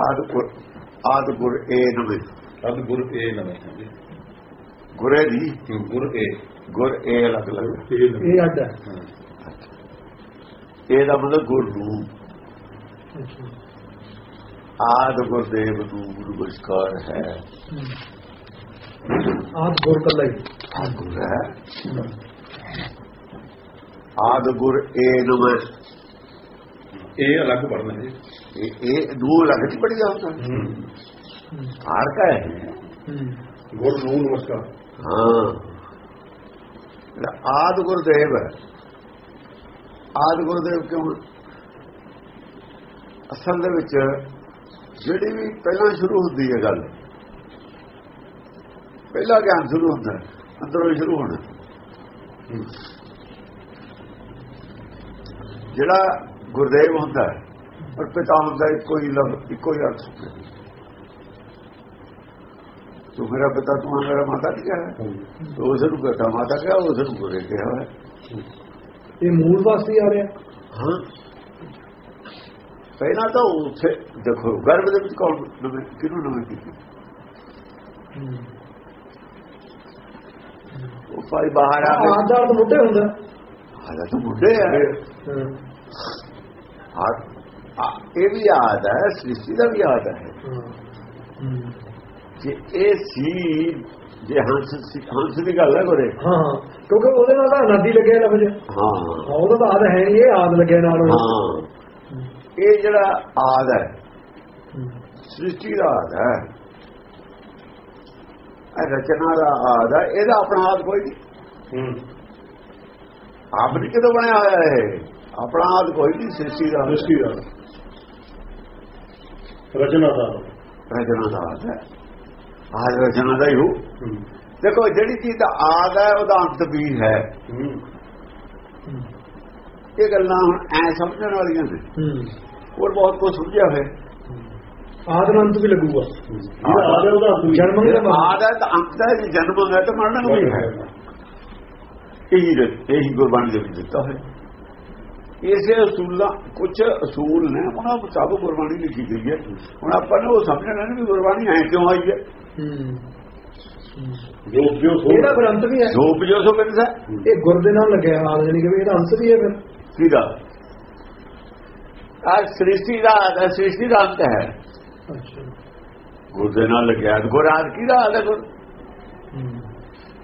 ਆਦ ਗੁਰ ਆਦ ਗੁਰ ਏ ਨਵੇਂ ਅਦ ਗੁਰ ਇਹ ਨਵੇਂ ਜੀ ਗੁਰੇ ਦੀ ਗੁਰ ਇਹ ਗੁਰ ਏ ਅਲੱਗ ਅਲੱਗ ਇਹ ਅੱਡ ਹੈ। ਦਾ ਮਤਲਬ ਗੁਰ ਨੂੰ। ਆਦ ਗੁਰਦੇਵ ਨੂੰ ਗੁਰੂ ਵਿਚਕਾਰ ਹੈ। ਆਪ ਗੋਰ ਕੱਲਾ ਹੀ। ਆਦ ਗੁਰ ਹੈ। ਆਦ ਗੁਰ ਏ ਨਵੇਂ ਇਹ ਅਲੱਗ ਪੜਨਾ ਜੀ। ਇਹ ਇਹ ਦੂ ਅਲੱਗ ਨਹੀਂ ਪੜੀ ਜਾਂਦਾ ਆਰ ਕਾ ਹੈ। ਗੁਰ ਨੂੰ ਨਮਸਕਾਰ। ਹਾਂ। ਆਦ ਗੁਰਦੇਵ ਆਦ ਗੁਰਦੇਵ ਕਿਉਂ? ਅਸਲ ਦੇ ਵਿੱਚ ਜਿਹੜੀ ਵੀ ਪਹਿਲਾਂ ਸ਼ੁਰੂ ਹੁੰਦੀ ਹੈ ਗੱਲ ਪਹਿਲਾ ਗਿਆਨ ਸ਼ੁਰੂ ਹੁੰਦਾ ਅੰਦਰੋਂ ਹੀ ਸ਼ੁਰੂ ਹੋਣਾ। ਜਿਹੜਾ ਗੁਰਦੇਵ ਹੁੰਦਾ ਹੈ ਔਰ ਪਿਤਾ ਹੁੰਦਾ ਇੱਕੋ ਹੀ ਲਫ਼ਜ਼ ਇੱਕੋ ਹੀ ਅਰਥ। ਹੁੰਦਾ ਹੈ। ਤੂੰ ਮੇਰਾ ਪਿਤਾ ਤੂੰ ਮੇਰਾ ਮਾਤਾ ਕੀ ਹੈ? ਤੋ ਉਸ ਨੂੰ ਕਹਤਾ ਮਾਤਾ ਕਿਹਾ ਉਸ ਨੂੰ ਗੁਰੇ ਕਿਹਾ ਹੈ ਇਹ ਮੂਲ ਵਾਸਤੇ ਆ ਰਿਹਾ? ਹਾਂ। ਪਹਿਲਾਂ ਤਾਂ ਉੱਥੇ ਦੇਖੋ ਗਰਭ ਦੇ ਵਿੱਚ ਕੌਣ ਨਵੇਂ ਕਿਹਨੂੰ ਨਵੇਂ ਕੀਤੀ? ਉਹ ਭਾਈ ਬਾਹਰ ਆ ਆਦਾਰ ਤਾਂ ਮੋਟੇ ਹੁੰਦਾ। ਹਾਲਾ ਤਾਂ ਹੈ ਹਾਂ। ਆ ਆ- ਇਹ ਵੀ ਯਾਦ ਹੈ ਸ੍ਰਿਸ਼ਟੀ ਦਾ ਵੀ ਯਾਦ ਹੈ। ਕਿ ਇਹ ਸੀ ਜੇ ਹੰਸ ਸੀ- ਹੰਸ ਦੀ ਗੱਲ ਹੈ ਕੋਰੇ। ਹਾਂ ਕਿਉਂਕਿ ਉਹਦੇ ਨਾਲ ਤਾਂ ਨਦੀ ਲੱਗਿਆ ਲਫ਼ਜ਼ ਹਾਂ। ਉਹਦਾ ਤਾਂ ਆਦ ਹੈ ਨਹੀਂ ਇਹ ਆਦ ਲੱਗਿਆ ਨਾਲ। ਹਾਂ। ਇਹ ਜਿਹੜਾ ਆਦ ਹੈ। ਸ੍ਰਿਸ਼ਟੀ ਦਾ ਆਦ ਹੈ। ਇਹ ਰਚਨਾ ਦਾ ਆਦ ਹੈ ਇਹਦਾ ਆਪਣਾ ਆਦ ਕੋਈ ਨਹੀਂ। ਆਪ ਨਹੀਂ ਕਿਦੋਂ ਬਣਿਆ ਹੋਇਆ ਹੈ ਆਪਣਾ ਆਦ ਕੋਈ ਨਹੀਂ ਸ੍ਰਿਸ਼ਟੀ ਦਾ। ਦ੍ਰਿਸ਼ਟੀ ਦਾ ਰਚਨਾ ਦਾ ਰਚਨਾ ਦਾ ਆਦ ਹੈ। ਆਦ ਰਚਨਾ ਦਾ ਹੀ ਹੋ ਹੂੰ। ਦੇਖੋ ਜਿਹੜੀ ਚੀਜ਼ ਦਾ ਆਦ ਹੈ ਉਹਦਾ ਅੰਤ ਵੀ ਹੈ। ਹੂੰ। ਇਹ ਗੱਲਾਂ ਹੁਣ ਐ ਸਮਝਣ ਵਾਲੀਆਂ ਨੇ। ਹੂੰ। ਹੋਰ ਬਹੁਤ ਕੁਝ ਸਮਝਿਆ ਹੋਇਆ। ਆਦ ਵੀ ਲੱਗੂਗਾ। ਜਿਹੜਾ ਆ ਰਿਹਾ ਉਹਦਾ ਜਨਮ ਦਾ ਆਦ ਹੈ ਤਾਂ ਅੰਤ ਹੈ ਜਨਮ ਹੈ ਤਾਂ ਮਰਨ ਵੀ ਹੈ। ਇਹੀ ਇਹੀ ਗੁਰਬਾਣੀ ਦੇ ਵਿੱਚ ਦਿੱਤਾ ਹੈ ਇਸੇ ਅਸੂਲਾਂ ਕੁਝ ਅਸੂਲ ਨੇ। ਉਹਨਾਂ ਮੁਤਾਬਕ ਗੁਰਬਾਣੀ ਲਿਖੀ ਗਈ ਹੈ। ਹੁਣ ਆਪਾਂ ਨੇ ਉਹ ਸਮਝਣਾ ਨਹੀਂ ਵੀ ਗੁਰਬਾਣੀ ਐ ਕਿਉਂ ਆਈ ਹੈ। ਹੂੰ ਜੋ ਸੋ ਇਹਦਾ ਫਿਰ ਅੰਤ ਵੀ ਹੈ ਜੋ ਜੋ ਸੋ ਕਹਿੰਦਾ ਇਹ ਗੁਰ ਦੇ ਨਾਲ ਲੱਗਿਆ ਆਦ ਜਾਨੀ ਕਿ ਇਹਦਾ ਅੰਤ ਵੀ ਹੈ ਫਿਰ। ਸੀਦਾ ਆ ਸ੍ਰਿਸ਼ਟੀ ਦਾ ਸ੍ਰਿਸ਼ਟੀ ਦਾ ਅੰਤ ਹੈ। ਗੁਰ ਦੇ ਨਾਲ ਲੱਗਿਆ ਗੁਰ ਆਦ ਕੀ ਦਾ ਆਦ ਹੈ ਗੁਰ?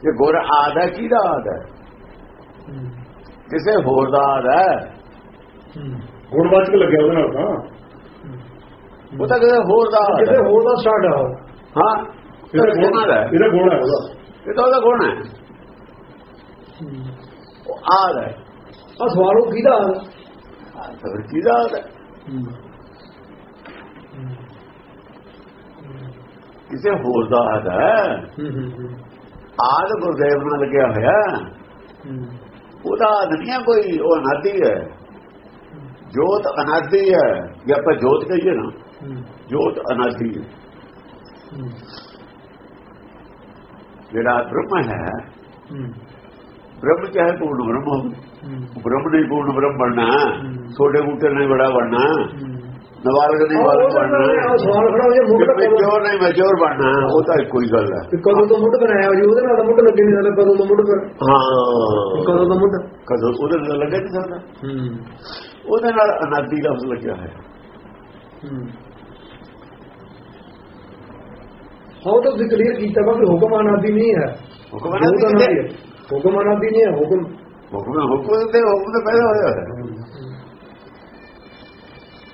ਜੇ ਗੁਰ ਆਦ ਹੈ ਕੀ ਦਾ ਆਦ ਹੈ? ਕਿਸੇ ਹੋਰ ਦਾ ਆਦ ਹੂੰ। ਗੁਣਵਾਚਕ ਲੱਗਿਆ ਉਹਦੇ ਨਾਲ ਤਾਂ। ਉਹ ਤਾਂ ਕਿਸੇ ਹੋਰ ਦਾ ਹੈ ਹੋਰ ਦਾ ਸਟਾਰਟ ਆ। ਹਾਂ। ਇਹਦਾ ਗੁਣ ਹੈ। ਇਹਦਾ ਗੁਣ ਹੈ ਉਹਦਾ। ਇਹ ਤਾਂ ਉਹਦਾ ਗੁਣ ਹੈ। ਉਹ ਆਦ ਹੈ ਆ ਸਵਾਲ ਉਹ ਕਿਹਦਾ ਆਦ ਆਦ ਤਾਂ ਫਿਰ ਕੀ ਦਾ ਆਦ ਹੈ। ਹੂੰ ਕਿਸੇ ਹੋਰ ਦਾ ਆਦ ਹੈ ਹੂੰ ਹੂੰ। ਆਦ ਗੁਰਦੇਵ ਨਾਲ ਲੱਗਿਆ ਹੋਇਆ। ਉਹਦਾ ਆਦ ਨਹੀਂ ਹੈ ਕੋਈ ਉਹ ਅਨਾਦੀ ਹੈ। ਜੋਤ ਅਨਾਦੀ ਹੈ। ਜੇ ਆਪਾਂ ਜੋਤ ਕਹੀਏ ਨਾ ਜੋਤ ਅਨਾਦੀ ਹੈ। ਜਿਹੜਾ ਬ੍ਰਹਮ ਹੈ ਬ੍ਰਹਮ ਚਾਹੇ ਪੂਰਨ ਬ੍ਰਹਮ ਹੋਵੇ। ਬ੍ਰਹਮ ਨਹੀਂ ਪੂਰਨ ਬ੍ਰਹਮ ਬਣਨਾ। ਛੋਟੇ ਬੂਟੇ ਨਹੀਂ ਬੜਾ ਬਣਨਾ। ਨਵਾਲਗ ਨਹੀਂ ਬਾਲਗ ਉਹ ਬਣਨਾ ਸਵਾਲ ਖੜਾ ਹੋ ਜਾ ਮੁੱਢ ਮੈਚੋਰ ਨਹੀਂ ਮੈਚੋਰ ਬਣਨਾ ਉਹ ਤਾਂ ਇੱਕੋ ਹੀ ਗੱਲ ਹੈ। ਕਦੋਂ ਤੋਂ ਮੁੱਢ ਬਣਾਇਆ ਜੀ? ਉਹਦੇ ਨਾਲ ਤਾਂ ਮੁੱਢ ਲੱਗੇ ਨਹੀਂ ਜਾਂਦਾ ਕਦੋਂ ਤੋਂ ਮੁੱਢ ਫਿਰ? ਹਾਂ। ਕਦੋਂ ਤੋਂ ਮੁੱਢ? ਕਦੋਂ? ਉਹਦੇ ਨਾਲ ਲੱਗੇ ਨਹੀਂ ਸਕਦਾ। ਹੂੰ। ਉਹਦੇ ਨਾਲ ਅਨਾਦੀ ਲਫ਼ਜ਼ ਲੱਗਿਆ ਹੈ। ਹੂੰ ਹਾਂ ਤਾਂ ਕਲੀਅਰ ਕੀਤਾ ਵਾ ਕਿ ਹੁਕਮ ਅਨਾਦੀ ਨਹੀਂ ਹੈ। ਹੁਕਮ ਅਨਾਦੀ ਨਹੀਂ ਹੈ। ਹੁਕਮ ਅਨਾਦੀ ਨਹੀਂ ਹੈ ਹੁਕਮ। ਹੁਕਮ ਹੁਕਮ ਤੇ ਹੁਕਮ ਤੇ ਪੈਦਾ ਹੋਇਆ। ਹੈ।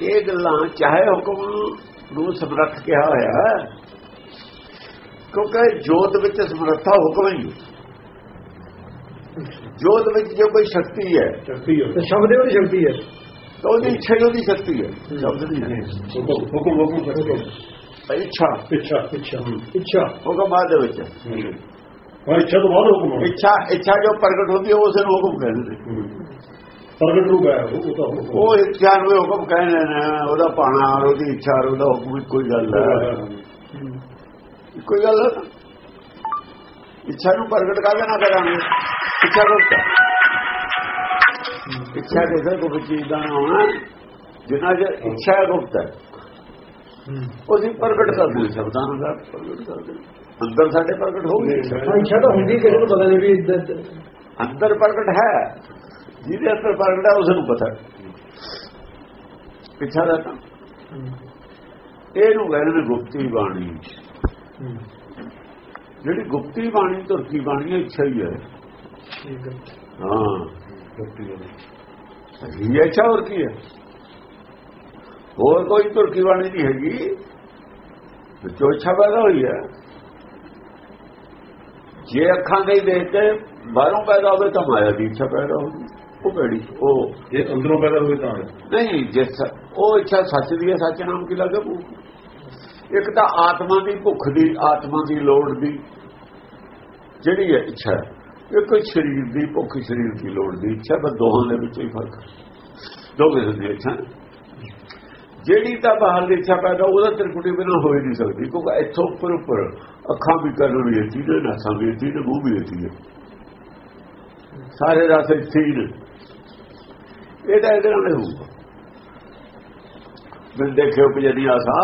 ਇਹ ਗੱਲਾਂ ਚਾਹੇ ਹੁਕਮ ਨੂੰ ਸਮਰੱਥ ਕਿਹਾ ਹੋਇਆ ਕਿਉਂਕਿ ਜੋਤ ਵਿੱਚ ਸਮਰੱਥਾ ਹੁਕਮ ਹੀ। ਜੋਤ ਵਿੱਚ ਜੋ ਕੋਈ ਸ਼ਕਤੀ ਹੈ ਸ਼ਕਤੀ ਹੈ ਤੇ ਸ਼ਬਦ ਦੀ ਸ਼ਕਤੀ ਹੈ। ਤਾਂ ਉਹਦੀ ਇੱਛਾ ਹੀ ਉਹਦੀ ਸ਼ਕਤੀ ਹੈ। ਸ਼ਬਦ ਦੀ ਨਹੀਂ। ਹੁਕਮ ਹੁਕਮ ਸ਼ਕਤੀ ਇੱਛਾ। ਇੱਛਾ। ਇੱਛਾ। ਇੱਛਾ। ਹੁਕਮ ਬਾਅਦ ਵਿੱਚ। ਹਾਂ। ਇੱਛਾ ਤੋਂ ਬਾਅਦ ਹੁਕਮ ਇੱਛਾ ਇੱਛਾ ਜੋ ਪ੍ਰਗਟ ਹੁੰਦੀ ਹੈ ਉਸ ਨੂੰ ਹੁਕਮ ਕਹਿੰਦੇ ਨੇ ਪ੍ਰਗਟ ਰੂਪ ਹੈ ਉਹ ਉਹ ਤਾਂ ਹੁਕਮ ਉਹ ਇੱਛਾ ਨੂੰ ਹੁਕਮ ਕਹਿੰਦੇ ਨੇ ਉਹਦਾ ਪਾਣਾ ਉਹਦੀ ਇੱਛਾ ਉਹਦਾ ਹੁਕਮ ਹੀ ਗੱਲ ਹੈ। ਕੋਈ ਗੱਲ ਨਾ। ਇੱਛਾ ਨੂੰ ਪ੍ਰਗਟ ਕਾਹਦੇ ਨਾਲ ਕਰਾਂਗੇ? ਇੱਛਾ ਹੈ। ਇੱਛਾ ਕਿਸੇ ਕੋ ਚੀਜ਼ ਦਾ ਨਾ ਹੋਣਾ ਜਿੰਨਾ ਜੇ ਇੱਛਾ ਗੁਪਤ ਹੈ। ਉਹ ਅਸੀਂ ਪ੍ਰਗਟ ਕਰਦੇ ਸ਼ਬਦਾਂ ਨਾਲ ਪ੍ਰਗਟ ਕਰਦੇ। ਅੰਦਰ ਸਾਡੇ ਪ੍ਰਗਟ ਹੋ ਗਏ। ਇੱਛਾ ਤਾਂ ਹੁੰਦੀ ਕਿਸੇ ਨੂੰ ਪਤਾ ਨਹੀਂ ਵੀ ਅੰਦਰ ਪ੍ਰਗਟ ਹੈ। ਜਿਹਦੇ ਅੰਦਰ ਪ੍ਰਗਟ ਹੈ ਉਸ ਨੂੰ ਪਤਾ ਹੈ। ਪਿੱਛਾ ਦਾ ਤਾਂ ਇਹਨੂੰ ਕਹਿੰਦੇ ਨੇ ਗੁਪਤੀ ਬਾਣੀ ਜਿਹੜੀ ਗੁਪਤੀ ਬਾਣੀ ਤੁਰਕੀ ਬਾਣੀ ਹੈ ਇੱਛਾ ਹੀ ਹੈ ਠੀਕ ਹੈ ਹਾਂ ਇਹ ਇੱਛਾ ਹੋਰ ਕੀ ਹੈ ਹੋਰ ਕੋਈ ਤੁਰਕੀ ਬਾਣੀ ਨਹੀਂ ਹੈਗੀ ਜੋ ਇੱਛਾ ਪੈਦਾ ਹੋਈ ਹੈ ਜੇ ਅੱਖਾਂ ਦੇ ਦੇਖ ਕੇ ਬਾਹਰੋਂ ਪੈਦਾ ਹੋਵੇ ਤਾਂ ਮਾਇਆ ਦੀ ਇੱਛਾ ਪੈਦਾ ਹੋਊਗੀ ਉਹ ਕਿਹੜੀ ਉਹ ਇਹ ਅੰਦਰੋਂ ਪੈਦਾ ਹੋਏ ਤਾਂ ਹੈ। ਨਹੀਂ ਜਿਸ ਉਹ ਇੱਛਾ ਸੱਚ ਦੀ ਹੈ ਸੱਚ ਨਾਮ ਕੀ ਲੱਗੇ ਇੱਕ ਤਾਂ ਆਤਮਾ ਦੀ ਭੁੱਖ ਦੀ ਆਤਮਾ ਦੀ ਲੋੜ ਦੀ ਜਿਹੜੀ ਹੈ ਇੱਛਾ ਇੱਕ ਸਰੀਰ ਦੀ ਭੁੱਖ ਸਰੀਰ ਦੀ ਲੋੜ ਦੀ ਇੱਛਾ ਬਸ ਦੋਹਾਂ ਦੇ ਵਿੱਚ ਹੀ ਫ਼ਰਕ ਹੈ। ਦੋ ਇੱਛਾ ਜਿਹੜੀ ਤਾਂ ਬਾਹਰ ਦੀ ਇੱਛਾ ਪੈਦਾ ਉਹਦਾ ਤ੍ਰਿਕੁਟੀ ਬਿਨਾਂ ਹੋ ਹੀ ਨਹੀਂ ਸਕਦੀ ਕਿਉਂਕਿ ਇੱਥੋਂ ਉੱਪਰ ਉੱਪਰ ਅੱਖਾਂ ਵੀ ਕਰਨ ਵੀ ਇੱਥੇ ਨੇ ਨਾਸਾਂ ਵੀ ਇੱਥੇ ਨੇ ਮੂੰਹ ਵੀ ਇੱਥੇ ਸਾਰੇ ਰਸ ਇੱਥੇ ਹੀ ਨੇ ਇਹ ਤਾਂ ਇਹਦੇ ਨਾਲ ਹੋਊਗਾ। ਮੈਂ ਦੇਖਿਓ ਕਿ ਜਦੀ ਆਸਾ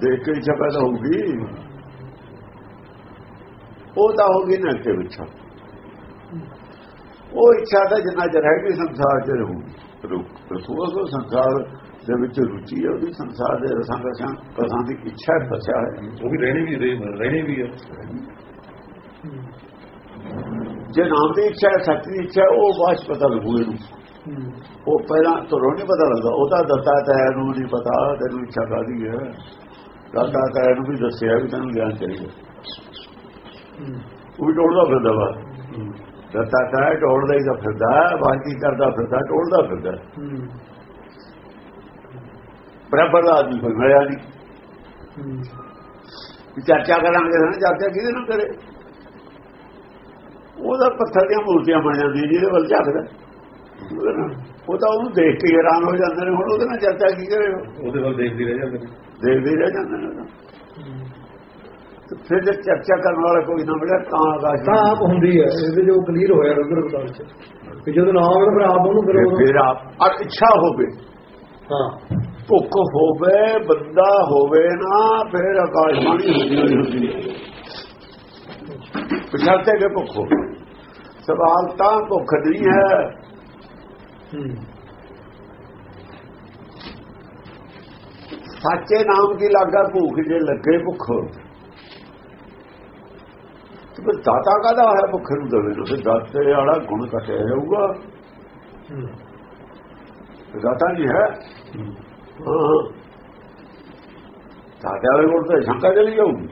ਦੇਖ ਕੇ ਇੱਛਾ ਪੈਦਾ ਹੋਊਗੀ। ਉਹ ਤਾਂ ਹੋਗੀ ਨਾ ਤੇ ਵਿੱਚ ਉਹ ਇੱਛਾ ਤਾਂ ਜਿੰਨਾ ਚਿਰ ਹੈ ਕਿ ਸੰਸਾਰ 'ਚ ਰਹੂ ਰੁਕ ਰਸੂਲ ਸੰਸਾਰ ਦੇ ਵਿੱਚ ਰੁਚੀ ਹੈ ਉਹਦੀ ਸੰਸਾਰ ਦੇ ਰਸਾਂ ਰਸਾਂ ਰਸਾਂ ਦੀ ਇੱਛਾ ਫਸਿਆ ਹੈ। ਉਹ ਵੀ ਰਹਿਣੀ ਵੀ ਰਹੇ- ਰਹਿਣੀ ਵੀ ਹੈ। ਜੇ ਨਾਮ ਦੀ ਇੱਛਾ ਹੈ ਸੱਚ ਦੀ ਇੱਛਾ ਉਹ ਬਾਅਦ ਪਤਾ ਲੱਗੂ ਇਹਨੂੰ। ਉਹ ਪਹਿਲਾਂ ਤੋਂ ਨਹੀਂ ਪਤਾ ਲੱਗਦਾ ਉਹ ਤਾਂ ਦੱਸਦਾ ਤਾਂ ਇਹਨੂੰ ਨਹੀਂ ਪਤਾ ਤੈਨੂੰ ਇੱਛਾ ਕਾਦੀ ਹੈ? ਦੱਸਦਾ ਤਾਂ ਇਹਨੂੰ ਵੀ ਦੱਸਿਆ ਵੀ ਤੈਨੂੰ ਗਿਆਨ ਚਾਹੀਦਾ। ਉਹ ਵੀ ਟੋੜਦਾ ਫਿਰਦਾ ਵਾ। ਦੱਸਦਾ ਤਾਂ ਹੈ, ਟੋੜਦਾ ਹੀ ਤਾਂ ਫਿਰਦਾ ਬਾਕੀ ਕਰਦਾ ਫਿਰਦਾ ਟੋੜਦਾ ਫਿਰਦਾ। ਬਰਾਬਰ ਦਾ ਆਦਮੀ ਕੋਈ ਮਿਲਿਆ ਨਹੀਂ। ਚਰਚਾ ਕਰਾਂਗੇ ਨਾ ਚਰਚਾ ਕਿਹਦੇ ਨਾਲ ਕਰੇ? ਉਹਦਾ ਪੱਥਰ ਦੀਆਂ ਮੂਰਤੀਆਂ ਬਣ ਜਾਂਦੀਆਂ ਜਿਹਦੇ ਵੱਲ ਝਾਕਦਾ। ਉਹ ਤਾਂ ਉਹਨੂੰ ਦੇਖ ਕੇ ਹੀ ਹੈਰਾਨ ਹੋ ਜਾਂਦੇ ਨੇ। ਹੁਣ ਉਹਦੇ ਨਾਲ ਚਰਚਾ ਕੀ ਕਰੇ ਉਹਦੇ ਵੱਲ ਦੇਖਦੇ ਰਹਿ ਜਾਂਦੇ ਨੇ। ਦੇਖਦੇ ਹੀ ਰਹਿ ਜਾਂਦੇ ਨੇ ਫਿਰ ਜੇ ਚਰਚਾ ਕਰਨ ਵਾਲਾ ਕੋਈ ਨਾ ਮਿਲਿਆ ਤਾਂ ਆਕਾਸ਼ ਤਾਂ ਆਪ ਹੁੰਦੀ ਹੈ। ਇਹਦੇ ਜੋ ਕਲੀਅਰ ਹੋਇਆ ਰੁਦਰ ਬਤਾਲ ਚ। ਕਿ ਜਦੋਂ ਨਾਮ ਆਵੇ ਫਿਰ ਆਪ ਉਹਨੂੰ ਉਹ- ਫਿਰ ਆਪ ਔਰ ਇੱਛਾ ਹੋਵੇ। ਹਾਂ। ਭੁੱਖ ਹੋਵੇ ਬੰਦਾ ਹੋਵੇ ਨਾ ਫਿਰ ਆਕਾਸ਼ ਬਾਣੀ ਹੁੰਦੀ ਹੁੰਦੀ ਹੈ। ਪਛਾਤੇ ਕੇ ਭੁੱਖ ਹੋਵੇ। ਸਵਾਲ ਤਾਂ ਭੁੱਖ ਨਹੀਂ ਹੂੰ। ਸੱਚੇ ਨਾਮ ਕੀ ਲਾਗਾ ਭੁੱਖ ਜੇ ਲੱਗੇ ਭੁੱਖ? ਤੇ ਦਾਤਾ ਕਾਦਾ ਹੋਇਆ ਭੁੱਖ ਨੂੰ ਦੇਵੇ? ਤੁਸੀਂ ਫਿਰ ਦਾਤੇ ਵਾਲਾ ਗੁਣ ਕੱਟਿਆ ਜਾਊਗਾ। ਦਾਤਾ ਨਹੀਂ ਹੈ? ਹਾਂ। ਦਾਤੇ ਵਾਲੇ ਗੁਣ ਤਾਂ ਸ਼ੰਕਾ ਚਲੀ ਜਾਊਗੀ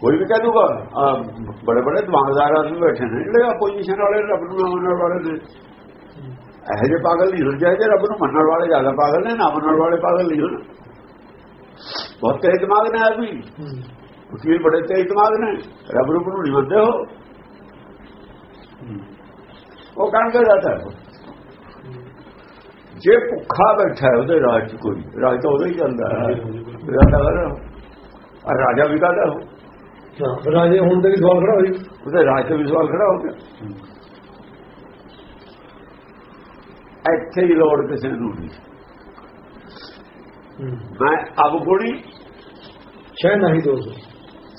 ਕੋਈ ਵੀ ਕਹਿ ਦੂਗਾ ਬੜੇ ਬੜੇ ਦਿਮਾਗਦਾਰ ਆਦਮੀ ਬੈਠੇ ਨੇ, ਜਿਹੜੇ ਆਪੋਜੀਸ਼ਨ ਵਾਲੇ, ਰੱਬ ਨੂੰ ਮੰਨਣ ਵਾਲੇ ਨੇ। ਇਹੋ ਜਿਹੇ ਪਾਗਲ ਨਹੀਂ ਹੁੰਦੇ ਜੇ ਰੱਬ ਨੂੰ ਮੰਨਣ ਵਾਲੇ ਜ਼ਿਆਦਾ ਪਾਗਲ ਨੇ ਨਾ ਮੰਨਣ ਵਾਲੇ ਪਾਗਲ ਨਹੀਂ ਹਨ ਬਹੁਤ ਤੇਜ਼ ਦਿਮਾਗ ਨੇ ਆ ਵੀ ਹੂੰ ਵਕੀਲ ਬੜੇ ਤੇਜ਼ ਦਿਮਾਗ ਨੇ। ਰੱਬ ਨੂੰ ਨੂੰ ਨਹੀਂ ਮੰਨਦੇ ਹੋ ਉਹ ਕਹਿਣਗੇ ਜਾਂਦਾ ਜੇ ਭੁੱਖਾ ਬੈਠਾ ਹੈ ਉਹਦੇ ਰਾਜ 'ਚ ਕੋਈ ਰਾਜ ਤਾਂ ਉਹਦਾ ਹੀ ਚੱਲਦਾ ਹੈ। ਰਾਜਾ ਕਰ ਆ ਰਾਜਾ ਵੀ ਕਹਦਾ ਹਾਂ? ਰਾਜੇ ਹੁਣ ਤੇ ਵੀ ਸਵਾਲ ਖੜਾ ਹੋਈ ਉਹਦੇ ਰਾਜ ਤੇ ਵੀ ਸਵਾਲ ਖੜਾ ਹੋ ਗਿਆ। ਇੱਥੇ ਹੀ ਲੋੜ ਕਿਸੇ ਨੂੰ ਨਹੀਂ। ਮੈਂ ਅਵਗੁਣੀ ਸ਼ੈ ਨਹੀਂ ਦੋਸੋ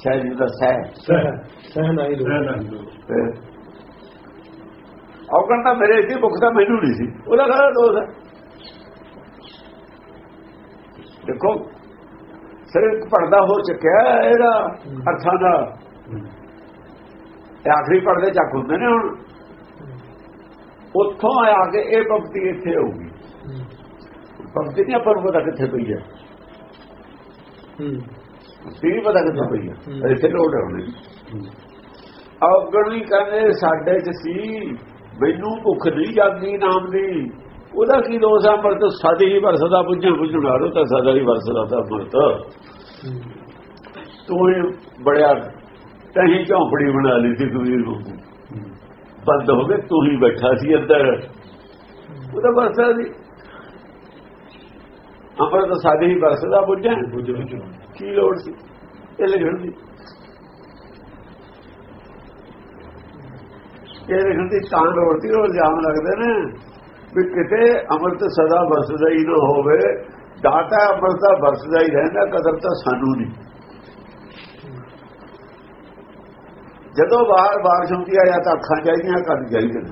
ਸ਼ਾਇਦ ਇਹਦਾ ਸਹਿ। ਸਹਿ ਸਹਿ ਨਹੀਂ ਦੋਸੋ ਔਗਣ ਤਾਂ ਮੇਰੇ ਸੀ ਭੁੱਖ ਤਾਂ ਮੈਨੂੰ ਨਹੀਂ ਸੀ। ਉਹਦਾ ਕਹਦਾ ਦੋਸ ਹੈ। ਦੇਖੋ ਸਿਰਫ ਪਰਦਾ ਹੋ ਚੁੱਕਿਆ ਇਹਦਾ ਅਰਥਾਂ ਦਾ। ਇਹ ਆਖਰੀ ਪਰਦੇ ਚੱਕ ਹੁੰਦੇ ਨੇ ਹੁਣ। ਉੱਥੋਂ ਆ ਕੇ ਇਹ ਭਗਤੀ ਇੱਥੇ ਆਊਗੀ। ਭਗਤੀ ਨਹੀਂ ਆਪਾਂ ਨੂੰ ਪਤਾ ਕਿੱਥੇ ਪਈ ਹੈ। ਹੂੰ। ਭਗਤੀ ਨਹੀਂ ਪਤਾ ਕਿੱਥੇ ਪਈ ਹੈ। ਇੱਥੇ ਲੋੜ ਉਹਨੇ ਔਗਣੀ ਕਹਿੰਦੇ ਸਾਡੇ ਚ ਸੀ ਮੈਨੂੰ ਭੁੱਖ ਨਹੀਂ ਜਾਂਦੀ ਨਾਮ ਦੀ। ਉਹਦਾ ਕੀ ਦੋਸ ਆ ਅੰਮ੍ਰਿਤ? ਸਾਡੀ ਹੀ ਵਰਸਦਾ ਪੁੱਜਣ ਪੁੱਜਣ ਹਾਰੋ ਤਾਂ ਸਦਾ ਹੀ ਵਰਸਦਾ ਤਾਂ ਅੰਮ੍ਰਿਤ। ਤੂੰ ਹੀ ਬੜਿਆ ਤਹੀਂ ਝੌਂਪੜੀ ਬਣਾ ਲਈ ਸੀ ਕਬੀਰ ਨੂੰ ਬੰਦ ਹੋ ਗਏ ਤੂੰ ਹੀ ਬੈਠਾ ਸੀ ਅੰਦਰ ਉਹਦਾ ਵਰਸਦਾ ਸੀ ਅੰਮ੍ਰਿਤ ਸਾਡੀ ਹੀ ਵਰਸਦਾ ਪੁੱਜਣ ਕੀ ਲੋੜ ਸੀ? ਇਹ ਲਿਖਣ ਦੀ। ਇਹ ਲਿਖਣ ਦੀ ਤਾਂ ਲੋੜ ਸੀ ਉਹ ਇਲਜ਼ਾਮ ਲੱਗਦੇ ਨੇ ਵੀ ਕਿਤੇ ਅੰਮ੍ਰਿਤ ਸਦਾ ਵਸਦਾ ਹੀ ਨਾ ਹੋਵੇ। ਦਾਤਾ ਅੰਮ੍ਰਿਤਾ ਵਰਸਦਾ ਹੀ ਰਹਿੰਦਾ ਕਦਰ ਤਾਂ ਸਾਨੂੰ ਨਹੀਂ। ਜਦੋਂ ਬਾਹਰ ਬਾਰਿਸ਼ ਹੁੰਦੀ ਆ ਜਾਂ ਤਾਂ ਅੱਖਾਂ ਚਾਹੀਦੀਆਂ ਕੰਨ ਚਾਹੀਦੇ ਨੇ।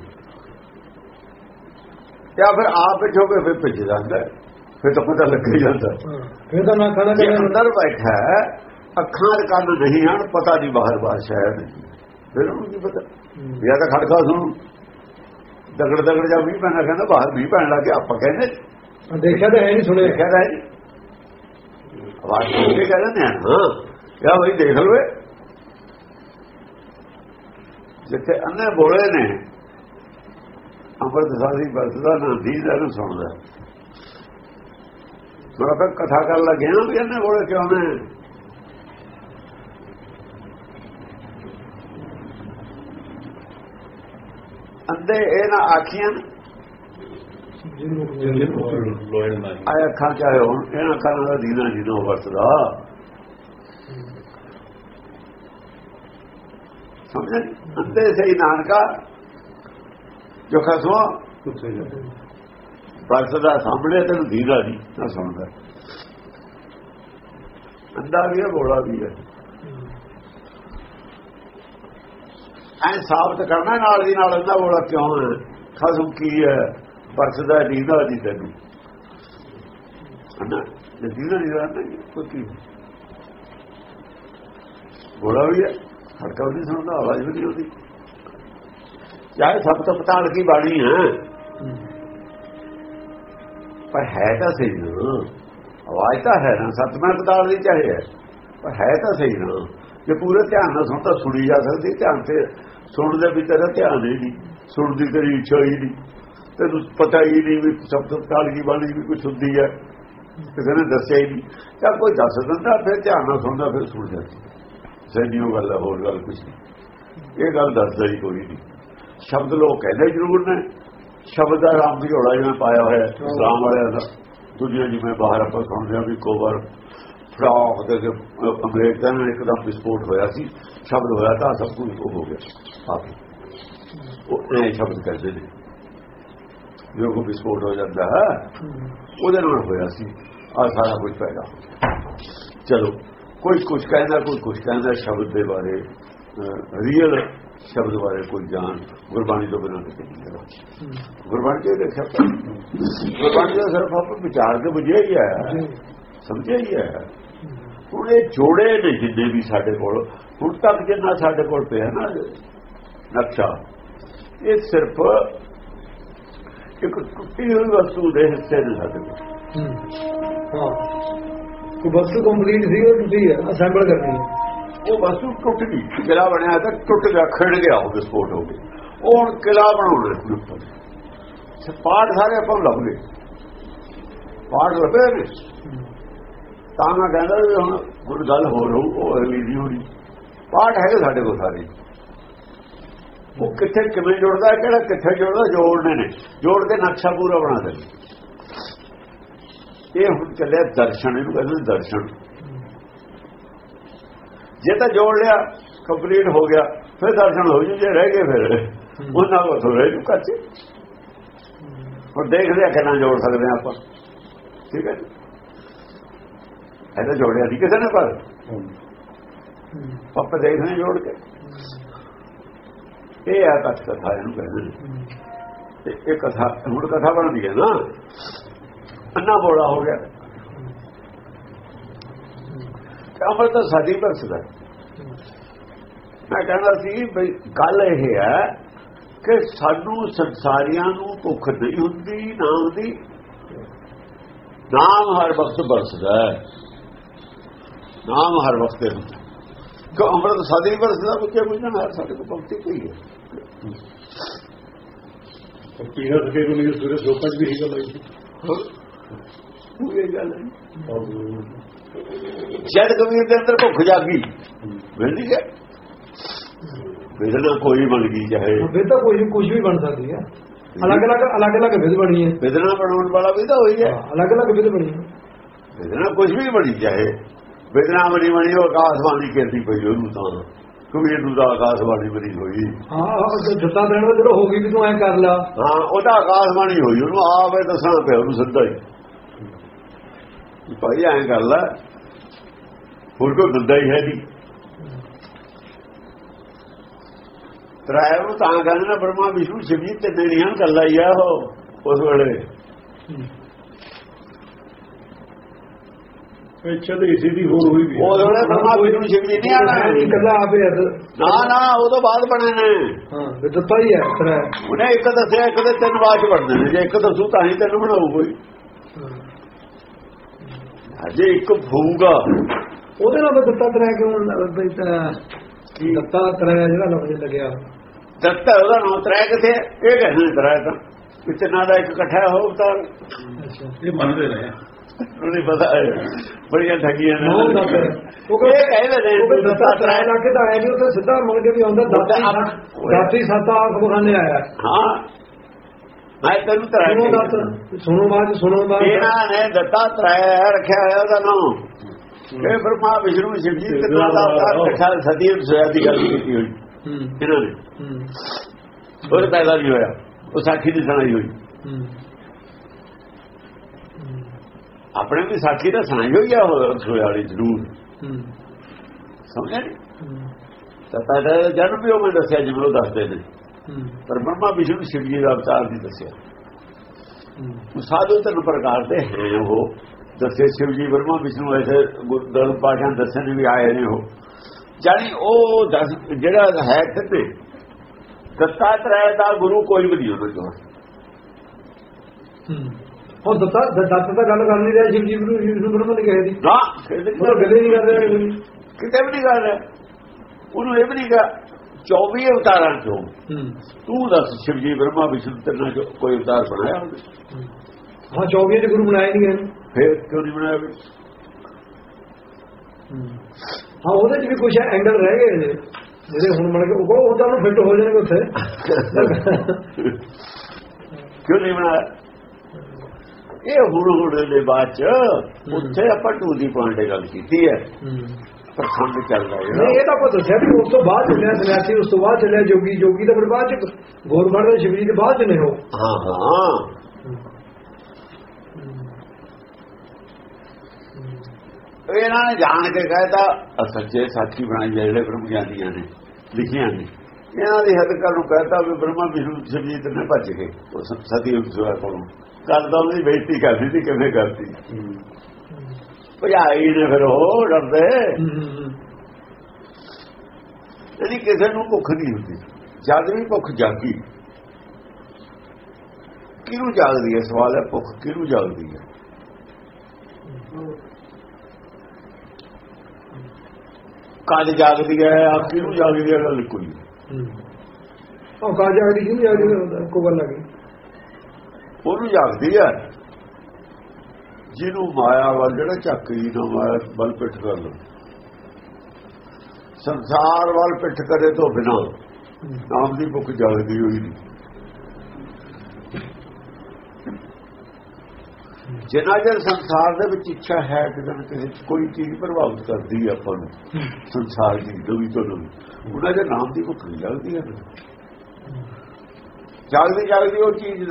ਜਾਂ ਫਿਰ ਆਪ ਪਿੱਛੋਂ ਕੇ ਫਿਰ ਭਿੱਜ ਜਾਂਦਾ। ਫਿਰ ਤਾਂ ਪਤਾ ਲੱਗ ਹੀ ਜਾਂਦਾ। ਫਿਰ ਤਾਂ ਨਾ ਖਾਣਾ ਜੇ ਅੰਦਰ ਬੈਠਾ ਅੱਖਾਂ ਦੇ ਕੰਨ ਨਹੀਂ ਹਨ ਪਤਾ ਨਹੀਂ ਬਾਹਰ ਬਾਰਿਸ਼ ਹੈ ਨਹੀਂ। ਫਿਰ ਉਹਨੂੰ ਕੀ ਪਤਾ? ਜਾਂ ਤਾਂ ਖੜਕਾ ਸੁਣ। ਦਗੜ ਦਗੜ ਜਾ ਵੀ ਪੈਣਾ ਕਹਿੰਦਾ ਬਾਹਰ ਵੀ ਪੈਣ ਲੱਗੇ ਆਪਾਂ ਕਹਿੰਦੇ ਦੇਖਿਆ ਤਾਂ ਹੈ ਨਹੀਂ ਸੁਣਿਆ। ਕਹਿੰਦਾ ਹੈ ਆਵਾਜ਼ ਸੁਣ ਕੇ ਕਹਿੰਦੇ ਨੇ ਹਾਂ। ਕਿਆ ਬਈ ਦੇਖ ਲਵੇ ਜਿੱਥੇ ਅੰਨੇ ਬੋਲੇ ਨੇ ਅੰਮ੍ਰਿਤ ਸਾਧੀ ਬਸਦਾ ਨਾ ਦੀਦਾ ਨੂੰ ਸੁਣਦਾ। ਮੈਂ ਤਾਂ ਕਥਾ ਕਰਨ ਲੱਗਿਆ ਵੀ ਅੰਨੇ ਬੋਲੇ ਕਿਉਂ ਨੇ? ਅੰਦੇ ਇਹ ਨਾ ਆਖੀਆਂ ਜਿਹਨੂੰ ਲੋਇਨ ਨਹੀਂ ਆ ਅੱਖਾਂ ਚਾਹੇ ਹੁਣ ਇਹਨਾਂ ਅੱਖਾਂ ਦਾ ਦੀਨਾ ਜਿਹਨੂੰ ਵਰਤਦਾ। ਸਮਝੇ? ਅੰਦੇ ਸਹੀ ਨਾਨਕਾ। ਜੋ ਖਸਵਾ ਕੁੱਥੇ ਜਾ ਵਰਤਦਾ ਸਾਹਮਣੇ ਤੈਨੂੰ ਦੀਦਾ ਨਹੀਂ, ਨਾ ਸੁਣਦਾ। ਅੰਦਾ ਵੀ ਹੈ, ਬੋਲਾ ਵੀ ਹੈ। ਐ ਸਾਬਤ ਕਰਨਾ, ਨਾਲ ਦੀ ਨਾਲ ਅੰਦਾ ਬੋਲਾ ਕਿਉਂ ਹੈ? ਖਸਮ ਕੀ ਹੈ? ਵਰਤਦਾ ਦੀਦਾ ਨਹੀਂ ਤੈਨੂੰ। ਅੰਨਾ ਜੇ ਦੀਦਾ ਨਹੀਂ ਰਹਿੰਦਾ, ਕੋਈ ਕੀ? ਬੋਲਾ ਵੀ ਹੈ। ਹੜਕਾ ਵੀ ਨਹੀਂ ਸੁਣਦਾ ਆਵਾਜ਼ ਵੀ ਨਹੀਂ ਆਉਂਦੀ। ਚਾਹੇ ਸਭ ਤੋਂ ਪਤਾਲ ਕੀ ਬਾਣੀ ਹੈ? ਪਰ ਹੈ ਤਾਂ ਸਹੀ ਨਾ। ਆਵਾਜ਼ ਤਾਂ ਹੈ ਨਾ ਸਤਮਾ ਪਤਾਲ ਦੀ ਚਾਹੇ ਹੈ ਪਰ ਹੈ ਤਾਂ ਸਹੀ ਨਾ। ਜੇ ਪੂਰੇ ਧਿਆਨ ਨਾਲ ਤਾਂ ਸੁਣੀ ਜਾ ਸਕਦੀ, ਧਿਆਨ ਤੇ ਸੁਣਨ ਦੇ ਵਿੱਚ ਤੇਰਾ ਧਿਆਨ ਹੀ ਨਹੀਂ। ਸੁਣਦੀ ਤੇਰੀ ਇੱਛਾ ਹੀ ਨਹੀਂ। ਤੈਨੂੰ ਪਤਾ ਹੀ ਨਹੀਂ ਵੀ ਸਭ ਤੋਂ ਪਤਾਲ ਕੀ ਬਾਣੀ ਵੀ ਕੁਝ ਹੁੰਦੀ ਹੈ। ਕਿਸੇ ਨੇ ਦੱਸਿਆ ਹੀ ਨਹੀਂ। ਜਾਂ ਕੋਈ ਦੱਸ ਦਿੰਦਾ, ਫਿਰ ਧਿਆਨ ਨਾਲ ਸੁਣਦਾ, ਫਿਰ ਸੁਣ ਜਾਂਦੀ। ਸਹੀ ਉਹ ਗੱਲ ਹੈ ਹੋਰ ਗੱਲ ਕੁਝ ਨਹੀਂ। ਇਹ ਗੱਲ ਦੱਸਦਾ ਹੀ ਕੋਈ ਨਹੀਂ। ਸ਼ਬਦ ਲੋਕ ਕਹਿੰਦੇ ਜ਼ਰੂਰ ਨੇ। ਸ਼ਬਦ ਦਾ ਰਾਮ ਦੀ ਜਿਵੇਂ ਪਾਇਆ ਹੋਇਆ ਇਸਲਾਮ ਵਾਲਿਆਂ ਦਾ। ਦੁਨੀਆ ਜਿਵੇਂ ਬਾਹਰ ਆਪਾਂ ਸੁਣਦੇ ਹਾਂ ਵੀ ਕੋਵਰ ਫਰਾਕ ਦੇ ਕੇ ਅੰਗਰੇਜ਼ ਦਾ ਇੱਕਦਮ ਵਿਸਫੋਟ ਹੋਇਆ ਸੀ। ਸ਼ਬਦ ਹੋਇਆ ਤਾਂ ਸਭ ਕੁਝ ਹੋ ਗਿਆ। ਆਪ ਉਹ ਇਹ ਸ਼ਬਦ ਕਹਿੰਦੇ ਨੇ। ਜੋ ਕੋ ਵਿਸਫੋਟ ਹੋ ਜਾਂਦਾ ਹੈ, ਉਹਦੇ ਨਾਲ ਹੋਇਆ ਸੀ। ਆ ਸਾਰਾ ਕੁਝ ਪੈਦਾ। ਗਿਆ। ਚਲੋ। ਕੋਈ ਕੁਝ ਕਹਿੰਦਾ ਕੋਈ ਕੁਝ ਕਹਿੰਦਾ ਸ਼ਬਦ ਦੇ ਬਾਰੇ ਰੀਅਲ ਸ਼ਬਦ ਬਾਰੇ ਕੋਈ ਜਾਣ ਗੁਰਬਾਣੀ ਤੋਂ ਬਿਨਾਂ ਕਿਤੇ ਨਹੀਂ ਕਰਦਾ ਗੁਰਬਾਣੀ ਦੇ ਲਿਖਿਆ ਤਾਂ ਗੁਰਬਾਣੀ ਦਾ ਸਿਰਫ ਆਪਾਂ ਵਿਚਾਰ ਕੇ ਬੁਝਿਆ ਹੀ ਹੈ। ਸਮਝਿਆ ਹੀ ਹੈ। ਹੁਣ ਇਹ ਜੋੜੇ ਨੇ ਜਿੰਨੇ ਵੀ ਸਾਡੇ ਕੋਲ। ਹੁਣ ਤੱਕ ਜਿੰਨਾ ਸਾਡੇ ਕੋਲ ਪਿਆ ਨਾ ਨਕਸ਼ਾ ਇਹ ਸਿਰਫ ਇੱਕ ਟੁੱਟੀ ਹੋਈ ਵਸਤੂ ਦੇ ਹਿੱਸੇ ਨੇ ਸਾਡੇ ਕੋਲ। ਹਾਂ। ਕੋਈ ਵਸਤੂ ਕੰਪਲੀਟ ਸੀ ਉਹ ਤੁਸੀਂ ਅਸੈਂਬਲ ਕਰਨੀ ਹੈ। ਉਹ ਵਸਤੂ ਟੁੱਟ ਗਈ। ਕਿਲਾ ਬਣਿਆ ਤਾਂ ਟੁੱਟ ਗਿਆ, ਖਿੜ ਗਿਆ ਉਹ ਵਿਸਫੋਟ ਹੋ ਗਿਆ ਉਹ ਹੁਣ ਕਿਲਾ ਬਣਾਉਣਾ ਉੱਪਰ। ਪਾਠ ਸਾਰੇ ਆਪਾਂ ਲੱਭ ਗਏ। ਪਾਠ ਲੱਭੇ ਨੇ। ਤਾਂ ਮੈਂ ਕਹਿੰਦਾ ਵੀ ਹੁਣ ਕੋਈ ਗੱਲ ਹੋ ਰਹੀ ਉਹ ਅਗਲੀ ਨਹੀਂ ਹੋਣੀ। ਪਾਠ ਹੈਗੇ ਸਾਡੇ ਕੋਲ ਸਾਰੇ। ਉਹ ਕਿੱਥੇ ਕਿਵੇਂ ਜੁੜਦਾ, ਕਿਹੜਾ ਕਿੱਥੇ ਜੁੜਦਾ, ਜੋੜਨੇ ਨੇ। ਜੋੜ ਕੇ ਨਕਸ਼ਾ ਪੂਰਾ ਬਣਾ ਦਿੰਦੇ। ਇਹ ਹੁਣ ਚੱਲਿਆ ਦਰਸ਼ਨ, ਇਹਨੂੰ ਕਹਿੰਦੇ ਦਰਸ਼ਨ। ਜੇ ਤਾਂ ਜੋੜ ਲਿਆ ਕੰਪਲੀਟ ਹੋ ਗਿਆ, ਫਿਰ ਦਰਸ਼ਨ ਹੋ ਜੂ, ਜੇ ਰਹਿ ਗਏ ਫਿਰ। ਉਹਨਾਂ ਕੋਲ ਤੋਂ ਰਹਿ ਜੂ ਕੱਚੇ ਹੁਣ ਦੇਖ ਲਿਆ ਕਿੰਨਾ ਜੋੜ ਸਕਦੇ ਹਾਂ ਆਪਾਂ। ਠੀਕ ਹੈ ਜੀ? ਇਹਦਾ ਜੋੜਿਆ ਨਹੀਂ ਕਿਸੇ ਨੇ ਪਰ। ਆਪਾਂ ਦੇਖਦੇ ਹਾਂ ਜੋੜ ਕੇ। ਇਹ ਆ ਕੱਚ ਕਥਾ, ਇਹਨੂੰ ਕਹਿੰਦੇ ਤੇ ਇਹ ਕਥਾ, ਹੁਣ ਕਥਾ ਬਣਦੀ ਹੈ ਨਾ। ਅੰਨਾ ਬੋਲਾ ਹੋ ਗਿਆ। ਤੇ ਅਮਰ ਤਾਂ ਸਾਡੀ ਭਰਸਦਾ ਮੈਂ ਕਹਿੰਦਾ ਸੀ ਬਈ ਗੱਲ ਇਹ ਹੈ ਕਿ ਸਾਨੂੰ ਸੰਸਾਰੀਆਂ ਨੂੰ ਭੁੱਖ ਨਹੀਂ ਹੁੰਦੀ ਨਾਮ ਦੀ ਨਾਮ ਹਰ ਵਕਤ ਵਰਸਦਾ ਹੈ। ਨਾਮ ਹਰ ਵਕਤ ਹੁੰਦਾ ਕਿ ਅੰਮ੍ਰਿਤ ਸਾਦੀ ਵਰਸਦਾ ਬੱਚੇ ਪੁੱਛਣ ਹਰ ਸਾਡੇ ਕੋਲ ਭਗਤੀ ਕੋਈ ਹੈ। ਪੀਣਾ ਸਕੇ ਨਹੀਂ ਸਵੇਰੇ ਲੋਕਾਂ 'ਚ ਵੀ ਹੀ ਗੱਲ ਆਈ ਇਹ ਗੱਲ ਹੈ ਜਦ ਕਬੀਰ ਦੇ ਅੰਦਰ ਭੁੱਖ ਜਾਗੀ ਮਿਲਦੀ ਹੈ? ਵਿਦਨਾ ਕੋਈ ਬਣ ਗਈ ਚਾਹੇ। ਤਾਂ ਕੋਈ ਕੁਝ ਵੀ ਬਣ ਸਕਦੀ ਹੈ। ਅਲੱਗ ਅਲੱਗ ਅਲੱਗ ਅਲੱਗ ਵਿਧ ਬਣੀ ਹੈ। ਵਿਦਨਾ ਬਣਾਉਣ ਵਾਲਾ ਵੀ ਤਾਂ ਹੋਈ ਹੈ। ਅਲੱਗ ਅਲੱਗ ਵਿਧ ਬਣੀ ਹੈ। ਵਿਦਨਾ ਕੁਝ ਵੀ ਬਣੀ ਚਾਹੇ। ਵਿਦਨਾ ਬਣੀ ਬਣੀ ਉਹ ਆਕਾਸ਼ਵਾਣੀ ਕਰਦੀ ਪਈ ਉਹਨੂੰ ਤਾਂ। ਕਬੀਰ ਨੂੰ ਤਾਂ ਆਕਾਸ਼ਵਾਣੀ ਬਣੀ ਹੋਈ। ਹਾਂ ਜੱਤਾ ਦੇਣ ਦਾ ਜਦੋਂ ਹੋ ਗਈ ਵੀ ਤੂੰ ਐ ਕਰ ਲਾ। ਹਾਂ ਉਹਦਾ ਆਕਾਸ਼ਵਾਣੀ ਹੋਈ ਉਹਨੂੰ ਆਵੇ ਦੱਸਣਾ ਪਿਆ ਉਹਨੂੰ ਸਿੱਧਾ ਹੀ। ਭਾਈ ਐਂ ਗੱਲ ਆ ਹੋਰ ਕੋਈ ਬੰਦਾ ਹੀ ਹੈ ਨਹੀਂ ਤਰਾਇ ਨੂੰ ਤਾਂ ਕਹਿੰਦੇ ਨਾ ਬ੍ਰਹਮਾ ਵਿਸ਼ਨੂੰ ਸ਼ਿਵ ਜੀ ਤੇ ਹਨ ਗੱਲਾਂ ਹੀ ਆ ਉਹ ਉਸ ਵੇਲੇ। ਤੇ ਇਸੇ ਦੀ ਹੋਰ ਹੋਈ ਵੀ ਉਸ ਵੇਲੇ ਬ੍ਰਹਮਾ ਵਿਸ਼ਨੂੰ ਸ਼ਿਵ ਜੀ ਨਹੀਂ ਆਣਾ ਇਕੱਲਾ ਆਪੇ ਤੇ- ਨਾ ਨਾ ਉਹ ਤੋਂ ਬਾਅਦ ਬਣੇ ਨੇ। ਹਾਂ ਦਿੱਤਾ ਹੀ ਉਹਨੇ ਇੱਕ ਦੱਸਿਆ ਇੱਕ ਦੇ ਤਿੰਨ ਬਾਅਦ ਚ ਬਣਦੇ ਨੇ। ਜੇ ਇੱਕ ਦੱਸੂ ਤਾਂ ਹੀ ਤਿੰਨ ਬਣਾਉ ਕੋਈ। ਅਜੇ ਇੱਕ ਹੋਊਗਾ। ਉਹਦੇ ਨਾਲ ਤਾਂ ਦਿੱਤਾ ਤਰਾ ਕਿਉਂ ਬਈ ਤਾਂ ਦਿੱਤਾ ਤਰਾ ਜਿਹੜਾ ਲਫ਼ਜ਼ ਲੱਗਿਆ। ਦੱਤਾ ਉਹਦਾ ਨਾਮ ਤਰਾ ਕਿਥੇ ਇਹ ਕਹਿੰਦੇ ਨੇ ਤਰਾ ਤਾਂ। ਵਿੱਚ ਨਾ ਦਾ ਇੱਕ ਇਕੱਠਾ ਹੋ ਤਾਂ ਅੱਛਾ। ਇਹ ਮੰਨਦੇ ਨੇ ਉਹਨੂੰ ਨਹੀਂ ਪਤਾ। ਹੈ ਬੜੀਆਂ ਠੱਗੀਆਂ ਨੇ। ਉਹ ਉਹ ਇਹ ਕਹਿੰਦੇ ਨੇ ਉਹ ਦਿੱਤਾ ਤਰਾ ਲਾ ਕੇ ਤਾਂ ਆਇਆ ਨਹੀਂ ਉੱਥੇ ਸਿੱਧਾ ਮੁੜ ਕੇ ਵੀ ਆਉਂਦਾ। ਦਾਤੀ। ਦਾਤੀ ਸੱਤ ਆਖ ਬਖਾਨੇ ਆਇਆ। ਹਾਂ। ਮੈਂ ਤੈਨੂੰ ਤਰਾ ਸੁਣੋ ਬਾਅਦ ਸੁਣੋ ਬਾਅਦ ਇਹਨਾਂ ਨੇ ਦਿੱਤਾ ਤਰਾ ਰੱਖਿਆ ਹੋਇਆ ਉਹਦਾ ਨਾਮ ਇਹ ਬ੍ਰਹਮਾ ਵਿਸ਼ਨੂੰ ਸ਼ਿਵ ਜੀ ਦਾ ਇਕੱਠਾ ਸਦੀ ਸੋਇਆ ਦੀ ਗੱਲ ਕੀਤੀ ਹੋਈ। ਇਹਨਾਂ ਨੇ। ਹੂੰ। ਉਹ ਪੈਦਾ ਨਹੀਂ ਹੋਇਆ। ਉਹ ਸਾਖੀ ਦੀ ਸੁਣਾਈ ਹੋਈ। ਆਪਣੇ ਵੀ ਸਾਖੀ ਦਾ ਸੁਣਾਈ ਹੋਈ ਆ ਸੋਇਆ ਵਾਲੀ ਜ਼ਰੂਰ। ਸਮਝਿਆ ਨਹੀਂ ਤਾਂ ਪੈਦਾ ਜਨਮ ਵੀ ਉਹ ਮੈਂ ਦੱਸਿਆ ਜਿਵੇਂ ਉਹ ਦੱਸਦੇ ਨੇ। ਪਰ ਬ੍ਰਹਮਾ ਵਿਸ਼ਨੂੰ ਸ਼ਿਵ ਜੀ ਦਾ ਅਵਤਾਰ ਨਹੀਂ ਦੱਸਿਆ। ਸਾਧੂ ਤਿੰਨ ਪ੍ਰਕਾਰ ਦੇ ਹੈ ਉਹ। ਦੱਸੇ ਸ਼ਿਵ ਜੀ ਬ੍ਰਹਮਾ ਵਿਸ਼ਨੂੰ ਐਸੇ ਗੁਰਦਲ ਪਾਠਾਂ ਦੱਸਣ ਵੀ ਆਏ ਨੇ ਉਹ। ਜਾਨੀ ਉਹ ਜਿਹੜਾ ਹੈ ਤੇ ਦੱਤਾਤਰੇయ ਦਾ ਗੁਰੂ ਕੋਈ ਵੀ ਨਹੀਂ ਉਹਨਾਂ ਚੋਂ ਉਹ ਦਿੱਤਾ ਦੱਤ ਤਾਂ ਗੱਲ ਕਰ ਨਹੀਂ ਰਿਹਾ ਸ਼ਿਵ ਜੀ ਨੂੰ ਸ਼ਿਵ ਨੂੰ ਬਰਮਨ ਕਹੇ ਦੀ ਨਾ ਕਿਤੇ ਉਹ ਗੱਲੇ ਨਹੀਂ ਕਰ ਰਿਹਾ। ਕਿਤੇ ਵੀ ਨਹੀਂ ਕਰ ਰਿਹਾ। ਉਹਨੂੰ ਇਹ ਵੀ ਨਹੀਂ ਕਹਾ। 24 ਅਵਤਾਰਾਂ ਚੋਂ। ਤੂੰ ਦੱਸ ਸ਼ਿਵ ਜੀ ਬ੍ਰਹਮਾ ਵਿਸ਼ਨੂੰ ਤਿੰਨਾਂ ਚੋਂ ਕੋਈ ਅਵਤਾਰ ਬਣਾਇਆ ਉਹਨੇ ਹਾਂ 24 ਦੇ ਗੁਰੂ ਬਣਾਏ ਨਹੀਂ ਗਏ। ਫਿਰ ਕਿਉਂ ਨਹੀਂ ਬਣਾਇਆ ਵੀ? ਹਾਂ। ਉਹਦੇ ਚ ਵੀ ਕੁਝ ਐਂਗਲ ਰਹਿ ਗਏ ਨੇ। ਜਿਹੜੇ ਹੁਣ ਮਨ ਕੇ ਉਹ ਉਹ ਤਾਂ ਫਿੱਟ ਹੋ ਜਾਣਗੇ ਉੱਥੇ। ਕਿਉਂ ਨਹੀਂ ਬਣਾਇਆ? ਇਹ ਹੁਣ ਹੁਣ ਦੇ ਬਾਅਦ ਚ ਉੱਥੇ ਆਪਾਂ ਟੂ ਦੀ ਪੁਆਇੰਟ ਗੱਲ ਕੀਤੀ ਹੈ। ਪ੍ਰਖੰਡ ਚੱਲਦਾ ਨਹੀਂ ਜਿਹੜਾ ਇਹ ਤਾਂ ਆਪਾਂ ਦੱਸਿਆ ਵੀ ਉਸ ਤੋਂ ਬਾਅਦ ਚੱਲਿਆ ਸੰਨਿਆਸੀ ਉਸ ਤੋਂ ਬਾਅਦ ਚੱਲਿਆ ਜੋਗੀ ਜੋਗੀ ਤਾਂ ਫਿਰ ਬਾਅਦ ਚ ਗੋਰਖੜ ਦੇ ਸ਼ਿਵਜੀ ਦੇ ਬਾਅਦ ਚ ਨੇ ਉਹ। ਹਾਂ ਹਾਂ। ਇਹਨਾਂ ਨੇ ਜਾਣ ਕੇ ਕਹਿਤਾ ਸੱਚੇ ਸਾਖੀ ਬਣਾਈ ਹੈ ਜਿਹੜੇ ਬ੍ਰਹਮ ਗਿਆਨੀਆਂ ਨੇ ਲਿਖੀਆਂ ਨੇ। ਇਹਨਾਂ ਦੀ ਹੱਦ ਕਰ ਨੂੰ ਕਹਿਤਾ ਵੀ ਬ੍ਰਹਮਾ ਵਿਸ਼ਨੂੰ ਸ਼ਬਜੀਤ ਨੇ ਭੱਜ ਗਏ ਸਤੀ ਉਸਵਾ ਕੋਲੋਂ। ਕਰਦਾ ਉਹਦੀ ਬੇਇੱਜ਼ਤੀ ਕਰਦੀ ਸੀ ਕਿਵੇਂ ਕਰਦੀ? ਭਜਾਈ ਨੇ ਫਿਰ ਉਹ ਡਰਦੇ। ਇਹਦੀ ਕਿਸੇ ਨੂੰ ਭੁੱਖ ਨਹੀਂ ਹੁੰਦੀ। ਜਦ ਵੀ ਭੁੱਖ ਜਾਗੀ ਕਿਹਨੂੰ ਜਾਗਦੀ ਹੈ? ਸਵਾਲ ਹੈ ਭੁੱਖ ਕਿਹਨੂੰ ਜਾਗਦੀ ਹੈ? ਕਦ ਜਾਗਦੀ ਹੈ? ਆ ਕਿਹਨੂੰ ਜਾਗਦੀ ਹੈ? ਗੱਲ ਕੋਈ। ਉਹ ਕਾਜਾ ਦੀ ਕਿਉਂ ਜਾਗੀ ਕੋ ਗੱਲ ਲੱਗੀ ਉਹਨੂੰ ਜਾਗਦੀ ਹੈ। ਜਿਹਨੂੰ ਮਾਇਆ ਵੱਲ, ਜਿਹੜਾ ਝੱਕੀ ਨਾ ਮਾਇਆ ਵੱਲ ਪਿੱਠ ਕਰ ਲੋ ਸੰਸਾਰ ਵੱਲ ਪਿੱਠ ਕਰੇ ਤੋਂ ਬਿਨਾ ਨਾਮ ਦੀ ਭੁੱਖ ਜਾਗਦੀ ਹੋਈ ਨਹੀਂ। ਜਿੰਨਾ ਚਿਰ ਸੰਸਾਰ ਦੇ ਵਿੱਚ ਇੱਛਾ ਹੈ ਕਿ ਜਦ ਕਿਸੇ ਕੋਈ ਚੀਜ਼ ਪ੍ਰਭਾਵਿਤ ਕਰਦੀ ਹੈ ਆਪਾਂ ਨੂੰ, ਸੰਸਾਰ ਦੀ ਦਵੀ ਤੋਂ ਉਹਨਾਂ ਦੇ ਨਾਮ ਦੀ ਭੁੱਖ ਨਹੀਂ ਲੱਗਦੀ ਹੈ। ਜਾਗਦੀ ਜਾਗਦੀ ਉਹ ਚੀਜ਼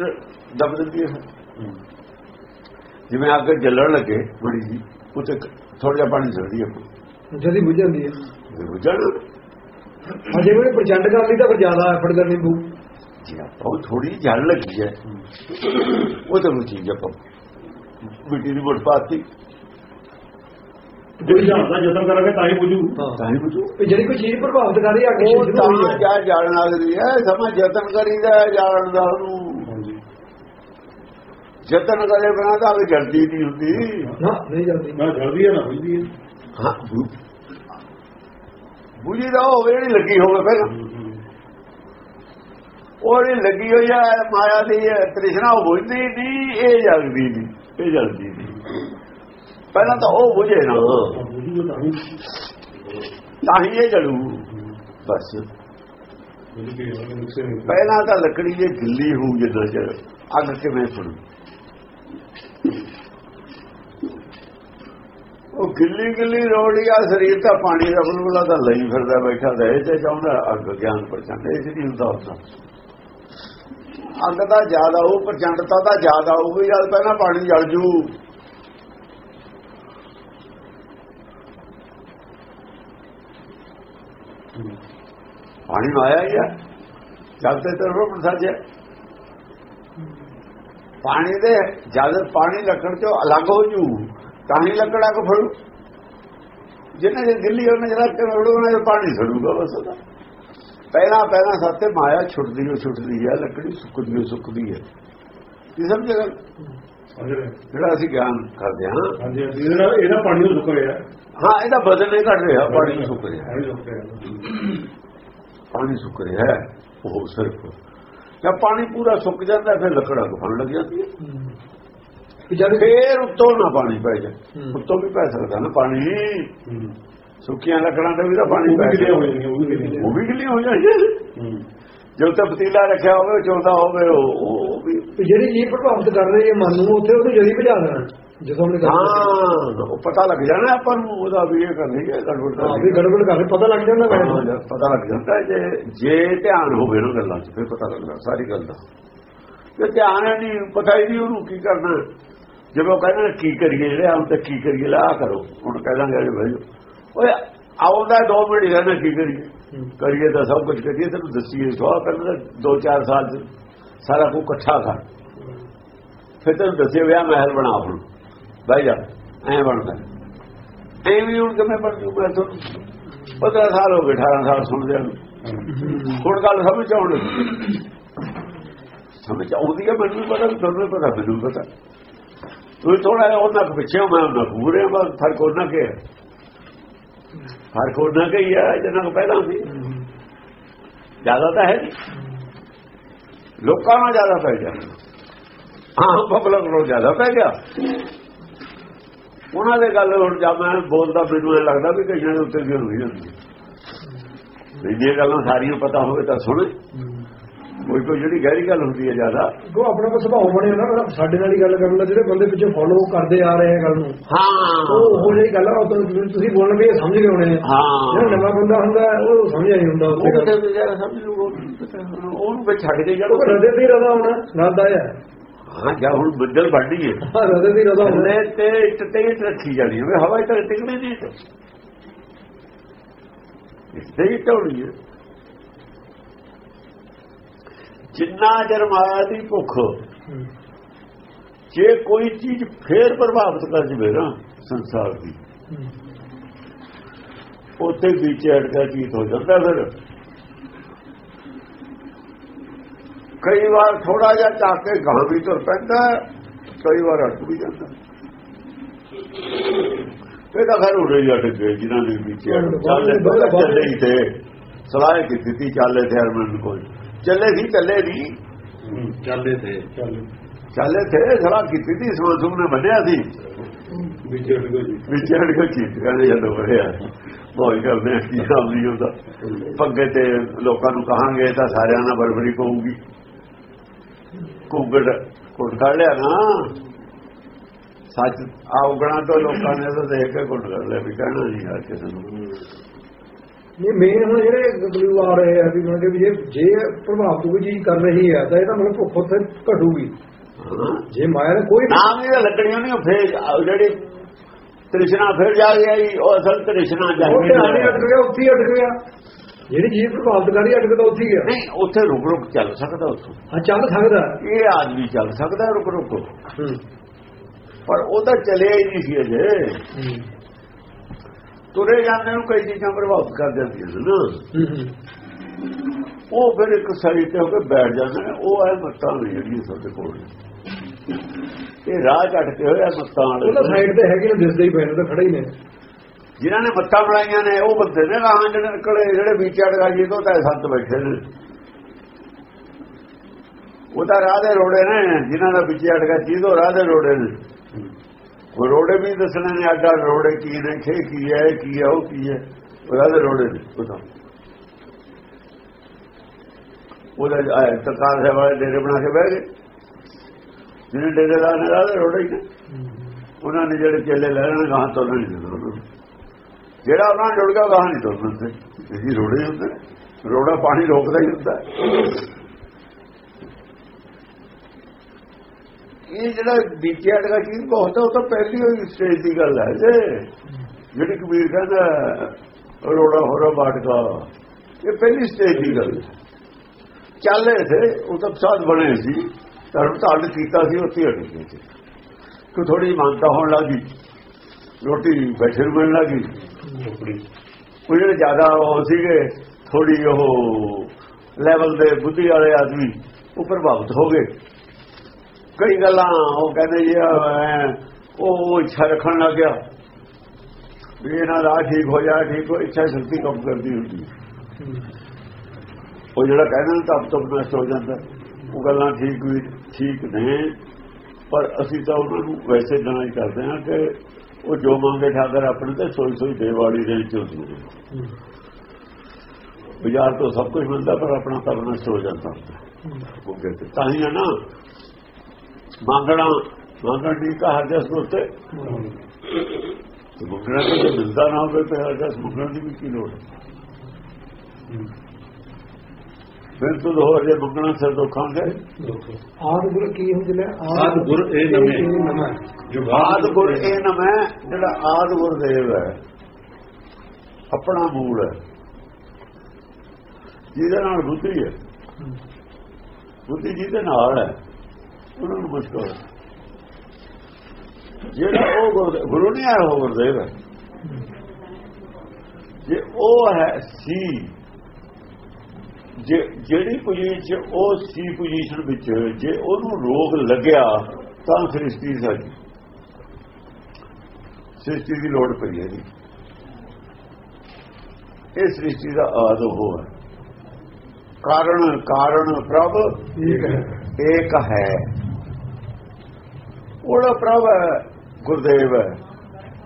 ਦਬ ਦਿੰਦੀ ਹੈ। ਜਿਵੇਂ ਅੱਗ ਜਲਣ ਲੱਗੇ ਬੜੀ ਜੀ ਉੱਤੇ ਥੋੜਾ ਜਿਹਾ ਪਾਣੀ ਛੱਡਦੀ ਹੈ ਜਦੀ ਬੁੱਝ ਜਾਂਦੀ ਹੈ। ਬੁਝਣ ਅਜੇ ਵੀ ਪ੍ਰਚੰਡ ਕਰ ਲਈ ਤਾਂ ਫਿਰ ਜ਼ਿਆਦਾ ਐਫਰਟ ਕਰਨੀ ਪਊ। ਜੀ ਆਪਾਂ ਥੋੜੀ ਜਲ ਲੱਗੀ ਹੈ। ਉਹ ਤਾਂ ਉਹ ਚੀਜ਼ ਆਪਾਂ ਮਿੱਟੀ ਦੀ ਮੁੱਠ ਪਾਤੀ। ਜੇ ਜਹਾਜ਼ ਦਾ ਯਤਨ ਕਰਾਂਗੇ ਤਾਂ ਹੀ ਬੁਝੂ। ਤਾਂ ਹੀ ਬੁਝੂ। ਜਿਹੜੀ ਕੋਈ ਚੀਜ਼ ਪ੍ਰਭਾਵਿਤ ਕਰ ਰਹੀ ਅੱਗੇ ਉਹ ਤਾਂ। ਜਾ ਜਾਣ ਲੱਗਦੀ ਹੈ ਸਮਾਂ ਯਤਨ ਕਰੀਦਾ ਜਾਣ ਦਾ ਉਹਨੂੰ ਕਰੇ ਬਿਨਾਂ ਤਾਂ ਉਹ ਜਲਦੀ ਨਹੀਂ ਹੁੰਦੀ। ਨਾ ਨਹੀਂ ਜਾਂਦੀ ਨਾ ਜਲਦੀ ਹੈ ਨਾ ਬੁਝਦੀ ਹੈ। ਹਾਂ। ਬੁਝੀ ਦਾ ਹੋਵੇ ਜਿਹੜੀ ਲੱਗੀ ਹੋਵੇ ਪਹਿਲਾਂ ਉਹ ਜਿਹੜੀ ਲੱਗੀ ਹੋਈ ਹੈ ਮਾਇਆ ਦੀ ਹੈ, ਤ੍ਰਿਸ਼ਨਾ ਉਹ ਬੁਝਦੀ ਨਹੀਂ ਇਹ ਜਲਦੀ ਨਹੀਂ ਇਹ ਜਲਦੀ ਨਹੀਂ। ਪਹਿਲਾਂ ਤਾਂ ਉਹ ਬੁਝੇ ਨਾ। ਤਾਂ ਹੀ। ਤਾਂ ਹੀ ਇਹ ਜਲੂ। ਬਸ। ਪਹਿਲਾਂ ਤਾਂ ਲੱਕੜੀ ਜੇ ਗਿੱਲੀ ਹੋਊ ਜਿੱਦਾਂ ਚ ਅੱਗ ਕਿਵੇਂ ਫੜੂ? ਉਹ ਗਿੱਲੀ ਗਿੱਲੀ ਰੋੜੀ ਆ, ਸਰੀਰ ਦਾ ਪਾਣੀ ਦਾ ਬੁਲਬੁਲਾ ਤਾਂ ਲਈ ਫਿਰਦਾ ਬੈਠਾ ਇਹ ਤੇ ਚਾਹੁੰਦਾ ਅੱਗ, ਗਿਆਨ ਪ੍ਰਚੰਡ ਇਸ ਦੀ ਹੁੰਦਾ ਹੁੰਦਾ। ਅੱਗ ਦਾ ਜ਼ਿਆਦਾ ਉਹ ਪ੍ਰਚੰਡਤਾ ਦਾ ਜ਼ਿਆਦਾ ਉਹ ਵੀ ਜਦ ਪਹਿਲਾਂ ਪਾਣੀ ਜਲ ਜੂ। ਪਾਣੀ ਆਇਆ ਹੀ ਆ ਜਦ ਤੇ ਤਰਫੋਂ ਪ੍ਰਸਾਦਿਆ ਪਾਣੀ ਦੇ ਜਦ ਪਾਣੀ ਰੱਖਣ ਚੋਂ ਅਲੱਗ ਹੋ ਜੂ। ਤਾਂ ਹੀ ਲੱਕੜਾ ਕੋ ਫੜੂ। ਜਿੰਨੇ ਜੇ ਦਿੱਲੀ ਉਹਨੇ ਜਰਾ ਤੇ ਫੜੂਗਾ ਜੇ ਪਾਣੀ ਛੜੂਗਾ ਬਸ ਉਹਦਾ। ਪਹਿਲਾਂ ਪਹਿਲਾਂ ਸਾਤੇ ਮਾਇਆ ਛੁੱਟਦੀ ਹੋ ਛੁੱਟਦੀ ਹੈ ਲੱਕੜੀ ਸੁੱਕਦੀ ਹੋ ਸੁੱਕਦੀ ਹੈ ਇਹ ਗੱਲ ਹਾਂਜੀ। ਜਿਹੜਾ ਅਸੀਂ ਗਿਆਨ ਕਰਦੇ ਹਾਂ। ਹਾਂਜੀ ਇਹਦੇ ਪਾਣੀ ਨੂੰ ਸੁੱਕ ਰਿਹਾ। ਹਾਂ ਇਹਦਾ ਬਦਲ ਨਹੀਂ ਘਟ ਰਿਹਾ ਪਾਣੀ ਸੁੱਕ ਰਿਹਾ। ਪਾਣੀ ਸੁੱਕ ਰਿਹਾ। ਉਹ ਸਿਰਫ। ਜਦ ਪਾਣੀ ਪੂਰਾ ਸੁੱਕ ਜਾਂਦਾ ਫਿਰ ਲੱਕੜਾਂ ਫਣ ਲੱਗ ਜਾਂਦੀ ਹੈ। ਜਦ ਫੇਰ ਉੱਤੋਂ ਨਾ ਪਾਣੀ ਪੈ ਜਾ। ਉੱਤੋਂ ਵੀ ਪੈ ਸਕਦਾ ਨਾ ਪਾਣੀ। ਸੁੱਕੀਆਂ ਲੱਕੜਾਂ ਤੇ ਵੀ ਤਾਂ ਪਾਣੀ ਪੈ ਗਿਆ ਉਹ ਵੀ ਗਿੱਲੀ ਹੋ ਜਾਂਦੀ ਜੋ ਤਾਂ ਪਤੀਲਾ ਰੱਖਿਆ ਹੋਵੇ ਚੌਂਦਾ ਹੋਵੇ ਉਹ ਵੀ ਜਿਹੜੀ ਚੀਜ਼ ਪ੍ਰਭਾਵਿਤ ਕਰ ਰਹੀ ਹੈ ਮਨ ਨੂੰ ਉੱਥੇ ਉਹਨੂੰ ਜਦੀ ਭਜਾ ਦੇਣਾ ਜਦੋਂ ਕਰ ਹਾਂ ਉਹ ਪਤਾ ਲੱਗ ਜਾਣਾ ਆਪਾਂ ਨੂੰ ਉਹਦਾ ਵੀ ਇਹ ਕਰਨੀ ਹੈ ਗੜਬੜ ਕਰਨੀ ਗੜਬੜ ਕਰ ਰਹੀ, ਪਤਾ ਲੱਗ ਜਾਂਦਾ ਪਤਾ ਲੱਗ ਜਾਂਦਾ ਜੇ ਜੇ ਧਿਆਨ ਹੋਵੇ ਨਾ ਗੱਲਾਂ 'ਚ ਫਿਰ ਪਤਾ ਲੱਗਦਾ ਸਾਰੀ ਗੱਲ ਦਾ। ਜੇ ਧਿਆਨ ਨਹੀਂ ਪਤਾ ਹੀ ਨਹੀਂ ਉਹਨੂੰ ਕੀ ਕਰਨਾ ਜਿਵੇਂ ਉਹ ਕਹਿੰਦੇ ਨੇ ਕੀ ਕਰੀਏ ਜਿਹੜੇ ਹੁਣ ਤੇ ਕੀ ਕਰੀਏ ਲਾ ਕਰੋ ਹੁਣ ਕਹਿ ਦਾਂਗੇ ਅਰੇ ਭਾਈ ਓਏ ਆਉਂਦਾ ਦੋ ਮਿੰਟ ਹੀ ਰਹਿਣਾ ਕੀ ਕਰੀਏ ਹੂੰ। ਕਰੀਏ ਤਾਂ ਸਭ ਕੁਝ ਕਰੀਏ ਤੈਨੂੰ ਦੱਸੀਏ ਸਵਾ ਕਰਨਾ ਦੋ ਚਾਰ ਸਾਲ 'ਚ ਸਾਰਾ ਕੁਝ ਇਕੱਠਾ ਕਰ ਫਿਰ ਤੈਨੂੰ ਦੱਸੇ ਵਿਆਹ ਮਹਿਲ ਬਣਾ ਹੁਣ ਬਹਿ ਜਾ ਐਂ ਬਣਦਾ ਐਂ ਵੀ ਹੁਣ ਕਿਵੇਂ ਬਣ ਜੂ ਮੈਂ ਤੁਹਾਨੂੰ 15 ਸਾਲ ਹੋ ਗਏ 18 ਸਾਲ ਸੁਣਦੇ ਨੂੰ ਹੁਣ ਗੱਲ ਸਮਝ ਆਉਣ ਲੱਗੀ ਸਮਝ ਆਉਂਦੀ ਤੂੰ ਥੋੜਾ ਜਿਹਾ ਉਹਨਾਂ ਕੁ ਪਿੱਛੇ ਮੈਂ ਉਹਨਾਂ ਕੋਲ ਪੂਰੇ ਬਸ ਫ਼ਰਕ ਉਹਨਾਂ ਕੇ ਹੈ ਫ਼ਰਕ ਉਹਨਾਂ ਕੇ ਹੀ ਹੈ ਜਿਹਨਾਂ ਨੂੰ ਪਹਿਲਾਂ ਸੀ। ਜ਼ਿਆਦਾ ਤਾਂ ਹੈ ਲੋਕਾਂ ਨਾਲ ਜ਼ਿਆਦਾ ਪੈ ਗਿਆ। ਹਾਂ ਪਬਲਿਕ ਨੂੰ ਜ਼ਿਆਦਾ ਪੈ ਗਿਆ। ਉਹਨਾਂ ਦੇ ਗੱਲ ਹੁਣ ਜਦ ਮੈਂ ਬੋਲਦਾ, ਮੈਨੂੰ ਇਹ ਲੱਗਦਾ ਵੀ ਕਈਆਂ ਦੇ ਉੱਤੇ ਗਿਰ ਹੋਈ ਜਾਂਦੀ। ਹੈ ਗੱਲਾਂ ਸਾਰੀਆਂ ਪਤਾ ਹੋਵੇ ਤਾਂ ਸੁਣ। ਕੋਈ ਕੋਈ ਜਿਹੜੀ ਗਹਿਰੀ ਗੱਲ ਹੁੰਦੀ ਹੈ ਜ਼ਿਆਦਾ। ਉਹ ਆਪਣਾ ਕੋ ਸੁਭਾਅ ਬਣਿਆ ਨਾ ਸਾਡੇ ਨਾਲ ਹੀ ਗੱਲ ਕਰਨ ਦਾ ਜਿਹੜੇ ਬੰਦੇ ਪਿੱਛੇ ਫੋਲੋ ਕਰਦੇ ਆ ਰਹੇ ਆ ਗੱਲ ਨੂੰ। ਹਾਂ। ਉਹ ਉਹ ਜਿਹੜੀ ਗੱਲ ਆ ਉਹ ਤੁਸੀਂ ਬੋਲਣ ਵੀ ਸਮਝ ਗਏ ਹੋਣੇ ਆ। ਹਾਂ। ਜਿਹੜਾ ਨਵਾਂ ਬੰਦਾ ਹੁੰਦਾ ਉਹ ਸਮਝਿਆ ਨਹੀਂ ਹੁੰਦਾ ਉਹ ਕਿਤੇ ਸਮਝ ਲੂ ਉਹਨੂੰ ਵਿੱਚ ਛੱਡ ਕੇ ਜਾਓ ਰਦੇ ਦੀ ਰਦਾ ਹੋਣਾ ਰਦਾ ਹੈ ਹਾਂ ਜਾਂ ਹੁਣ ਬੱਦਲ ਵੱਢੀ ਹੈ ਰਦੇ ਦੀ ਰਦਾ ਹੋਣਾ ਤੇ ਇੱਟ ਤੇ ਇੱਟ ਰੱਖੀ ਜਾਣੀ ਹੈ ਵੀ ਹਵਾ ਇੱਥੇ ਟਿਕਣੀ ਨਹੀਂ ਇਸ ਤੇ ਹੀ ਟੋੜੀ ਹੈ ਜਿੰਨਾ ਚਿਰ ਮਾਇਆ ਦੀ ਭੁੱਖ। ਜੇ ਕੋਈ ਚੀਜ਼ ਫੇਰ ਪ੍ਰਭਾਵਿਤ ਕਰ ਜਵੇ ਨਾ ਸੰਸਾਰ ਦੀ। ਉੱਥੇ ਵਿੱਚ ਅਟਕਾ ਚੀਜ਼ ਹੋ ਜਾਂਦਾ ਫਿਰ ਕਈ ਵਾਰ ਥੋੜਾ ਜਿਹਾ ਚਾਹ ਕੇ ਗਾਂ ਵੀ ਤੁਰ ਪੈਂਦਾ ਕਈ ਵਾਰ ਅਟਕ ਵੀ ਜਾਂਦਾ ਇਹ ਤਾਂ ਘਰ ਹੀ ਅਟਕ ਗਏ ਜਿਨ੍ਹਾਂ ਦੇ ਵਿੱਚ ਚੱਲੇ ਹੀ ਤੇ ਸਲਾਹ ਕੀਤੀ ਤੀ ਚੱਲੇ ਤੇ ਹਰਮਨ ਕੋਲ ਚੱਲੇ ਸੀ ਚੱਲੇ ਨਹੀਂ ਚੱਲਦੇ ਥੇ ਚੱਲ। ਚੱਲੇ ਥੇ ਸਲਾਹ ਕੀਤੀ ਤੀ ਸਮਾਂ ਨੇ ਬੰਨਿਆ ਸੀ। ਵਿੱਚ ਉੱਡ ਗਏ ਜੀ ਵਿਚਾਰ ਕੋ ਚੀਜ਼ ਕਹਿੰਦੇ ਜਦੋਂ ਹੋਇਆ ਬਹੁਤ ਕਰਦੇ ਆ ਕੀ ਹਾਲ ਨਹੀਂ ਹੁੰਦਾ ਪੱਗੇ ਤੇ ਲੋਕਾਂ ਨੂੰ ਕਹਾਂਗੇ ਤਾਂ ਸਾਰਿਆਂ ਨਾਲ ਬਰਬਰੀ ਪਊਗੀ। ਕੁਗੜ ਕੁੱਟ ਕੱਢ ਲਿਆ ਨਾ। ਸੱਚ ਆਉਗਣਾ ਤੋਂ ਲੋਕਾਂ ਨੇ ਤਾਂ ਦੇਖ ਕੇ ਕੁੱਟ ਕਰ ਲਿਆ ਵੀ ਕਹਿਣਾ ਨਹੀਂ ਯਾਰ ਕਿਸੇ ਨੂੰ। ਇਹ ਮੇਨ ਹੁਣ ਜਿਹੜੇ ਗਲੂ ਆ ਰਹੇ ਆ ਵੀ ਮਤਲਬ ਕਿ ਵੀ ਜੇ ਜੇ ਪ੍ਰਭਾਵ ਕੋਈ ਚੀਜ਼ ਕਰ ਰਹੀ ਹੈ ਤਾਂ ਇਹਦਾ ਮਤਲਬ ਭੁੱਖ ਉੱਥੇ ਘਟੂਗੀ। ਹਾਂ। ਜੇ ਮਾਇਆ ਦਾ ਕੋਈ ਨਾਮ ਇਹ ਲੱਗਣੀਆਂ ਨਹੀਂ ਫੇਰ ਜਿਹੜੀ ਤ੍ਰਿਸ਼ਨਾ ਫਿਰ ਜਾ ਗਈ ਉਹ ਅਸਲ ਤ੍ਰਿਸ਼ਨਾ ਜਾ ਧਿਆਨ ਹੀ ਅਟਕ ਗਿਆ ਉੱਥੇ ਹੀ ਅਟਕ ਗਿਆ। ਜਿਹੜੀ ਚੀਜ਼ ਪ੍ਰਭਾਵਿਤ ਕਰ ਰਹੀ ਹੈ, ਅਟਕ ਤਾਂ ਉੱਥੇ ਹੀ ਗਿਆ ਨਹੀਂ ਉੱਥੇ ਰੁਕ ਰੁਕ ਚੱਲ ਸਕਦਾ ਉੱਥੋਂ। ਹਾਂ ਚੱਲ ਸਕਦਾ। ਇਹ ਆਦਮੀ ਚੱਲ ਸਕਦਾ ਰੁਕ ਰੁਕ। ਹੂੰ। ਪਰ ਉਹ ਤਾਂ ਚਲਿਆ ਹੀ ਨਹੀਂ ਸੀ ਅਜੇ। ਤੁਰੇ ਜਾਂਦੇ ਨੂੰ ਕਈ ਚੀਜ਼ਾਂ ਪ੍ਰਭਾਵਿਤ ਕਰ ਜਾਂਦੀਆਂ ਨੇ। ਉਹ ਫਿਰ ਇੱਕ ਸਾਈਡ ਤੇ ਹੋ ਕੇ ਬੈਠ ਜਾਂਦੇ ਨੇ ਉਹ ਹੈ ਮੱਤਾਂ ਨੇ ਜਿਹੜੀਆਂ ਸਾਡੇ ਕੋਲ। ਇਹ ਰਾਹ ਕੱਟ ਕੇ ਹੋਇਆ ਮੱਤਾਂ ਉਹ ਤਾਂ ਵਾਲੇ ਸਾਈਡ ਤੇ ਹੈਗੇ ਨੇ ਦਿਸਦੇ ਹੀ ਪਏ ਨੇ ਤਾਂ ਖੜੇ ਹੀ ਨੇ। ਜਿਨ੍ਹਾਂ ਨੇ ਮੱਤਾਂ ਬਣਾਈਆਂ ਨੇ ਉਹ ਬੰਦੇ ਨੇ ਰਾਹਾਂ ਜਿਹੜੇ ਨਿਕਲੇ ਜਿਹੜੇ ਵਿੱਚ ਅੜਗਾਈਏ ਤੋਂ ਤਾਂ ਸੰਤ ਬੈਠੇ ਨੇ। ਉਹ ਤਾਂ ਰਾਹ ਦੇ ਰੋੜੇ ਨੇ ਜਿਨ੍ਹਾਂ ਦਾ ਵਿੱਚ ਅੜਗਾ ਚੀਜ਼ ਉਹ ਰਾਹ ਦੇ ਰੋੜੇ ਨੇ। ਉਹ ਰੋੜੇ ਵੀ ਦੱਸਣੇ ਨੇ, ਅੱਡਾ ਰੋੜੇ ਕੀ ਨੇ, ਖੇ ਕੀ ਹੈ ਇਹ ਕੀ ਹੈ, ਉਹ ਕੀ ਹੈ? ਉਹ ਰਾਹ ਦੇ ਰੋੜੇ ਨੇ ਉਹ ਤਾਂ ਉਹਦਾ ਤਕਾਰ ਸਾਹਿਬ ਵਾਲੇ ਡੇਰੇ ਬਣਾ ਕੇ ਬਹਿ ਗਏ। ਜਿਹੜੇ ਡੇਰੇ ਲਾ ਨੇ ਰਾਹ ਦੇ ਰੋੜੇ ਹੀ ਉਹਨਾਂ ਨੇ ਜਿਹੜੇ ਚੇਲੇ ਲੈ ਲੈਣੇ ਗਾਂ ਤੋਂ ਨਹੀਂ ਦਿੰਦੇ ਜਿਹੜਾ ਉਹਨਾਂ ਨਾਲ ਜੁੜ ਗਿਆ ਗਾਂ ਨਹੀਂ ਤੋਂ ਦਿੰਦੇ ਇਹ ਰੋੜੇ ਹੀ ਹੁੰਦੇ ਰੋੜਾ ਪਾਣੀ ਰੋਕਦਾ ਹੀ ਹੁੰਦਾ। ਇਹ ਜਿਹੜਾ ਡੀਕੇ ਅਟਕਾ ਚੀਜ਼ ਬਹੁਤ ਉਹ ਤਾਂ ਪਹਿਲੀ ਹੋਈ ਸਟੇਜ ਦੀ ਗੱਲ ਹੈ ਜੇ। ਜਿਹੜੀ ਕਬੀਰ ਕਹਿੰਦਾ ਰੋੜਾ ਹੋਰਾ ਬਾਟਕਾ ਇਹ ਪਹਿਲੀ ਸਟੇਜ ਦੀ ਗੱਲ ਹੈ। ਚੱਲ ਥੇ ਉਹ ਤਾਂ ਸਾਧ ਬਣੇ ਸੀ। ਧਰਮ ਧਾਰਨ ਕੀਤਾ ਸੀ ਉੱਥੇ ਹਟ ਗਏ ਸੀ। ਕਿ ਥੋੜੀ ਮੰਨਤਾ ਹੋਣ ਲੱਗੀ ਰੋਟੀ ਬੈਠੇ ਮਿਲਣ ਲੱਗੀ ਉਹ ਜਿਹੜੇ ਜ਼ਿਆਦਾ ਉਹ ਸੀਗੇ ਥੋੜੀ ਉਹ ਲੈਵਲ ਦੇ ਬੁੱਧੀ ਵਾਲੇ ਆਦਮੀ ਉਹ ਪ੍ਰਭਾਵਿਤ ਹੋ ਗਏ। ਕਈ ਗੱਲਾਂ ਉਹ ਕਹਿੰਦੇ ਜੀ ਉਹ ਇੱਛਾ ਰੱਖਣ ਲੱਗ ਗਿਆ। ਵੀ ਇਹਨਾਂ ਦਾ ਠੀਕ ਹੋ ਜਾ ਠੀਕ ਹੋ ਇੱਛਾ ਸ਼ਕਤੀ ਕੰਮ ਕਰਦੀ ਹੁੰਦੀ। ਉਹ ਜਿਹੜਾ ਕਹਿੰਦਾ ਨਾ ਤਪ ਤਪ ਨਸ਼ਟ ਹੋ ਜਾਂਦਾ ਉਹ ਗੱਲਾਂ ਠੀਕ ਵੀ ਠੀਕ ਨੇ ਪਰ ਅਸੀਂ ਤਾਂ ਉਹਨਾਂ ਨੂੰ ਵੈਸੇ ਹੀ ਕਰਦੇ ਹਾਂ ਕਿ ਉਹ ਜੋ ਮੰਗੇ ਠਾਕਰ ਆਪਣੇ ਤੇ ਸੋਈ ਸੋਈ ਦੇਵਾਲੀ ਦੇ ਵਿੱਚ ਹੁੰਦੀ ਹੈ। ਬਾਜ਼ਾਰ ਤੋਂ ਸਭ ਕੁਝ ਮਿਲਦਾ ਪਰ ਆਪਣਾ ਤਪ ਨਸ਼ਟ ਹੋ ਜਾਂਦਾ। ਉਹ ਕਹਿੰਦੇ ਤਾਂ ਹੀ ਹੈ ਨਾ ਮੰਗਣਾ ਮੰਗਣ ਦੀ ਕਹਾ ਜਸ ਉਤੇ। ਮੰਗਣਾ ਤਾਂ ਮਿਲਦਾ ਨਾ ਹੋਵੇ ਤੇ ਜਸ ਮੰਗਣ ਦੀ ਵੀ ਕੀ ਲੋੜ? ਹੈ ਫਿਰ ਤੋਂ ਹੋਰ ਜੇ ਮੰਗਣਾ ਸਿਰ ਦੁੱਖਾਂਗੇ ਆਦ ਗੁਰ ਕੀ ਹੁੰਦੇ ਨੇ? ਆਦਿ ਗੁਰ ਇਹ। ਨਵਾਂ। ਜੋ ਆਦ ਗੁਰ ਇਹ ਨਮੈ ਜਿਹੜਾ ਆਦ ਗੁਰਦੇਵ ਹੈ ਆਪਣਾ ਮੂਲ ਹੈ। ਜਿਹਦੇ ਨਾਲ ਬੁੱਧੀ ਹੈ। ਬੁੱਧੀ ਜਿਹਦੇ ਨਾਲ ਹੈ। ਉਹਨਾਂ ਨੂੰ ਮੁਸ਼ਕਲ ਹੈ ਜਿਹੜਾ ਉਹ ਗੁਰੂ ਨਹੀਂ ਆਇਆ ਉਹ ਗੁਰਦੇਵ ਹੈ। ਜੇ ਉਹ ਹੈ ਸੀ ਜੇ ਜਿਹੜੀ ਪੋਜੀਸ਼ਨ ਉਹ ਸੀ ਪੋਜੀਸ਼ਨ ਵਿੱਚ ਜੇ ਉਹਨੂੰ ਰੋਗ ਲੱਗਿਆ ਤਾਂ ਸ੍ਰਿਸ਼ਟੀ ਸਾਡੀ ਸ੍ਰਿਸ਼ਟੀ ਦੀ ਲੋੜ ਪਈ ਹੈ ਜੀ। ਇਹ ਸ੍ਰਿਸ਼ਟੀ ਦਾ ਆਦ ਉਹ ਹੈ। ਕਾਰਨ ਕਾਰਨ ਪ੍ਰਭ ਠੀਕ ਹੈ। ਏਕ ਹੈ। ਉਹਦਾ ਪ੍ਰਭ ਹੈ, ਗੁਰਦੇਵ ਹੈ।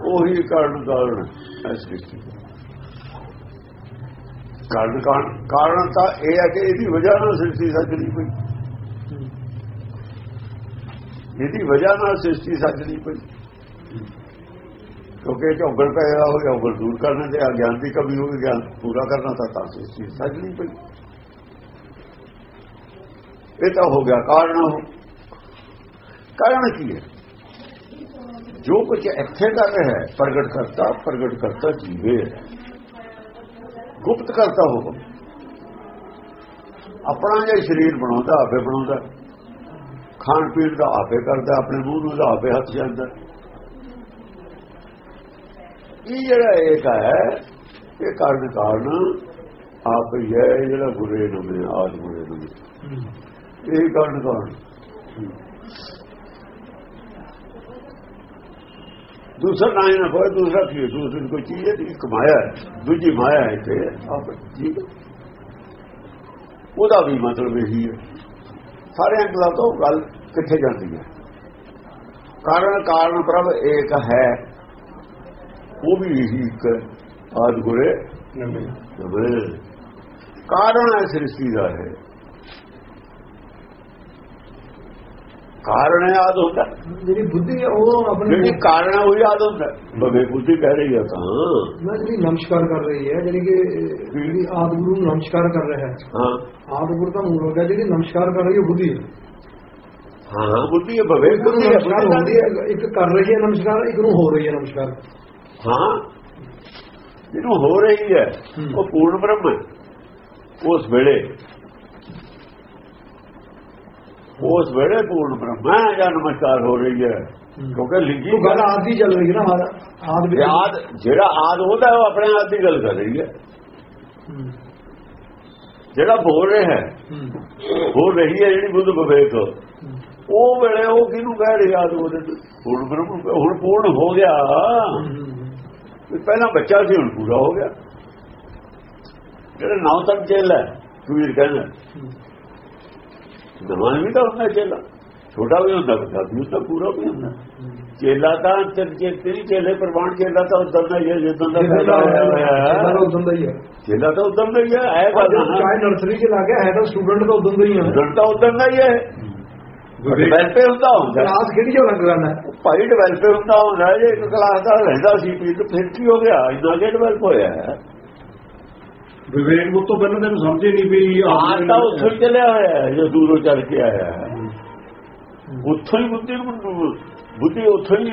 ਉਹੀ ਕਾਰਨ ਕਾਰਨ ਹੈ ਸ੍ਰਿਸ਼ਟੀ ਦਾ ਕਾਰਨ ਕਾਰਨ ਤਾਂ ਇਹ ਹੈ ਕਿ ਇਹਦੀ ਵਜ੍ਹਾ ਨਾਲ ਸ੍ਰਿਸ਼ਟੀ ਸੱਜਣੀ ਪਈ। ਇਹਦੀ ਵਜ੍ਹਾ ਨਾਲ ਸ੍ਰਿਸ਼ਟੀ ਸੱਜਣੀ ਪਈ। ਕਿਉਂਕਿ ਝੋਗੜ ਪੈਦਾ ਹੋ ਗਿਆ ਉਹ ਦੂਰ ਕਰਨਾ ਤੇ ਅਗਿਆਨ ਦੀ ਕਮੀ ਹੋ ਗਈ ਗਿਆਨ ਪੂਰਾ ਕਰਨਾ ਤਾਂ ਤਾਂ ਸ੍ਰਿਸ਼ਟੀ ਸੱਜਣੀ ਪਈ। ਇਹ ਤਾਂ ਹੋ ਗਿਆ ਕਾਰਨ ਉਹ। ਕਾਰਨ ਕੀ ਹੈ? ਜੋ ਕੁਝ ਇੱਥੇ ਕਰ ਰਿਹਾ ਹੈ ਪ੍ਰਗਟ ਕਰਤਾ ਪ੍ਰਗਟ ਕਰਤਾ ਜੀਵੇ ਗੁਪਤ ਕਰਤਾ ਹੁਕਮ ਆਪਣਾ ਜੇ ਸਰੀਰ ਬਣਾਉਂਦਾ ਆਪੇ ਬਣਾਉਂਦਾ। ਖਾਣ ਪੀਣ ਦਾ ਆਪੇ ਕਰਦਾ ਆਪਣੇ ਮੂੰਹ ਨੂੰ ਆਪੇ ਹੱਥ ਜਾਂਦਾ। ਇਹ ਜਿਹੜਾ ਇੱਕ ਹੈ ਇਹ ਕਾਰਨ ਕਾਰਨ ਆਪ ਹੀ ਹੈ ਇਹ ਜਿਹੜਾ ਗੁਰੇ ਨੂੰ ਨੇ ਆਦ ਗੁਰੇ ਨੂੰ ਇਹ ਕਾਰਨ ਕਾਰਨ। ਦੂਸਰਾ ਨਾ ਨਾ ਕੋਈ ਦੂਸਰਾ ਕੀ? ਦੂਸਰੀ ਕੋਈ ਚੀਜ਼ ਹੈ ਇੱਕ ਮਾਇਆ ਹੈ ਦੂਜੀ ਮਾਇਆ ਹੈ ਤੇ ਆਪ ਜੀ ਉਹਦਾ ਵੀ ਮਤਲਬ ਇਹੀ ਹੈ। ਸਾਰੇ ਅੰਗਲਾਂ ਤੋਂ ਗੱਲ ਕਿੱਥੇ ਜਾਂਦੀ ਹੈ? ਕਾਰਨ ਕਾਰਨ ਪ੍ਰਭ ਏਕ ਹੈ। ਉਹ ਵੀ ਇਹੀ ਇੱਕ ਆਦ ਗੁਰੇ ਨਵੇਂ। ਕਾਰਨ ਹੈ ਸ੍ਰਿਸ਼ਟੀ ਦਾ ਹੈ। ਕਾਰਨ ਹੈ ਆਦ ਹੁੰਦਾ। ਜਿਹੜੀ ਬੁੱਧੀ ਹੈ ਉਹ ਆਪਣੀ ਜਿਹੜੀ ਕਾਰਨ ਹੈ ਉਹ ਯਾਦ ਹੁੰਦਾ। ਬਵੇ ਬੁੱਧੀ ਕਹਿ ਰਹੀ ਹੈ ਤਾਂ। ਨਾ ਜਿਹੜੀ ਨਮਸਕਾਰ ਕਰ ਰਹੀ ਹੈ ਜਿਹੜੀ ਕਿ ਜਿਹੜੀ ਆਦ ਗੁਰੂ ਨੂੰ ਨਮਸਕਾਰ ਕਰ ਰਿਹਾ ਹੈ। ਹਾਂ। ਆਦ ਗੁਰੂ ਦਾ ਮੂਲ ਹੋ ਗਿਆ ਜਿਹੜੀ ਨਮਸਕਾਰ ਕਰ ਰਹੀ ਹੈ ਬੁੱਧੀ ਹੈ। ਹਾਂ ਬੁੱਧੀ ਹੈ ਬਵੇ ਬੁੱਧੀ ਹੈ ਨਮਸਕਾਰ ਹੁੰਦੀ ਹੈ ਇੱਕ ਕਰ ਰਹੀ ਹੈ ਨਮਸਕਾਰ ਇੱਕ ਨੂੰ ਹੋ ਰਹੀ ਹੈ ਨਮਸਕਾਰ। ਹਾਂ। ਜਿਹਨੂੰ ਹੋ ਰਹੀ ਹੈ ਹੂੰ। ਉਹ ਪੂਰਨ ਬ੍ਰਹਮ ਹੈ। ਉਸ ਵੇਲੇ ਉਸ ਵੇਲੇ ਪੂਰਨ ਬ੍ਰਹਮ ਜਾਂ ਨਮਸਕਾਰ ਹੋ ਰਹੀ ਹੈ। ਕਿਉਂਕਿ ਲਿਖੀ ਗੱਲ ਆਦ ਦੀ ਚੱਲ ਰਹੀ ਹੈ ਨਾ ਆਦ ਆਦ ਜਿਹੜਾ ਆਦ ਉਹਦਾ ਉਹ ਆਪਣੇ ਆਪ ਦੀ ਗੱਲ ਕਰ ਰਹੀ ਹੈ। ਜਿਹੜਾ ਬੋਲ ਰਿਹਾ ਹੈ ਹੋ। ਰਹੀ ਹੈ ਜਿਹੜੀ ਬੁੱਧ ਵਿਵੇਕ। ਉਹ ਵੇਲੇ ਉਹ ਕਿਹਨੂੰ ਕਹਿ ਰਿਹਾ ਆਦ ਉਹਦੇ? ਪੂਰਨ ਬ੍ਰਹਮ ਹੁਣ ਪੂਰਨ ਹੋ ਗਿਆ। ਪਹਿਲਾਂ ਬੱਚਾ ਸੀ ਹੁਣ ਪੂਰਾ ਹੋ ਗਿਆ। ਜਿਹੜਾ ਨੌ ਤੱਕ ਜੇਲ ਹੈ ਕਬੀਰ ਕਹਿੰਦਾ। ਨਵਾਂ ਵੀ ਤਾਂ ਹੁੰਦਾ ਚੇਲਾ। ਛੋਟਾ ਵੀ ਹੁੰਦਾ ਵੱਡਾ ਵੀ ਹੁੰਦਾ ਪੂਰਾ ਵੀ ਹੁੰਦਾ। ਚੇਲਾ ਤਾਂ ਤੇ ਤੇਰੀ ਚੇਲੇ ਪ੍ਰਵਾਨ ਚੇਲਾ ਤਾਂ ਉਦੋਂ ਦਾ ਹੀ ਹੈ ਜਦੋਂ ਦਾ ਪੈਦਾ ਹੋਇਆ ਹੋਇਆ। ਹੈ ਉਦੋਂ ਦਾ ਹੀ ਹੈ। ਚੇਲਾ ਤਾਂ ਉਦੋਂ ਦਾ ਹੀ ਹੈ ਇਹ ਗੱਲ ਚਾਹੇ ਨਰਸਰੀ ਚ ਲੱਗ ਗਿਆ ਹੈ ਤਾਂ ਸਟੂਡੈਂਟ ਤਾਂ ਉਦੋਂ ਦਾ ਹੀ ਹੈ। ਰਿਜ਼ਲਟ ਤਾਂ ਉਦੋਂ ਦਾ ਹੀ ਹੈ। ਡਿਵੈਲਪੇ ਹੁੰਦਾ ਹੁੰਦਾ। ਕਲਾਸ ਕਿਹੜੀ ਜੋ ਹੈ ਭਾਈ ਡਿਵੈਲਪੇ ਹੁੰਦਾ ਹੁੰਦਾ ਜੇ ਇੱਕ ਕਲਾਸ ਦਾ ਰਹਿੰਦਾ ਸੀ ਫਿਰ ਕੀ ਹੋ ਗਿਆ ਇੰਨਾ ਕਿ ਡਿਵੈਲਪ ਹੋਇਆ? ਹੈ ਵਿਵੇਕ ਉਹ ਤੋਂ ਪਹਿਲਾਂ ਤੈਨੂੰ ਸਮਝੇ ਨਹੀਂ ਵੀ ਆਜ ਤਾਂ ਉੱਥੋਂ ਹੀ ਚੱਲਿਆ ਹੋਇਆ ਹੈ ਜੋ ਦੂਰੋਂ ਚੱਲ ਕੇ ਆਇਆ ਹੈ ਉੱਥੋਂ ਹੀ ਬੁੱਧੀ ਨੂੰ ਬੁੱਧੀ ਉੱਥੋਂ ਹੀ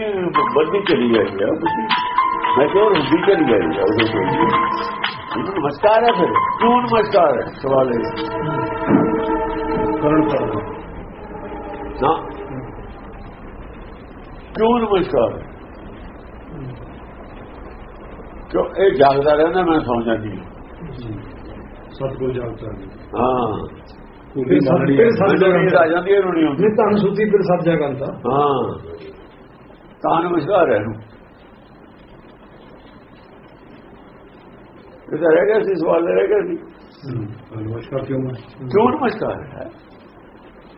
ਵੱਡੀ ਚਲੀ ਆਈ ਹੈ ਬੁੱਧੀ ਮੈਂ ਕਿਹਾ ਹੁੰਦੀ ਚਲੀ ਆਈ ਹੈ ਉਹਦੇ ਤੋਂ ਹੀ। ਇਹਨੂੰ ਨਮਸਕਾਰ ਹੈ ਫਿਰ ਕਿਉਂ ਨਮਸਕਾਰ ਹੈ ਸਵਾਲ ਇਹ ਕਰਨ ਕਰਨਾ ਨਾ ਕਿਉਂ ਨਮਸਕਾਰ ਹੈ? ਕਿਉਂ ਇਹ ਜਾਗਦਾ ਰਹਿੰਦਾ ਮੈਂ ਸੌਂ ਜਾਂਦੀ ਹਾਂ। ਸਤਗੁਰ ਜਾਗਦਾ ਹਾਂ। ਫਿਰ ਸਭ ਆ। ਜਾਂਦੀ ਹੈ ਹੁੰਦੀ ਸੁੱਤੀ ਫਿਰ ਸਭ ਤਾਂ। ਹਾਂ। ਤਾਂ ਨਮਸਕਾਰ ਹੈ ਇਹਨੂੰ। ਇਹ ਤਾਂ ਰਹਿ ਗਿਆ ਸੀ ਸਵਾਲ ਰਹਿ ਗਿਆ ਸੀ। ਨਮਸਕਾਰ ਕਿਉਂ ਕਿਉਂ ਨਮਸਕਾਰ ਹੈ?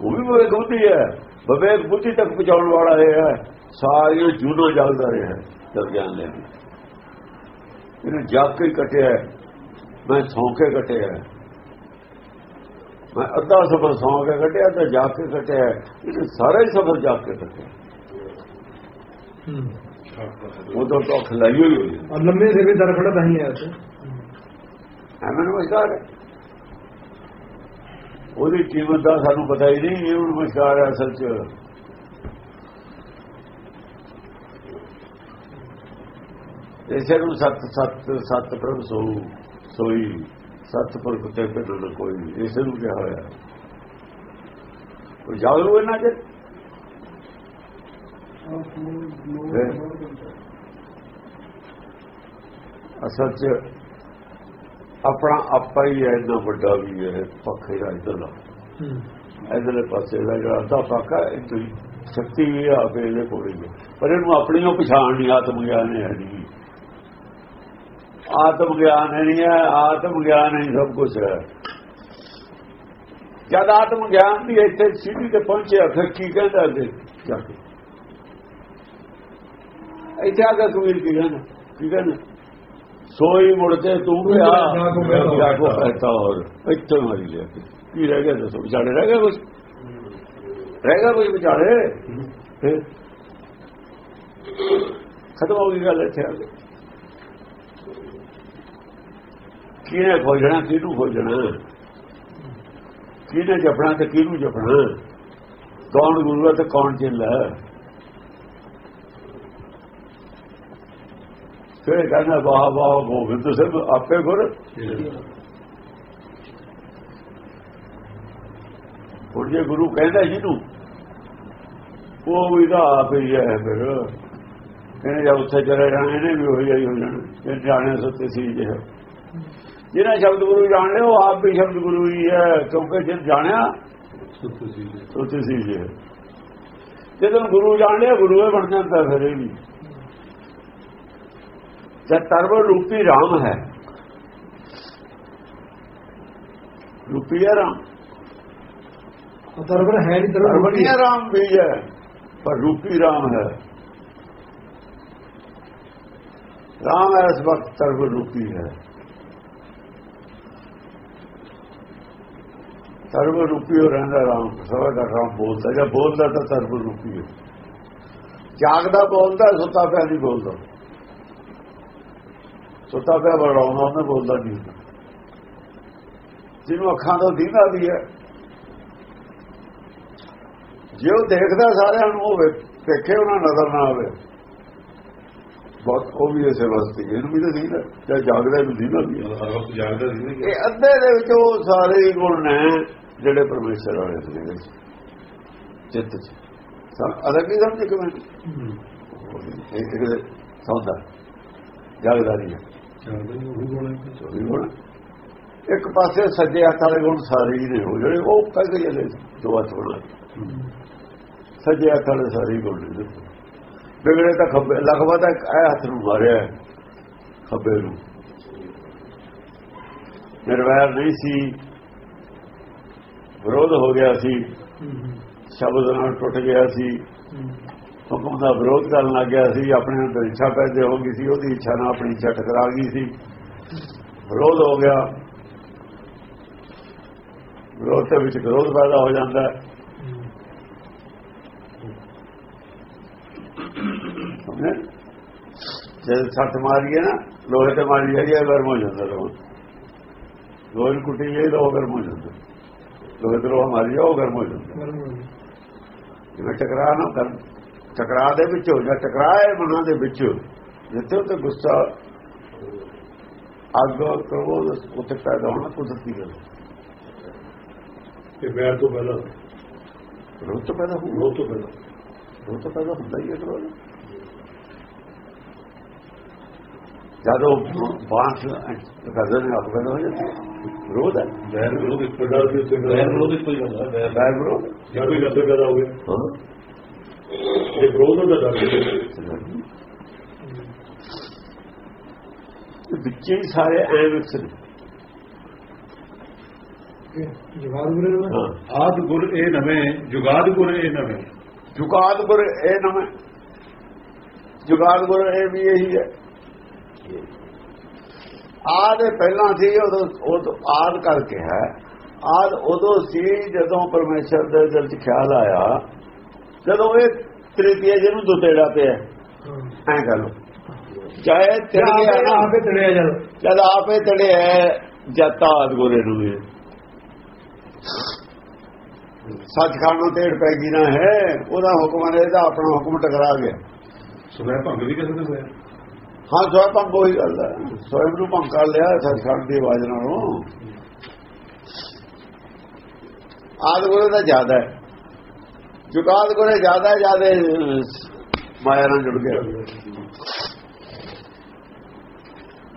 ਉਹ ਵੀ ਵਿਵੇਕ ਬੁੱਧੀ ਹੈ। ਵਿਵੇਕ ਬੁੱਧੀ ਤੱਕ ਪਹੁੰਚਾਉਣ ਵਾਲਾ ਇਹ ਹੈ। ਸਾਰੀ ਜੂਨੋ ਜਾਗਦਾ ਰਿਹਾ ਹੈ ਜਦ ਗਿਆਨ ਲੈ ਇਹਨੇ ਜਾਗ ਕੇ ਕੱਟਿਆ ਹੈ। ਮੈਂ ਸੌਂ ਕੇ ਘਟਿਆ ਮੈਂ ਅੱਧਾ ਸਫ਼ਰ ਸੌਂ ਕੇ ਘਟਿਆ ਤਾਂ ਜਾ ਕੇ ਘਟਿਆ ਇਹ ਸਾਰੇ ਸਫ਼ਰ ਜਾ ਕੇ ਘਟਿਆ ਉਹ ਤਾਂ ਤਾਂ ਖਲਾਈ ਹੋਈ ਔਰ ਲੰਮੇ ਦੇ ਵੀ ਦਰ ਖੜਾ ਨਹੀਂ ਆਇਆ ਸੀ। ਐਵੇਂ ਨਮਸਕਾਰ ਹੈ। ਉਹਦੀ ਕੀਮਤ ਦਾ ਸਾਨੂੰ ਪਤਾ ਹੀ ਨਹੀਂ ਇਹ ਨਮਸਕਾਰ ਹੈ ਅਸਲ 'ਚ। ਇਸੇ ਨੂੰ ਸਤ ਸਤ ਸਤ ਪ੍ਰਭ ਸੋਊ ਸੋਈ ਸਤ ਪਰ ਕੁੱਤੇ ਪਿੰਡ ਕੋਈ ਇਸੇ ਨੂੰ ਕਿਹਾ ਹੋਇਆ। ਉਹ ਜਾਗਰੂ ਇਹਨਾਂ ਚ। ਅਸਲ 'ਚ ਆਪਣਾ ਆਪਾ ਹੀ ਹੈ ਇੰਨਾ ਵੱਡਾ ਵੀ ਹੈ ਪੱਖੇ ਦਾ ਇਧਰਲਾ। ਇਧਰਲੇ ਪਾਸੇ ਦਾ ਜਿਹੜਾ ਅੱਧਾ ਪੱਖਾ ਇਹ ਤੋਂ ਸ਼ਕਤੀ ਵੀ ਆਪੇ ਇਹਦੇ ਕੋਲ ਹੀ ਹੈ ਪਰ ਇਹਨੂੰ ਆਪਣੀ ਉਹ ਪਛਾਣ ਨਹੀਂ ਆਤਮ ਗਿਆਨ ਹੈ ਆਤਮ ਗਿਆਨ ਨਹੀਂ ਹੈ ਆਤਮ ਗਿਆਨ ਹੀ ਸਭ ਕੁਝ ਹੈ। ਜਦ ਆਤਮ ਗਿਆਨ ਦੀ ਇੱਥੇ ਸਿੱਧੀ ਤੇ ਪਹੁੰਚਿਆ ਫਿਰ ਕੀ ਕਹਿੰਦਾ ਅੱਗੇ? ਜਾ ਕੇ। ਇੱਥੇ ਆ ਕੇ ਕਬੀਰ ਕੀ ਕਹਿੰਦਾ? ਕੀ ਕਹਿੰਦਾ? ਸੋਈ ਮੁੜਦੇ ਤੂੰ ਪਿਆ। ਜਾਗੋ ਬਹਿਤਾ ਜਾਗੋ ਬਹਿਤਾ ਹੋਰ। ਇੱਥੇ ਮਾਰੀ ਲਿਆ ਕੇ। ਕੀ ਰਹਿ ਗਿਆ ਦੱਸੋ ਵਿਚਾਰੇ ਰਹਿ ਗਿਆ ਕੁਝ ਰਹਿ ਗਿਆ ਕੁਝ ਵਿਚਾਰੇ ਖਤਮ ਹੋ ਗਈ ਗੱਲ ਇੱਥੇ ਆ ਕੇ। ਕਿਹਨੇ ਖੋਜਣਾ, ਕਿਹਨੂੰ ਖੋਜਣਾ? ਕਿਹਨੇ ਜਪਣਾ ਤੇ ਕਿਹਨੂੰ ਜਪਣਾ? ਕੌਣ ਗੁਰੂ ਹੈ ਤੇ ਕੌਣ ਚੇਲਾ ਹੈ? ਫਿਰ ਕਹਿੰਦਾ, ਵਾਹ ਵਾਹ, ਗੋਬਿੰਦ ਸਿੰਘ, ਆਪੇ ਗੁਰ। ਹੁਣ ਜੇ ਗੁਰੂ ਕਹਿੰਦਾ ਜਿਹਨੂੰ, ਉਹ ਵੀ ਤਾਂ ਆਪ ਹੀ ਹੈ ਫਿਰ। ਇਹਨੇ ਜਦ ਉੱਥੇ ਚਲੇ ਜਾਣਾ, ਇਹਨੇ ਵੀ ਉਹੀ ਹੀ ਹੋ ਜਾਣਾ। ਇਹ ਜਾਣੇ ਸੁੱਤੇ ਸੀ ਜੇ ਜਿਹਨੇ ਸ਼ਬਦ ਗੁਰੂ ਜਾਣ ਲਿਆ ਉਹ ਆਪ ਵੀ ਸ਼ਬਦ ਗੁਰੂ ਹੀ ਹੈ ਕਿਉਂਕਿ ਜਿਸ ਜਾਣਿਆ ਸੁੱਤੇ ਸੀ ਜੇ। ਜਦੋਂ ਗੁਰੂ ਜਾਣ ਲਿਆ ਗੁਰੂ ਹੀ ਬਣ ਜਾਂਦਾ ਫਿਰ ਇਹ ਵੀ। ਜਦ ਸਰਵ ਰੂਪੀ ਰਾਮ ਹੈ। ਰੂਪੀ ਹੈ RAM ਸਰਵਰ ਹੈ ਨਹੀਂ ਸਰਵਰ ਨਹੀਂ RAM ਵੀ ਹੈ ਪਰ ਰੂਪੀ ਰਾਮ ਹੈ। ਰਾਮ ਇਸ ਵਕਤ ਤਰਵ ਰੂਪੀ ਹੈ। ਸਰਵ ਰੂਪੀ ਹੋ ਰਹਿੰਦਾ ਰਾਮ ਸਵਾ ਦਾ ਰਾਮ ਬੋਲਦਾ, ਜਾਂ ਬੋਲਦਾ ਤਾਂ ਸਰਵ ਰੂਪੀ ਹੋ ਜਾਗਦਾ, ਬੋਲਦਾ, ਸੁੱਤਾ ਪਿਆ ਨਹੀਂ ਬੋਲਦਾ। ਸੁੱਤਾ ਪਿਆ ਬੜਾਉਂਦਾ ਉਹਨੇ, ਬੋਲਦਾ ਨਹੀਂ ਜਿਹਨੂੰ ਅੱਖਾਂ ਤੋਂ ਦੀਦਾ ਵੀ ਹੈ, ਜੇ ਉਹ ਦੇਖਦਾ ਸਾਰਿਆਂ ਨੂੰ ਹੋਵੇ ਦੇਖੇ, ਉਹਨਾਂ ਨਜ਼ਰ ਨਾ ਆਵੇ। ਬਹੁਤ ਉਹ ਵੀ ਇਸੇ ਵਾਸਤੇ ਇਹਨੂੰ ਵੀ ਤਾਂ ਨਹੀਂ ਨਾ ਚਾਹੇ ਜਾਗਦਾ ਵੀ ਨਹੀਂ ਨਾ ਜਾਗਦਾ ਸੀ ਇਹ ਅੱਧੇ ਦੇ ਵਿੱਚ ਉਹ ਸਾਰੇ ਹੀ ਗੁਣ ਨੇ ਜਿਹੜੇ ਪਰਮੇਸ਼ਰ ਵਾਲੇ ਨੇ। ਚਿੱਤ ਚ। ਸਾ ਅਲੱਗ ਹੀ ਸਮਝ ਕਿਵੇਂ ਇਹ ਇੱਕ ਸੌਦਾ। ਜਾਗਦਾ ਨਹੀਂ ਹੈ। ਇੱਕ ਪਾਸੇ ਸੱਜੇ ਹੱਥ ਵਾਲੇ ਗੁਣ ਸਾਰੇ ਹੀ ਨੇ। ਜਿਹੜੇ ਉਹ ਕਹਿੰਦੇ ਜਿਹੜੇ ਦੋ ਹੱਥ ਬਣਾ ਸੱਜੇ ਹੱਥ ਵਾਲੇ ਸਾਰੇ ਗੁਣ ਨੇ। ਬਿਗੜੇ ਤਾਂ ਖੱਬੇ ਲਗਵਾ ਤਾਂ ਇਹ ਹੱਥ ਨੂੰ ਮਾਰਿਆ ਖੱਬੇ ਨੂੰ। ਨਿਰਵੈਰ ਨਹੀਂ ਸੀ। ਵਿਰੋਧ ਹੋ ਗਿਆ ਸੀ। ਸ਼ਬਦ ਨਾਲ ਟੁੱਟ ਗਿਆ ਸੀ। ਹੁਕਮ ਦਾ ਵਿਰੋਧ ਕਰਨ ਲੱਗ ਗਿਆ ਸੀ। ਆਪਣੇ ਅੰਦਰ ਇੱਛਾ ਪੈਦੇ ਹੋ ਗਈ ਸੀ। ਉਹਦੀ ਇੱਛਾ ਨਾਲ ਆਪਣੀ ਇੱਛਾ ਟਕਰਾ ਗਈ ਸੀ। ਵਿਰੋਧ ਹੋ ਗਿਆ। ਵਿਰੋਧ ਦੇ ਵਿੱਚ ਵਿਰੋਧ ਪੈਦਾ ਹੋ ਜਾਂਦਾ ਹੈ ਸਮਝੇ ਜਦ ਸੱਟ ਮਾਰੀਏ ਨਾ ਲੋਹੇ ਤੇ ਮਾਰੀ ਜਾਈਏ ਗਰਮ ਹੋ ਜਾਂਦਾ ਲੋਹ। ਲੋਹੇ ਨੂੰ ਕੁੱਟੀ ਜਾਈਏ ਤਾਂ ਉਹ ਗਰਮ ਹੋ ਜਾਂਦਾ। ਲੋਹੇ ਤੇ ਲੋਹਾ ਮਾਰੀ ਜਾਓ ਗਰਮ ਹੋ ਜਾਂਦਾ। ਜਿਵੇਂ ਟਕਰਾ ਨਾ ਕਰ ਟਕਰਾ ਦੇ ਵਿੱਚ ਹੋ ਜਾ ਟਕਰਾਏ ਮਨਾਂ ਦੇ ਵਿੱਚ। ਜਿੱਥੇ ਉੱਤੇ ਗੁੱਸਾ ਅੱਗ ਕ੍ਰੋਧ ਉੱਥੇ ਪੈਦਾ ਹੋਣਾ ਕੁਦਰਤੀ ਗੱਲ। ਇਹ ਵੈਰ ਤੋਂ ਪਹਿਲਾਂ। ਰੋਹ ਤੋਂ ਪੈਦਾ ਹੋਊ। ਰੋਹ ਤੋਂ ਪਹਿਲਾਂ। ਰੋਹ ਤੋਂ ਪੈਦਾ ਹੁੰਦਾ ਹੀ ਹੈ ਕ੍ਰੋਧ ਜਦੋਂ ਬਾਂਸ ਕਰਦੇ ਨੇ ਆਪ ਪੈਦਾ ਹੋ ਜਾਂਦੀ ਹੈ ਵਿਰੋਧ ਹੈ ਵੈਰ ਵਿਰੋਧ ਇੱਕ ਪ੍ਰਕਾਰ ਦੇ ਉੱਤੇ ਵੈਰ ਵਿਰੋਧ ਇੱਕੋ ਹੀ ਹੁੰਦਾ ਵੈਰ ਵੈਰ ਵਿਰੋਧ ਜਾਂ ਕੋਈ ਨਸਲ ਪੈਦਾ ਹੋ ਗਿਆ ਹਾਂ ਇਹ ਵਿਰੋਧ ਹੁੰਦਾ ਡਰ ਤੇ ਵਿੱਚੇ ਹੀ ਸਾਰੇ ਐ ਮਿਕਸ ਨੇ ਜਵਾਬ ਗੁਰੇ ਨੂੰ ਹਾਂ ਆਦ ਗੁਰ ਇਹ ਨਵੇਂ ਜੁਗਾਦ ਗੁਰ ਇਹ ਆਦ ਪਹਿਲਾਂ ਸੀ ਉਦੋਂ ਉਦੋਂ ਆਦ ਕਰਕੇ ਹੈ। ਆਦ ਉਦੋਂ ਸੀ ਜਦੋਂ ਪਰਮੇਸ਼ਰ ਦੇ ਦਿਲ 'ਚ ਖਿਆਲ ਆਇਆ ਜਦੋਂ ਇਹ ਤ੍ਰਿਤੀਆ ਜਿਹਨੂੰ ਦੁਤੇੜਾ ਪਿਆ। ਐਂ ਕਰ ਲੋ ਚਾਹੇ ਤਿੜ ਗਿਆ ਨਾ ਆਪੇ ਤੜਿਆ ਜਦ ਜਦ ਆਪੇ ਤੜਿਆ ਜਦ ਤਾਂ ਆਦ ਗੁਰੇ ਨੂੰ ਵੀ ਸੱਚਖੰਡ ਨੂੰ ਤੇੜ ਪੈ ਗਈ ਨਾ ਹੈ ਉਹਦਾ ਹੁਕਮ ਹੈ ਇਹਦਾ ਆਪਣਾ ਹੁਕਮ ਟਕਰਾ ਗਿਆ। ਸੁਣਿਆ ਭੰਗ ਵੀ ਕਿਸੇ ਨੇ ਹੋਇਆ? ਹਾਂ ਸਵੈ ਭੰਗ ਉਹੀ ਗੱਲ ਹੈ। ਸਵੈਮ ਨੂੰ ਭੰਗ ਕਰ ਲਿਆ ਸੱਚਖੰਡ ਦੀ ਆਵਾਜ਼ ਨਾਲੋਂ। ਆਦ ਗੁਰੇ ਦਾ ਜ਼ਿਆਦਾ ਹੈ। ਜੁਗਾਦ ਗੁਰੇ ਜ਼ਿਆਦਾ ਹੈ ਜ਼ਿਆਦਾ ਮਾਇਆ ਨਾਲ ਜੁੜ ਗਿਆ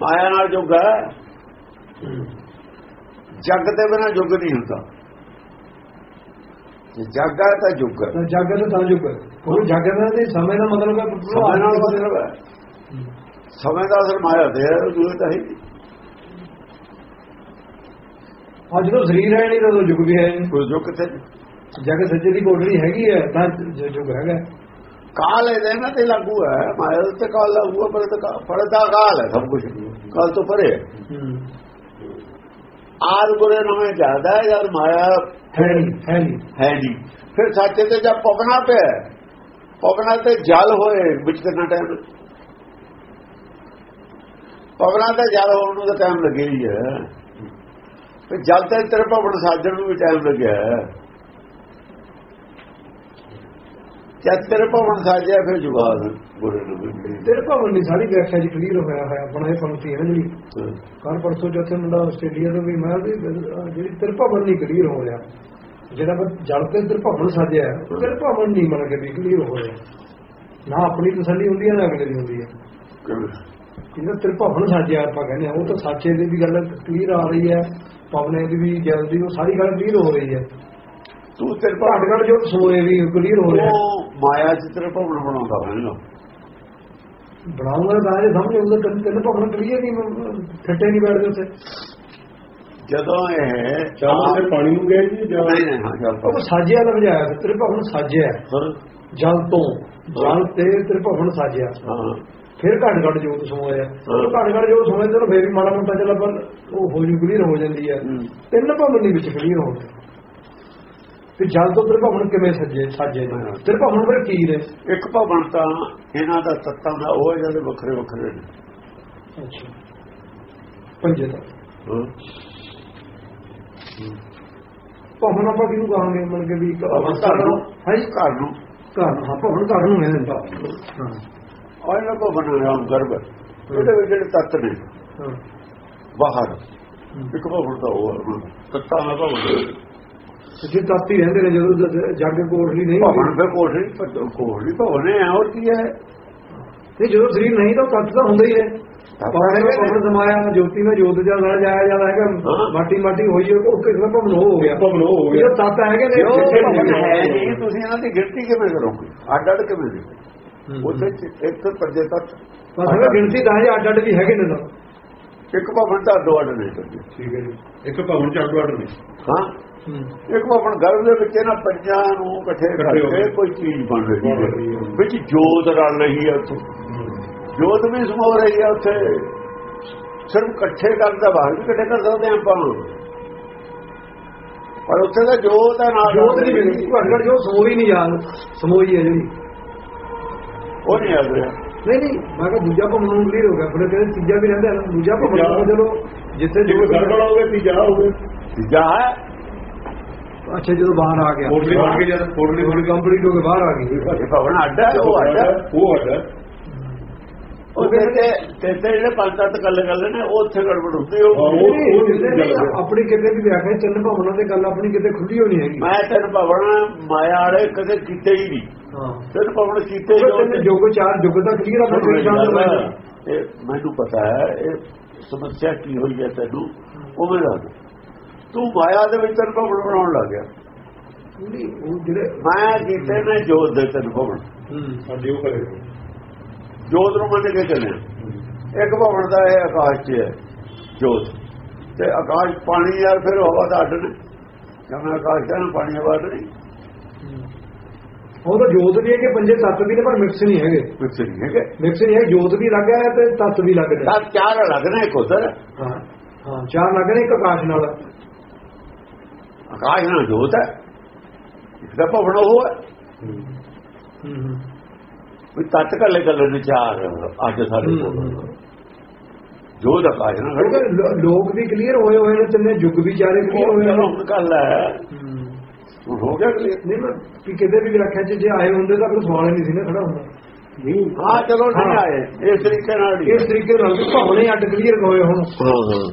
ਮਾਇਆ ਨਾਲ ਜੁਗ ਹੈ। ਜਗ ਦੇ ਬਿਨਾ ਜੁਗ ਨਹੀਂ ਹੁੰਦਾ। ਜੇ ਜਗ ਹੈ ਤਾਂ ਜੁਗ ਹੈ। ਜਾਗਰ ਤਾਂ ਤਾਂ ਜੁਗ ਉਹ ਜਾਗਰ ਦੇ ਸਮੇਂ ਦਾ ਮਤਲਬ ਹੈ ਸਮੇਂ ਨਾਲ ਮਤਲਬ ਹੈ। ਸਮੇਂ ਦਾ ਅਸਰ ਮਾਇਆ ਦੇ ਹੈ ਜੁਗ ਤਾਂ ਹੈ। ਅੱਜ ਜਦੋਂ ਸਰੀਰ ਹੈ ਨਹੀਂ ਤਾਂ ਜੁਗ ਵੀ ਹੈ। ਕੋਈ ਜੁਗ ਕਿੱਥੇ? ਜਗ ਸੱਜੇ ਦੀ ਕੋਠੜੀ ਹੈਗੀ ਹੈ ਤਾਂ ਜੁਗ ਹੈਗਾ। ਕਾਲ ਇਹਦੇ ਨਾਲ ਤੇ ਲਾਗੂ ਹੈ ਮਾਇਆ ਤੇ ਕਾਲ ਲਾਗੂ ਹੈ ਪਰ ਤਾਂ ਕਾ- ਪਰ ਤਾਂ ਕਾਲ ਹੈ ਸਭ ਕੁਝ ਕਾਲ ਤੋਂ ਪਰੇ ਹੈ। ਆਦ ਗੁਰੇ ਨਵੇਂ ਜ਼ਿਆਦਾ ਹੈ ਯਾਰ ਮਾਇਆ ਹੈ ਨਹੀਂ ਹੈ ਨਹੀਂ। ਹੈ ਨਹੀਂ। ਫਿਰ ਸੱਚੇ ਤੇ ਜਦ ਪਵਨਾ ਪਿਆ ਪਵਨਾ ਤੇ ਜਲ ਹੋਏ ਵਿੱਚ ਕਿੰਨਾ ਟਾਈਮ ਪਵਨਾ ਤੇ ਜਲ ਹੋਣ ਨੂੰ ਤਾਂ ਟਾਈਮ ਲੱਗੇ ਹੀ ਹੈ। ਫਿਰ ਜਲ ਤੇ ਤੇਰੇ ਭਵਨ ਸਾਜਣ ਨੂੰ ਵੀ ਟਾਈਮ ਲੱਗਿਆ। ਜਦ ਤੇਰੇ ਭਵਨ ਸਾਜਿਆ ਫਿਰ ਜੁਗਾਦ ਗੁਰੇ ਨੂੰ ਤੇਰੇ ਭਵਨ ਦੀ ਸਾਰੀ ਵਿਆਖਿਆ ਜੀ ਕਲੀਅਰ ਹੋਇਆ ਹੋਇਆ ਆਪਣਾ ਇਹ ਪੰਕਤੀ ਹੈ ਜਿਹੜੀ ਕੱਲ ਪਰਸੋਂ ਚੌਥੇ ਮੁੰਡਾ ਆਸਟ੍ਰੇਲੀਆ ਤੋਂ ਵੀ ਮੈਂ ਵੀ ਜਿਹੜੀ ਤੇਰੇ ਭਵਨ ਨਹੀਂ ਕਲੀਅਰ ਹੋ ਰਿਹਾ ਜਿਹੜਾ ਬਸ ਜਲ ਤੇ ਤੇਰੇ ਭਵਨ ਸਾਜਿਆ ਤੇਰੇ ਭਵਨ ਨਹੀਂ ਮੰਨ ਕੇ ਵੀ ਕਲੀਅਰ ਹੋ ਰਿਹਾ। ਨਾ ਆਪਣੀ ਤਸੱਲੀ ਹੁੰਦੀ ਹੈ ਨਾ ਅਗਲੇ ਦੀ ਹੁੰਦੀ ਹੈ। ਜਿਹਨਾਂ ਤੇਰੇ ਭਵਨ ਸਾਜਿਆ ਆਪਾਂ ਕਹਿੰਦੇ ਆ ਉਹ ਤਾਂ ਸਾਚੇ ਦੀ ਵੀ ਗੱਲ ਕਲੀਅਰ ਆ ਰਹੀ ਹੈ ਪਵਨੇ ਦੀ ਵੀ ਜਲ ਦੀ ਉਹ ਸਾਰੀ ਗੱਲ ਕਲੀਅਰ ਹੋ ਰਹੀ ਹੈ। ਤੂੰ ਤੇਰੇ ਭਵਨ ਘਾਟਗੜ ਜੋ ਸੋਏ ਵੀ ਕਲੀਅਰ ਹੋ ਰਿਹਾ। ਉਹ ਮਾਇਆ ਚ ਤੇਰੇ ਭਵਨ ਬਣਾਉਂਦਾ ਰਹਿਣਾ ਬਣਾਉਂਗਾ ਤਾਂ ਇਹ ਸਮਝ ਆਉਂਦਾ ਤੈਨੂੰ ਤੈਨੂੰ ਭਵਨ ਕਲੀਅਰ ਨਹੀਂ ਫਿੱਟੇ ਨਹੀਂ ਬੈਠਦੇ ਉੱਥੇ। ਜਦੋਂ ਇਹ ਚਾਹ ਤੇ ਪਾਣੀ ਨੂੰ ਗਏ ਜੀ ਜਾਂ ਨਹੀਂ ਨਹੀਂ ਉਹ ਸਾਜਿਆ ਲਫ਼ਜ਼ ਆਇਆ ਸੀ, ਤੇਰੇ ਭਵਨ ਸਾਜਿਆ ਜਲ ਤੋਂ ਜਲ ਤੇ ਤੇਰੇ ਭਵਨ ਸਾਜਿਆ। ਹਾਂ। ਫਿਰ ਘਟ ਘਟ ਜੋਤ ਸਮਾਇਆ ਉਹ ਘਟ ਘਟ ਜੋਤ ਸਮਾਇਆ ਤਾਂ ਫੇਰ ਵੀ ਮਾੜਾ ਮੋਟਾ ਚੱਲ ਪਰ ਉਹ ਹੋ ਜੂ ਕਲੀਅਰ ਹੋ ਜਾਂਦੀ ਹੈ। ਤਿੰਨ ਭਵਨ ਦੇ ਵਿੱਚ ਕਲੀਅਰ ਹੋ ਗਏ ਤੇ ਜਲ ਤੋਂ ਭਵਨ ਕਿਵੇਂ ਸੱਜੇ ਸਾਜੇ ਨੇ? ਭਵਨ ਫਿਰ ਕੀ ਨੇ? ਇੱਕ ਭਵਨ ਤਾਂ ਇਹਨਾਂ ਦਾ ਤੱਤਾਂ ਦਾ ਉਹ ਜਿਹੜੇ ਵੱਖਰੇ ਵੱਖਰੇ ਨੇ। ਅੱਛਾ। ਪੰਜੇ ਦਾ ਹਾਂ। ਭਵਨ ਆਪਾਂ ਕਿਹਨੂੰ ਕਹਾਂਗੇ? ਮਨ ਕੇ ਵੀ ਇੱਕ ਨੂੰ? ਹੈ? ਘਰ ਨੂੰ। ਘਰ ਨੂੰ, ਹਾਂ ਭਵਨ ਘਰ ਨੂੰ ਹੈ। ਹਾਂ। ਔਰ ਇਹਨਾਂ ਕੋ ਬਣਾਇਆ ਗਰਭ। ਉਹਦੇ ਵਿੱਚ ਜਿਹੜੇ ਤੱਤ ਨੇ ਬਾਹਰ। ਇੱਕ ਭਵਨ ਦਾ ਉਹ ਹੈ, ਤੱਤਾਂ ਦਾ ਭਵਨ ਜੇ ਤਾਤੀ ਰਹਿੰਦੇ ਨੇ ਜਦੋਂ ਜੱਗ ਕੋਠੜੀ ਨਹੀਂ ਭਵਨ ਫਿਰ ਕੋਠੜੀ ਕੋਠੜੀ ਭਵਨ ਹੈ ਹੋਰ ਕੀ ਹੈ? ਤੇ ਜਦੋਂ ਸਰੀਰ ਨਹੀਂ ਤਾਂ ਤੱਤ ਤਾਂ ਹੁੰਦਾ ਹੀ ਹੈ। ਪਾਣੀ ਵਿੱਚ ਨੇ। ਭਵਨ ਸਮਾਇਆ ਜੋਤੀ ਵਿੱਚ ਜੋਤ ਜਲ ਨਾਲ ਜਾਇਆ ਜਾਂਦਾ ਹੈਗਾ। ਹਾਂ। ਮਾਟੀ ਮਾਟੀ ਹੋਈ ਹੈ, ਉਹ ਕਿਸ ਦਾ ਭਵਨ ਹੋ ਗਿਆ। ਭਵਨ ਹੋ ਗਿਆ। ਤੱਤ ਹੈਗੇ ਨੇ ਹੈ ਨਹੀਂ ਤੁਸੀਂ ਇਹਨਾਂ ਦੀ ਗਿਣਤੀ ਕਿਵੇਂ ਕਰੋਗੇ? ਅੱਡ ਅੱਡ ਕਿਵੇਂ ਦੇ ਉੱਥੇ ਇੱਕ ਪ੍ਰਜੇ ਬਸ ਹੈਗਾ ਗਿਣਤੀ ਤਾਂ ਹੈ ਅੱਡ ਅੱਡ ਵੀ ਹੈਗੇ ਨੇ ਤਾਂ ਇੱਕ ਭਵਨ ਤਾਂ ਅੱਡੋ ਅੱਡ ਕਰਦੇ ਠੀਕ ਹੈ ਜੀ। ਇੱਕ ਭਵਨ ਚ ਅੱਡ ਅੱਡ ਨੇ। ਹਾਂ। ਇੱਕ ਭਵਨ ਗਰਭ ਦੇ ਵਿੱਚ ਇਹਨਾਂ ਪੰਜਾਂ ਨੂੰ ਇਕੱਠੇ ਕਰਕੇ। ਕੋਈ ਚੀਜ਼ ਬਣ ਰਹੀ ਹੈ। ਵਿੱਚ ਜੋਤ ਰਲ ਰਹੀ ਹੈ ਉੱਥੇ। ਜੋਤ ਵੀ ਸਮੋ ਰਹੀ ਹੈ ਉੱਥੇ। ਸਿਰਫ ਇਕੱਠੇ ਕਰਨ ਦਾ ਬਾਹਰ ਵੀ ਇਕੱਠੇ ਕਰ ਸਕਦੇ ਹਾਂ ਆਪਾਂ। ਪਰ ਉੱਥੇ ਤਾਂ ਜੋਤ ਹੈ ਨਾਲ ਜੋਤ ਨਹੀਂ ਮਿਲਦੀ ਘੜ ਘੜ ਜੋ ਸਮੋਈ ਨਹੀਂ ਜਾਣ। ਸਮੋਈ ਹੈ ਜਿਹੜੀ। ਉਹ ਨਹੀਂ ਆ ਰਿਹਾ ਨਹੀਂ ਨਹੀਂ ਮੈਂ ਕਿਹਾ ਦੂਜਾ ਭਵਨ ਨੂੰ ਕਲੀਅਰ ਹੋ ਗਿਆ। ਆਪਣੇ ਕਹਿੰਦੇ ਤੀਜਾ ਵੀ ਰਹਿੰਦਾ ਹੈ ਨਾ, ਦੂਜਾ ਭਵਨ ਤਾਂ ਚਲੋ ਜਿੱਥੇ ਜੇ ਗੜਬੜ ਹੋ ਗਿਆ ਤੀਜਾ ਹੋ ਗਿਆ ਤੀਜਾ ਹੈ। ਅੱਛਾ ਜਦੋਂ ਬਾਹਰ ਆ ਗਿਆ। ਕੋਟਲੀ ਬਣ ਕੇ ਜਦ ਕੋਟਲੀ ਬਣ ਕੰਪਲੀਟ ਹੋ ਕੇ ਬਾਹਰ ਆ ਗਈ। ਇਹ ਭਵਨ ਅੱਡ ਹੈ ਉਹ ਅੱਡ ਹੈ। ਉਹ ਅੱਡ ਹੈ। ਉਹ ਤੇ ਤੇ ਜਿਹੜੇ ਪੰਜ ਤੱਤ ਗੱਲ ਕਰਦੇ ਨੇ ਉਹ ਉੱਥੇ ਗੜਬੜ ਹੁੰਦੀ ਉਹ। ਆਪਣੀ ਕਿਤੇ ਵੀ ਵਿਆਖਿਆ ਤਿੰਨ ਭਾਵਨਾ ਤੇ ਗੱਲ ਆਪਣੀ ਕਿਤੇ ਖੁੱਲੀ ਹੋਣੀ ਹੈਗੀ। ਮੈਂ ਤੈਨੂੰ ਭਵਨ ਮਾਇਆ ਵਾਲੇ ਕਦੇ ਕੀਤੇ ਹੀ ਨਹੀਂ। ਤੈਨੂੰ ਭਵਨ ਕੀਤੇ ਉਹ ਜੋ ਤਿੰਨ ਯੁੱਗ ਚਾਰ ਯੁੱਗ ਦਾ ਕਲੀਅਰ ਆਪਾਂ ਕੋਈ ਜਾਣਦਾ ਨਹੀਂ ਇਹ ਮੈਨੂੰ ਪਤਾ ਹੈ ਇਹ ਸਮੱਸਿਆ ਕੀ ਹੋਈ ਹੈ ਤੈਨੂੰ? ਉਹ ਮੈਂ ਦੱਸ ਤੂੰ ਮਾਇਆ ਦੇ ਵਿੱਚ ਤੈਨੂੰ ਭਵਨ ਬਣਾਉਣ ਲੱਗ ਗਿਆ। ਨਹੀਂ ਉਹ ਜਿਹੜੇ ਮਾਇਆ ਕੀਤੇ ਨੇ ਜੋਤ ਦੇ ਤੈਨੂੰ ਭਵਨ। ਹੂੰ। ਸਾਡੇ ਉਹ ਕਰੇ ਜੋਤ ਨੂੰ ਮੰਨ ਕੇ ਚੱਲਿਆ। ਇੱਕ ਭਵਨ ਦਾ ਇਹ ਆਕਾਸ਼ 'ਚ ਹੈ ਜੋਤ। ਤੇ ਆਕਾਸ਼ ਪਾਣੀ ਯਾਰ ਫਿਰ ਹਵਾ ਦਾ ਅੱਡ ਨੇ। ਜਿਵੇਂ ਆਕਾਸ਼ ਦਾ ਪਾਣੀ ਹਵਾ ਨਹੀਂ। ਉਹ ਤਾਂ ਜੋਤ ਵੀ ਹੈ ਕਿ ਪੰਜੇ ਤੱਤ ਵੀ ਨੇ ਪਰ ਮਿਕਸ ਨਹੀਂ ਹੈਗੇ। ਕੁਛ ਨਹੀਂ ਹੈਗੇ। ਮਿਕਸ ਨਹੀਂ ਹੈ ਜੋਤ ਵੀ ਲੱਗ ਹੈ ਤੇ ਤੱਤ ਵੀ ਲੱਗ ਹੈ ਤਾਂ ਚਾਰ ਲੱਗਣਾ ਇੱਕ ਉਧਰ। ਹਾਂ ਹਾਂ ਚਾਰ ਲੱਗ ਨੇ ਇੱਕ ਆਕਾਸ਼ ਨਾਲ। ਆਕਾਸ਼ ਨਾਲ ਜੋਤ ਹੈ। ਇਸ ਦਾ ਭਵਨ ਉਹ ਹੈ। ਵੀ ਤੱਤ ਕੱਲੇ ਕੱਲੇ ਨੇ ਚਾਰ ਅੱਜ ਸਾਡੇ ਕੋਲ। ਹੈ। ਕਿਉਂਕਿ ਲੋ- ਲੋਕ ਵੀ ਕਲੀਅਰ ਹੋਏ ਹੋਏ ਨੇ ਤਿੰਨੇ ਯੁੱਗ ਵੀ ਚਾਰੇ ਕਲੀਅਰ ਹੋਏ ਨੇ। ਗੱਲ ਹੈ। ਹੂੰ। ਹੋ ਗਿਆ? ਨਹੀਂ ਮੈਂ ਕਿ ਕਿਤੇ ਵੀ ਵਿਆਖਿਆ ਚ ਜੇ ਆਏ ਹੁੰਦੇ ਤਾਂ ਫਿਰ ਸਵਾਲ ਹੀ ਨਹੀਂ ਸੀ ਨਾ ਖੜਾ ਹੁੰਦਾ ਨਹੀਂ ਹਾਂ ਚਲੋ ਨਹੀਂ ਹਾਂ। ਆਏ। ਇਸ ਤਰੀਕੇ ਨਾਲ ਨਹੀਂ ਇਸ ਤਰੀਕੇ ਨਾਲ ਵੀ ਭਾਵਨੇ ਅੱਡ ਕਲੀਅਰ ਹੋਏ ਹੁਣ। ਹਾਂ ਹਾਂ।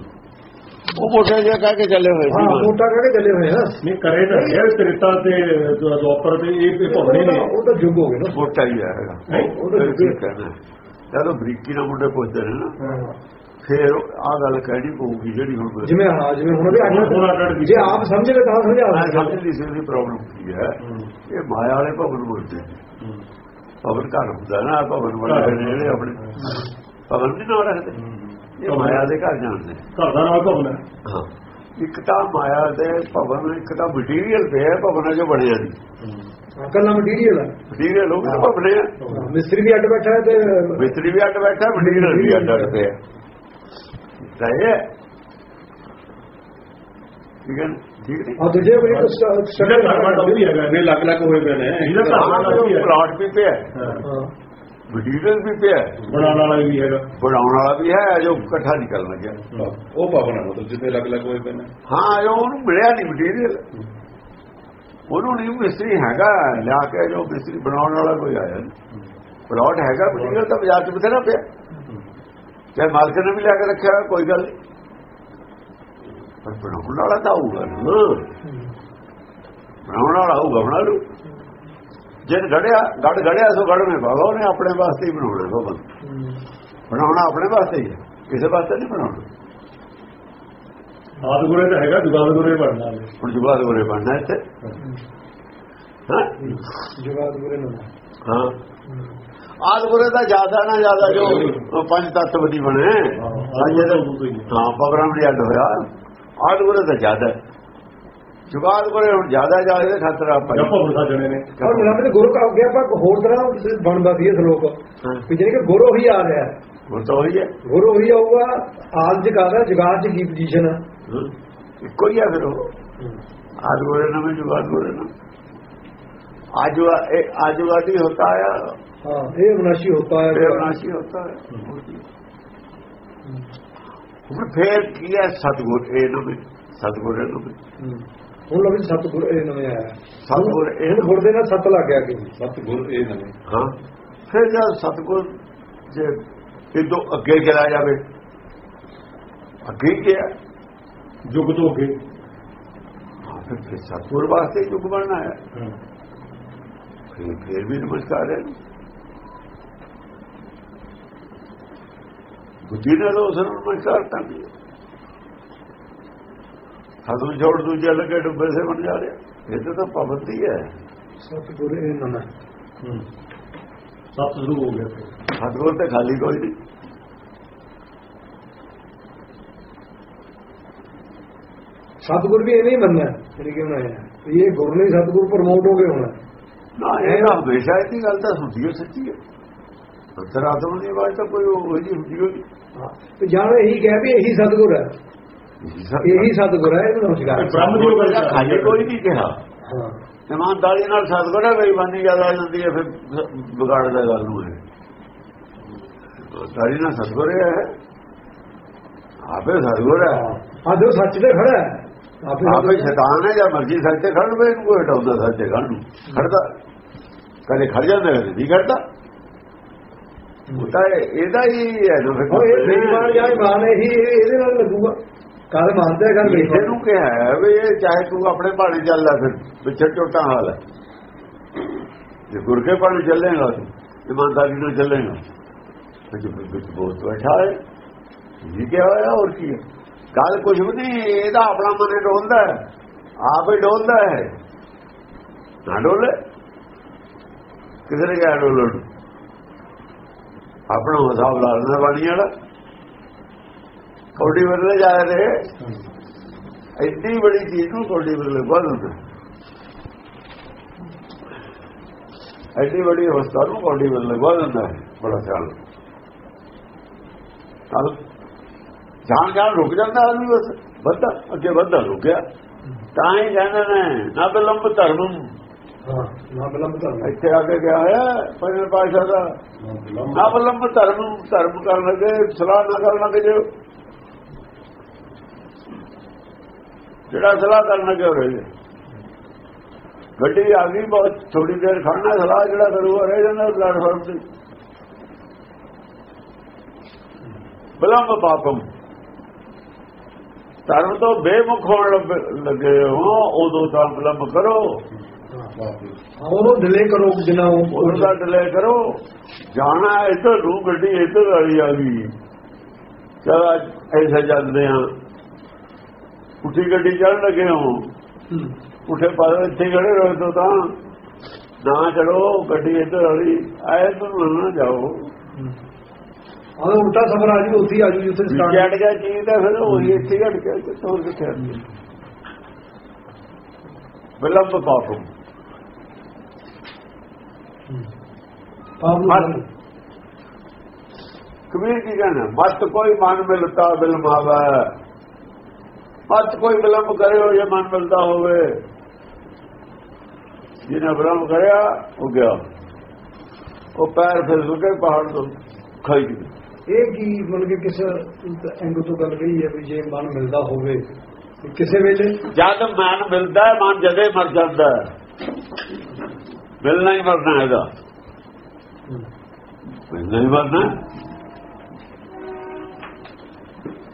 ਉਹ ਮੋਟਾ ਜਿਹਾ ਕਹਿ ਕੇ ਚੱਲੇ ਹੋਏ ਹਾਂ ਸੀ ਮੋਟਾ ਕਰਕੇ ਚੱਲੇ ਹੋਏ ਆ। ਨਹੀਂ ਕਰੇ ਤਾਂ ਹੈ ਤ੍ਰਿਤਾ ਤੇ ਦੁਆਪਰ ਤੇ ਇਹ ਇਹ ਭਵਨੇ ਨੇ ਉਹ ਤਾਂ ਯੁੱਗ ਹੋ ਗਏ ਨਾ। ਮੋਟਾ ਹੀ ਆਏਗਾ ਹੈਂ? ਉਹ ਤਾਂ ਫਿਰ ਕੀ ਯੁੱਗ ਕਹਿਣਾ ਜਦੋਂ ਬਰੀਕੀ ਨਾਲ ਮੁੰਡੇ ਪੁੱਛਦੇ ਨੇ ਨਾ। ਹਾਂ। ਫਿਰ ਆਹ ਗੱਲ ਕਹਿਣੀ ਪਊਗੀ ਜਿਹੜੀ ਹੁਣ ਜਿਵੇਂ ਹਾਂ ਜਿਵੇਂ ਹੁਣ ਵੀ ਅੱਡ ਜੇ ਆਪ ਸਮਝੇ ਤਾਂ ਸਮਝਾ ਮੈਂ ਸਮਝਦੀ ਸੀ ਉਹਦੀ ਪ੍ਰੋਬਲਮ ਕੀ ਹੈ। ਇਹ ਮਾਇਆ ਵਾਲੇ ਭਵਨ ਬੋਲਦੇ ਨੇ। ਭਵਨ ਘਰ ਹੁੰਦਾ ਨਾ ਭਵਨ ਨੇ ਜਿਹੜੇ ਆਪਣੇ। ਭਵਨ ਦੇ ਨਾਲ ਰੱਖਦੇ ਇਹ ਮਾਇਆ ਦੇ ਘਰ ਜਾਣਦੇ ਘਰ ਦਾ ਨਾਮ ਭਵਨ ਹੈ। ਹਾਂ। ਇੱਕ ਤਾਂ ਮਾਇਆ ਦੇ ਭਵਨ ਇੱਕ ਤਾਂ ਮਟੀਰੀਅਲ ਤੇ ਹੈ ਭਵਨ ਜੋ ਬਣਿਆ ਨਹੀਂ। ਕੱਲਾ ਮਟੀਰੀਅਲ ਹੈ। ਮਟੀਰੀਅਲ ਉਹ ਭਵਨੇ ਹਾਂ, ਮਿਸਤਰੀ ਵੀ ਅੱਡ ਬੈਠਾ ਹੈ ਤੇ ਮਿਸਤਰੀ ਵੀ ਅੱਡ ਬੈਠਾ ਮਟੀਰੀਅਲ ਵੀ ਅੱਡ ਅੱਡ ਪਿਆ ਹੈ ਠੀਕ ਹੈ ਨਾ? ਠੀਕ ਨਹੀਂ ਆ ਦੂਜੇ ਵੀ ਜਿਹੜਾ ਧਰਮਾਂ ਦਾ ਉਹ ਵੀ ਹੈਗਾ ਇਹ ਲੱਗ ਲੱਗ ਹੋਏ ਪਏ ਨੇ ਇਹਦਾ ਧਰਮਾਂ ਦਾ ਵੀ ਹੈ ਪਲਾਟ ਵੀ ਪਿਆ ਹਾਂ। ਹਾਂ ਮਟੀਰੀਅਲ ਵੀ ਪਿਆ ਬਣਾਉਣ ਵਾਲਾ ਵੀ ਹੈਗਾ ਬਣਾਉਣ ਵਾਲਾ ਵੀ ਹੈ ਜੋ ਇਕੱਠਾ ਨਿਕਲ ਲੱਗਿਆ ਉਹ ਪਾਵਨ ਮਤਲਬ ਜਿੱਥੇ ਲੱਗ ਲੱਗ ਹੋਏ ਪਏ ਨੇ ਹਾਂ ਜੋ ਉਹਨੂੰ ਮਿਲਿਆ ਨਹੀਂ ਮਟੀਰੀਅਲ ਉਹਨੂੰ ਨਹੀਂ ਮਿਸਤਰੀ ਹੈਗਾ ਲਿਆ ਕੇ ਜੋ ਮਿਸਤਰੀ ਬਣਾਉਣ ਵਾਲਾ ਕੋਈ ਆਇਆ ਨਹੀਂ ਪਲਾਟ ਹੈਗਾ ਮਟੀਰੀਅਲ ਤਾਂ ਬਾਜ਼ਾਰ 'ਚ ਬਥੇਰਾ ਪਿਆ ਚਾਹੇ ਮਾਲਕ ਨੇ ਵੀ ਲਿਆ ਕੇ ਰੱਖਿਆ ਕੋਈ ਗੱਲ ਨਹੀਂ ਪਰ ਬਣਾਉਣ ਵਾਲਾ ਤਾਂ ਆਊਗਾ ਨਾ। ਬਣਾਉਣ ਵਾਲਾ ਆਊਗਾ ਬਣਾ ਲੂ ਜੇ ਗੜਿਆ ਗੜ ਗੜਿਆ ਸੋ ਗੜ ਮੇ ਬਾਬਾ ਉਹਨੇ ਆਪਣੇ ਵਾਸਤੇ ਹੀ ਬਣਾਉਣਾ ਬਾਬਾ ਬਣਾਉਣਾ ਆਪਣੇ ਵਾਸਤੇ ਹੀ ਕਿਸੇ ਵਾਸਤੇ ਨਹੀਂ ਬਣਾਉਣਾ। ਆਦਗੁਰੇ ਤਾਂ ਹੈਗਾ ਜੁਗਾਦਗੁਰੇ ਬਣਨਾ ਹੁਣ ਜੁਗਾਦ ਕੋਲੇ ਬਣਨਾ ਇੱਥੇ। ਹਾਂ। ਬੁਰੇ ਨਾ। ਹਾਂ। ਆਦਗੁਰੇ ਦਾ ਜ਼ਿਆਦਾ ਨਾ ਜ਼ਿਆਦਾ ਜੋ ਪੰਜ ਤੱਤ ਬਣੀ। ਬਣੇ ਹੀ ਪ੍ਰੋਗਰਾਮ ਨਹੀਂ ਅੱਡ ਹੋਇਆ। ਆਦਗੁਰੇ ਦਾ ਜ਼ਿਆਦਾ। ਜੁਗਾਦ ਕੋਲੇ ਹੁਣ ਜ਼ਿਆਦਾ ਜ਼ਿਆਦਾ ਖਤਰਾ ਜਾਂ ਪਈ ਭਵਨ ਸਾਜਣੇ ਨੇ। ਔਰ ਜਨਾਬ ਦੇ ਗੁਰੂ ਕਾ ਹੋ ਗਿਆ ਪਰ ਹੋਰ ਤਰ੍ਹਾਂ ਬਣਦਾ ਸੀ ਇਹ ਸ਼ਲੋਕ ਹਾਂ। ਕਿ ਜਿਹੜੇ ਕਿ ਗੁਰੂ ਹੀ ਆ ਰਿਹਾ। ਹੁਣ ਤਾਂ ਹੋਈ ਹੈ। ਗੁਰੂ ਹੀ ਆਊਗਾ ਆਲ ਜਗਾਦਾ ਜਗਾਤ ਚ ਕੀ ਪੋਜੀਸ਼ਨ ਹੈ। ਇੱਕੋ ਹੀ ਆ ਫਿਰ ਉਹ। ਆਦਗੁਰੇ ਨਾਲ ਜੁਗਾਦ ਕੋਲੇ ਨਾਲ आज आजवादी होता है हाँ ये अविनाशी होता है प्रेरणाशी होता है ਹੁਣ ਫੇਰ ਕੀ ਹੈ ਸਤਗੁਰ ਇਹ ਨਵੇਂ ਸਤਗੁਰ ਇਹ ਨਵੇਂ ਹੂੰ। ਹੁਣ ਲੋ ਵੀ ਸਤਗੁਰ ਇਹ ਨਵੇਂ ਆਇਆ ਸਤਿਗੁਰ ਇਹ ਇਹ ਗੁਰ ਦੇ ਨਾਲ ਸਤ ਲੱਗ ਗਿਆ ਕਿ ਸਤਿਗੁਰ ਇਹ ਨਵੇਂ ਹਾਂ ਫਿਰ ਜਦ ਸਤਗੁਰ ਜੇ ਇਦੋਂ ਅੱਗੇ ਚਲਾ ਜਾਵੇ ਅੱਗੇ ਹੀ ਗਿਆ ਯੁੱਗ ਤੋਂ ਅੱਗੇ ਹਾਂ, ਫਿਰ ਫਿਰ ਸਤਗੁਰ ਵਾਸਤੇ ਹੀ ਯੁੱਗ ਬਣਨਾ ਹੈ ਹਾਂ। ਫਿਰ ਫਿਰ ਵੀ ਨਮਸਕਾਰ ਹੈ। ਬੁੱਧੀ ਨਾਲ ਉਸ ਨੂੰ ਨਮਸਕਾਰ ਕਰਨੀ ਹੈ ਸਾਧੂ ਛੋੜ ਦੂਜੇ ਲੱਗੇ ਡੁੱਬੇ ਸੇ ਬਣ ਜਾ ਰਿਹਾ। ਇਹ ਤਾਂ ਪਾਬੰਦੀ ਹੈ। ਸਤਗੁਰ ਇਹ ਨਵੇਂ ਹੂੰ। ਗਿਆ ਫਿਰ। ਸਤਗੁਰ ਤੇ ਖਾਲੀ ਕੋਈ ਨਹੀਂ। ਸਤਗੁਰ ਵੀ ਇਹ ਨਹੀਂ ਮੰਨਣਾ ਜਿਹੜੀ ਕਿ ਬਣਾਇਆ। ਇਹ ਗੁਰ ਨਹੀਂ ਸਤਗੁਰ ਪ੍ਰਮੋਟ ਹੋ ਗਏ ਹੁਣ। ਨਾ ਇਹ ਤਾਂ ਹਮੇਸ਼ਾ ਇਹਦੀ ਗੱਲ ਤਾਂ ਹੁੰਦੀ ਹੈ ਸੱਚੀ ਹੈ। ਅੰਤਰਾਤਮਾ ਦੀ ਆਵਾਜ਼ ਤਾਂ ਕੋਈ ਉਹ ਜਿਹੀ ਹੁੰਦੀ ਹੋਈ ਹਾਂ ਤੇ ਜਾਣ ਇਹੀ ਕਹਿ ਵੀ ਇਹੀ ਸਤਗੁਰ ਹੈ। ਇਹੀ ਸਤਗੁਰ। ਹੈ ਇਹਨੂੰ ਨਮਸਕਾਰ ਬ੍ਰਹਮ ਦੀ ਗੱਲ ਖਾਲੀ ਕੋਈ ਨਹੀਂ ਕਿਹਾ। ਹਾਂ। ਇਮਾਨਦਾਰੀ ਨਾਲ ਸਤਗੁਰ ਹੈ ਬੇਈਮਾਨੀ ਜ਼ਿਆਦਾ ਆ ਜਾਂਦੀ ਹੈ ਫਿਰ ਵਿਗਾੜਦਾ ਗੱਲ ਨੂੰ ਹੈ। ਇਮਾਨਦਾਰੀ ਨਾਲ ਸਤਗੁਰ ਹੈ। ਆਪੇ ਸਤਗੁਰ ਹੈ। ਆ ਜੋ ਸੱਚ ਤੇ ਖੜਾ ਹੈ ਆਪੇ ਆਪੇ ਸ਼ੈਤਾਨ ਹੈ ਜਾਂ ਮਰਜ਼ੀ ਸੱਚ ਤੇ ਖੜਨ ਵੇ ਇਹਨੂੰ ਕੋਈ ਹਟਾਉਂਦਾ ਸੱਚ ਤੇ ਖੜਨ ਨੂੰ ਖੜਦਾ ਕਦੇ ਖੜ ਜਾਂਦਾ ਕਦੇ ਨਹੀਂ ਖੜਦਾ ਉਹ ਤਾਂ ਇਹ- ਇਹਦਾ ਹੀ ਹੈ ਨਾ ਉਹ ਇਹ ਬੇਈਮਾਨ ਜਾਂ ਇਮਾਨ ਇਹ- ਇਹਦੇ ਨਾਲ ਲੱਗੂਗਾ। ਕੱਲ ਮੰਨਦੇ ਗੱਲ ਬੇਈਮਾਨ ਨੂੰ ਕਿਹਾ ਹੈ ਵੀ ਇਹ ਚਾਹੇ ਤੂੰ ਆਪਣੇ ਬਾਣੇ ਚੱਲ ਲੈ ਫਿਰ ਪਿੱਛੇ ਟੋਟਾ ਹਾਲ ਹੈ। ਜੇ ਗੁਰ ਕੇ ਬਾਣੇ ਚੱਲੇਗਾ ਤੂੰ ਇਮਾਨਦਾਰੀ ਨਾਲ ਚੱਲੇਗਾ। ਵਿੱਚ ਵਿੱਚ ਬਹੁਤ ਬੈਠਾ ਹੈ। ਇਹ ਕੀ ਹੋਇਆ ਹੋਰ ਕੀ ਹੈ? ਗੱਲ ਕੁਝ ਵੀ ਨਹੀਂ ਇਹਦਾ ਆਪਣਾ ਮਨ ਹੀ ਡੋਲਦਾ ਹੈ। ਆਪ ਹੀ ਡੋਲਦਾ ਹੈ। ਨਾ ਡੋਲੇ। ਕਿਧਰੇ ਨੇ ਡੋਲਣ ਆਪਣਾ ਹਿਸਾਬ ਲਾ ਲੈਣਾ ਬਾਣੀ ਵਾਲਾ। ਕੌਡੀ ਬਦਲੇ ਜਾ ਰਹੇ। ਐਡੀ ਬੜੀ ਚੀਜ਼ ਨੂੰ ਕੌਡੀ ਬਦਲੇ ਬਦਲਦਾ ਐਡੀ ਬੜੀ ਅਵਸਥਾ ਨੂੰ ਕੌਡੀ ਬਦਲੇ ਬਦਲਦਾ ਹੈ, ਬੜਾ ਖਿਆਲ। ਨਾਲ ਜਾਣ ਜਾਣ ਰੁਕ ਜਾਂਦਾ ਆਦਮੀ ਬਸ। ਵੱਧਾ ਅੱਗੇ ਵੱਧਾ ਰੁਕਿਆ। ਤਾਂ ਹੀ ਕਹਿੰਦੇ ਨੇ, ਨਾ ਬਲੰਬ ਧਰਮ ਧਰਮ। ਇੱਥੇ ਆ ਕੇ ਗਿਆ ਹੈ ਪੰਜਵੇਂ ਪਾਸ਼ਾ ਦਾ। ਨਾ ਬਲੰਬ ਧਰਮ ਧਰਮ ਕਰਨ ਲੱਗੇ ਸਲਾਹ ਨਾ ਕਰਨ ਲੱਗੇ ਜੋ ਜਿਹੜਾ ਸਲਾਹ ਕਰਨ ਲੱਗੇ ਹੋ ਰਹੇ ਗੱਡੀ ਆ ਗਈ ਬਹੁਤ ਥੋੜੀ ਦੇਰ ਖੜਨਾ ਸਲਾਹ ਜਿਹੜਾ ਕਰੂਗਾ ਰਹਿ ਜਾਂਦਾ ਪਲੇਟਫਾਰਮ ਤੇ। ਬਲੰਬ ਪਾਪਮ। ਧਰਮ ਤੋਂ ਬੇਮੁਖ ਹੋਣ ਲੱਗ- ਹੋ ਉਦੋਂ ਤਾਂ ਬਲੰਬ ਕਰੋ। ਉਹਨੂੰ ਡਿਲੇ ਕਰੋ ਜਿੰਨਾ ਉਹ ਉਹਦਾ ਡਿਲੇ ਕਰੋ। ਜਾਣਾ ਇੱਧਰ ਨੂੰ ਗੱਡੀ ਇੱਧਰ ਵਾਲੀ ਆ ਗਈ। ਚਲ ਅੱਜ ਐਸੇ ਜਾਂਦੇ ਆ ਉੱਠੀ ਗੱਡੀ ਚੜ੍ਹਨ ਲੱਗੇ ਹੋ। ਉੱਠੇ ਪਾਸੇ ਇੱਥੇ ਖੜੇ ਰਹੋ ਤੋਂ ਤਾਂ। ਨਾ ਚੜੋ ਗੱਡੀ ਇੱਧਰ ਵਾਲੀ ਆਏ ਤੋਂ ਨਾ ਜਾਓ। ਹੂੰ। ਉਲਟਾ ਸਫਰ ਆ ਜੂ ਉੱਥੇ ਆ ਜੂ ਜਿੱਥੇ ਸਟਾਰਟ ਚੜ ਗਿਆ ਚੀਜ਼ ਤਾਂ ਫਿਰ ਉਹੀ ਇੱਥੇ ਹਟ ਗਿਆ ਤੋਰ ਕਿੱਥੇ ਵਿਲੰਬ ਪਾਪਮ ਪਾਪ ਨੂੰ ਮਤ ਕਬੀਰ ਕੀ ਕਹਿਣਾ ਮਤ ਕੋਈ ਮਨ ਮਿਲਤਾ ਬਿਲਮਾਵਾ ਮਤ ਕੋਈ ਵਿਲੰਬ ਕਰਿਓ ਜੇ ਮਨ ਮਿਲਦਾ ਹੋਵੇ ਜਿਹਨੇ ਵਿਲੰਬ ਕਰਿਆ ਉਹ ਗਿਆ ਉਹ ਪੈਰ ਫਿਸਲ ਕੇ ਪਹਾੜ ਤੋਂ ਖਾਈ ਗਈ ਇਹ ਕੀ ਮਤਲਬ ਕਿ ਕਿਸ ਐਂਗਲ ਤੋਂ ਗੱਲ ਰਹੀ ਹੈ ਵੀ ਜੇ ਮਨ ਮਿਲਦਾ ਹੋਵੇ ਤੇ ਕਿਸੇ ਵੇਲੇ ਜਦ ਮਨ ਮਿਲਦਾ ਹੈ, ਮਨ ਜਦੇ ਮਰ ਜਾਂਦਾ ਹੈ। ਮਿਲਣਾ ਹੀ ਮਰਨਾ ਇਹਦਾ। ਮਿਲਣਾ ਹੀ ਮਰਨਾ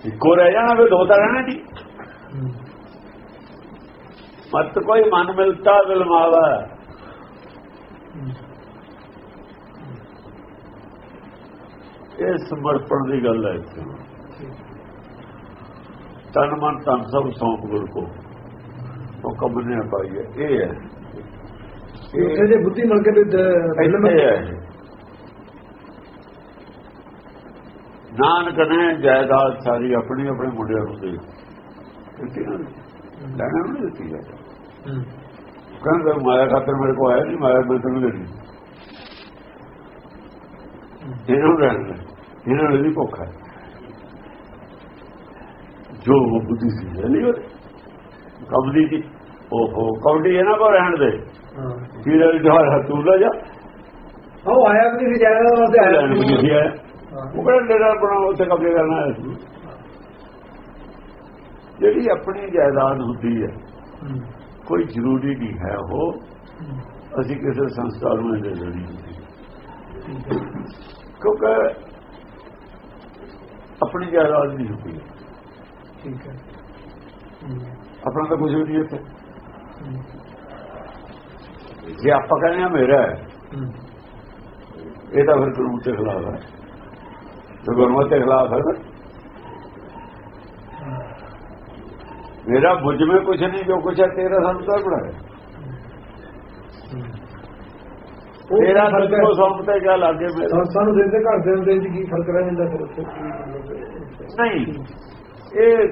ਇੱਕੋ ਰਹਿ ਜਾਣਾ ਵੀ ਦੋ ਤਾਂ ਰਹਿਣਾ ਨਹੀਂ ਮਤ ਕੋਈ ਮਨ ਮਿਲਤਾ ਬਿਲਮਾਵਾ ਇਹ ਸਮਰਪਣ ਦੀ ਗੱਲ ਹੈ ਇੱਥੇ। ਤਨ ਮਨ ਤਨ ਸਭ ਸੌਂਪ ਗੁਰ ਕੋ। ਉਹ ਕਬ ਨੇ ਪਾਈ ਹੈ। ਇਹ ਹੈ। ਉੱਥੇ ਜੇ ਬੁੱਧੀ ਮਿਲ ਕੇ ਤੇ ਦ- ਫਿਲਮ। ਨਾਨਕ ਨੇ ਜਾਇਦਾਦ ਸਾਰੀ ਆਪਣੀ ਆਪਣੇ ਮੁੰਡਿਆਂ ਨੂੰ ਦੇ ਦਿੱਤੀ ਨਾ ਲੈਣਾ ਨਹੀਂ ਦਿੱਤੀ ਹੂੰ। ਕਹਿੰਦਾ ਮਾਇਆ ਖਾਤਰ ਮੇਰੇ ਕੋ ਆਇਆ ਨਹੀਂ ਮਾਇਆ ਮੈਂ ਤੈਨੂੰ ਦੇਣੀ ਇਹਨਾਂ ਨੂੰ ਰਹਿਣ ਦੇ ਇਹਨਾਂ ਨੂੰ ਵੀ ਭੁੱਖ ਹੈ ਜੋ ਉਹ ਬੁੱਧੀ ਸੀ ਲੈ ਲਈ ਕਬਦੀ ਦੀ ਓਹੋ ਕਬਦੀ ਇਹਨਾਂ ਕੋ ਰਹਿਣ ਦੇ। ਹਾਂ ਫਿਰ ਜਵਾਰ ਤੂੰ ਲੈ ਜਾ। ਉਹ ਆਇਆ ਵੀ ਨਹੀਂ ਜਾਇਆ ਉਹਦੇ ਆਇਆ ਨਹੀਂ ਸੀ ਆਇਆ। ਉਹ ਕਹਿੰਦਾ ਡੇਰਾ ਬਣਾਓ ਉੱਥੇ ਕਬਜ਼ੇ ਕਰਨਾ ਹੈ ਜਿਹੜੀ ਆਪਣੀ ਜਾਇਦਾਦ ਹੁੰਦੀ ਹੈ। ਕੋਈ ਜ਼ਰੂਰੀ ਨਹੀਂ ਹੈ ਉਹ। ਅਸੀਂ ਕਿਸੇ ਸੰਸਥਾ ਨੂੰ ਦੇ ਦੇਣੀ ਕਿਉਂਕਿ ਆਪਣੀ ਜਾਇਦਾਦ ਨਹੀਂ ਹੁੰਦੀ। ਠੀਕ ਹੈ। ਆਪਣਾ ਤਾਂ ਕੁਝ ਵੀ ਨਹੀਂ ਹੂੰ। ਜੇ ਆਪਾਂ ਕਹਿੰਦੇ ਆ ਮੇਰਾ। ਇਹ ਤਾਂ ਫਿਰ ਗੁਰੂ ਦੇ ਖਿਲਾਫ ਹੈ ਤੇ ਗੁਰਮਤਿ ਦੇ ਖਿਲਾਫ ਹੈ। ਮੇਰਾ ਮੁਝ में ਕੁਝ ਨਹੀਂ ਜੋ ਕੁਝ ਹੈ ਤੇਰਾ ਸੰਸਾਰ ਬਣਾਇਆ ਉਹ ਤੇਰਾ ਫ਼ਰਕ ਹੈ। ਸਭ ਤੋਂ ਸੰਪਤੇ ਕਿਆ ਲਾਗੇ ਮੇਰਾ ਸੰਸਥਾ ਨੂੰ ਦਿੰਦੇ ਘਰ ਦੇ ਹੁੰਦੇ ਚ ਕੀ ਫ਼ਰਕ ਰਹਿ ਜਾਂਦਾ ਫਿਰ ਉੱਥੇ ਕੀ ਨਹੀਂ ਇਹ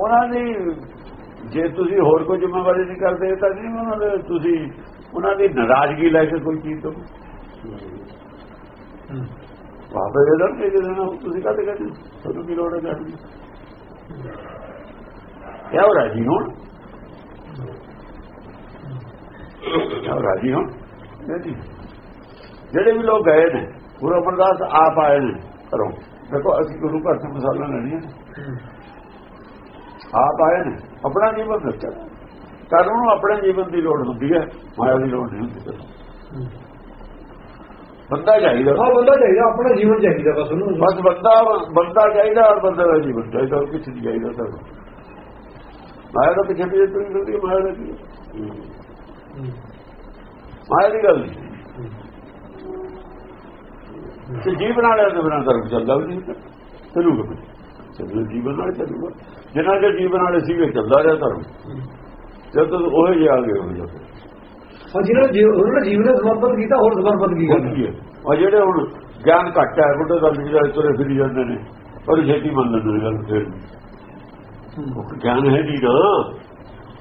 ਉਹਨਾਂ ਦੀ ਜੇ ਤੁਸੀਂ ਹੋਰ ਕੋਈ ਜ਼ਿੰਮੇਵਾਰੀ ਨਹੀਂ ਕਰਦੇ ਤਾਂ ਨਹੀਂ ਉਹਨਾਂ ਦੇ ਤੁਸੀਂ ਉਹਨਾਂ ਦੀ ਨਾਰਾਜ਼ਗੀ ਲੈ ਕੇ ਕੋਈ ਚੀਜ਼ ਤੋਂ। ਬਾਬੇ ਦੇ ਦਰ ਕੇ ਦੇਣਾ ਤੁਸੀਂ ਕਾਹਦੇ ਕਰਦੇ ਤੁਹਾਨੂੰ ਕੀ ਲੋੜ ਹੈ ਕਰਨ ਦੀ? ਕਿਆ ਹੋ ਰਾਜੀ ਹੋਣ? ਕਿਆ ਹੋ ਰਾਜੀ ਹੋਣ? ਜਿਹੜੇ ਵੀ ਲੋਕ ਗਏ ਨੇ ਗੁਰੂ ਅਮਰਦਾਸ ਆਪ ਆਏ ਨੇ ਘਰੋਂ। ਦੇਖੋ ਅਸੀਂ ਗੁਰੂ ਘਰ ਤੋਂ ਮਸਾਲਾ ਲੈਣੀ ਹੂੰ। ਆਪ ਆਏ ਨੇ। ਆਪਣਾ ਜੀਵਨ ਦੱਸਿਆ। ਕਰਨ ਨੂੰ ਆਪਣੇ ਜੀਵਨ ਦੀ ਲੋੜ ਹੁੰਦੀ ਹੈ ਮਾਇਆ ਦੀ ਲੋੜ ਨਹੀਂ ਹੁੰਦੀ। ਬੰਦਾ ਚਾਹੀਦਾ। ਹਾਂ ਬੰਦਾ ਚਾਹੀਦਾ ਆਪਣਾ ਜੀਵਨ ਚਾਹੀਦਾ ਬਸ ਉਹਨੂੰ। ਬਸ ਬੰਦਾ ਬੰਦਾ ਚਾਹੀਦਾ ਔਰ ਬੰਦੇ ਦਾ ਜੀਵਨ ਚਾਹੀਦਾ ਕੁਛ ਨਹੀਂ ਚਾਹੀਦਾ ਸਾਨੂੰ ਮਾਇਆ ਦਾ ਪਿੱਛੇ ਪਿੱਛੇ ਤੁਰੀ ਫਿਰਦੀ ਹੈ, ਮਾਇਆ ਦਾ ਕੀ। ਮਾਇਆ ਦੀ ਗੱਲ ਤੇ ਜੀਵਨ ਵਾਲਿਆਂ ਦੇ ਬਿਨਾਂ ਧਰਮ ਚੱਲਦਾ ਵੀ ਨਹੀਂ। ਚੱਲੂਗਾ। ਚੱਲੂ ਜੀਵਨ ਨਾਲ ਚੱਲੂਗਾ ਜਿਨ੍ਹਾਂ ਦੇ ਜੀਵਨ ਵਾਲੇ ਸੀਗੇ ਚੱਲਦਾ ਰਿਹਾ ਧਰਮ। ਜਦ ਤੱਕ ਉਹ ਹੀ ਆ ਗਏ ਹੋ ਜਾਂਦੇ ਹਾਂ ਜਿਹਨਾਂ ਨੇ ਉਹਨਾਂ ਜੀਵਨ ਨੂੰ ਸਮਰਪਿਤ ਕੀਤਾ ਹੋਰ ਸਮਰਪਿਤ ਕੀ ਕਰਨਾ? ਹੁੰਦੀ ਹੈ ਔਰ ਜਿਹੜੇ ਹੁਣ ਗਿਆਨ ਘੱਟ ਹੈ ਬੁੱਢੇ ਦਾ ਜਿਹੜੇ ਤੁਰੇ ਫਿਰੀ ਜਾਂਦੇ ਨੇ। ਪਰ ਛੇਤੀ ਮੰਨ ਲੈਂਦੇ ਗੱਲ ਫਿਰ। ਉਹ ਗਿਆਨ ਹੈ ਨਹੀਂ ਨਾ।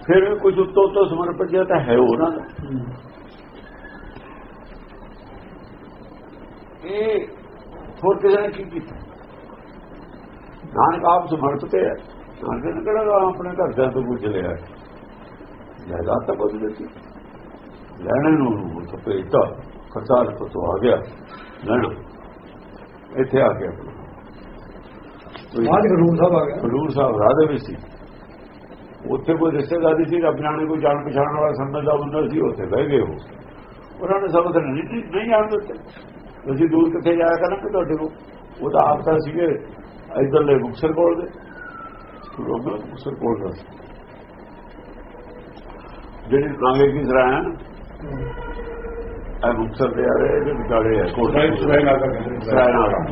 ਫਿਰ ਵੀ ਕੁਝ ਉੱਤੋਂ ਉੱਤੋਂ ਸਮਰਪਿਤ ਜਿਹਾ ਤਾਂ ਹੈ ਉਹਨਾਂ ਦਾ। ਇਹ ਹੋਰ ਕਿਸੇ ਨੇ ਕੀ ਕੀਤਾ? ਨਾਨਕ ਆਪ ਸਮਰਪਿਤ ਹੈ ਨਾਨਕ ਕਿਹੜਾ ਆਪਣੇ ਘਰ ਦਾ ਤੋਂ ਕੁਝ ਲਿਆ ਜਾਇਦਾਦ ਤਾਂ ਬਦਲ ਦਿੱਤੀ। ਲੈਣੇ ਨੂੰ ਸਪੇਟਾ ਖਰਚਾਲ ਤੋਂ ਆ ਗਿਆ। ਲੈਣਾ। ਇੱਥੇ ਆ ਗਿਆ ਬਾਅਦ ਹਰੂਰ ਸਾਹਿਬ ਆ ਗਿਆ। ਹਜ਼ੂਰ ਸਾਹਿਬ ਰਾਧੇ ਵਿੱਚ ਸੀ। ਉੱਥੇ ਕੋਈ ਰਿਸ਼ਤੇਦਾਰੀ ਸੀ ਰੱਬ ਜਾਣੇ ਕੋਈ ਜਾਣ ਪਛਾਣ ਵਾਲਾ ਸੰਗਤ ਦਾ ਬੰਦਾ ਸੀ ਉੱਥੇ ਬਹਿ ਗਏ ਉਹ। ਉਹਨਾਂ ਨੇ ਸਭ ਨਹੀਂ ਨਹੀਂ ਜਾਣ ਦਿੱਤੇ। ਅਸੀਂ ਦੂਰ ਕਿੱਥੇ ਜਾਇਆ ਕਰਾਂਗੇ ਤੁਹਾਡੇ ਕੋਲ? ਉਹ ਤਾਂ ਆਪ ਤਾਂ ਸੀਗੇ। ਇਧਰਲੇ ਮੁਕਸਰ ਕੋਲ ਦੇ। ਉਹ ਮੁਕਸਰ ਕੋਲ ਦਾ। ਜਿਹੜੀ ਨਾਗੇ ਕੀ ਸਰਾਇਆ ਇਹ ਮੁਕਸਰ ਦੇ ਆਰੇ ਇਹਦੇ ਵਿਚਾਲੇ ਹੈ ਕੋਲ ਸਰਾਇ ਸਰਾਇ ਨਾਗਾ ਸਰਾਏ ਨਾਗਾ।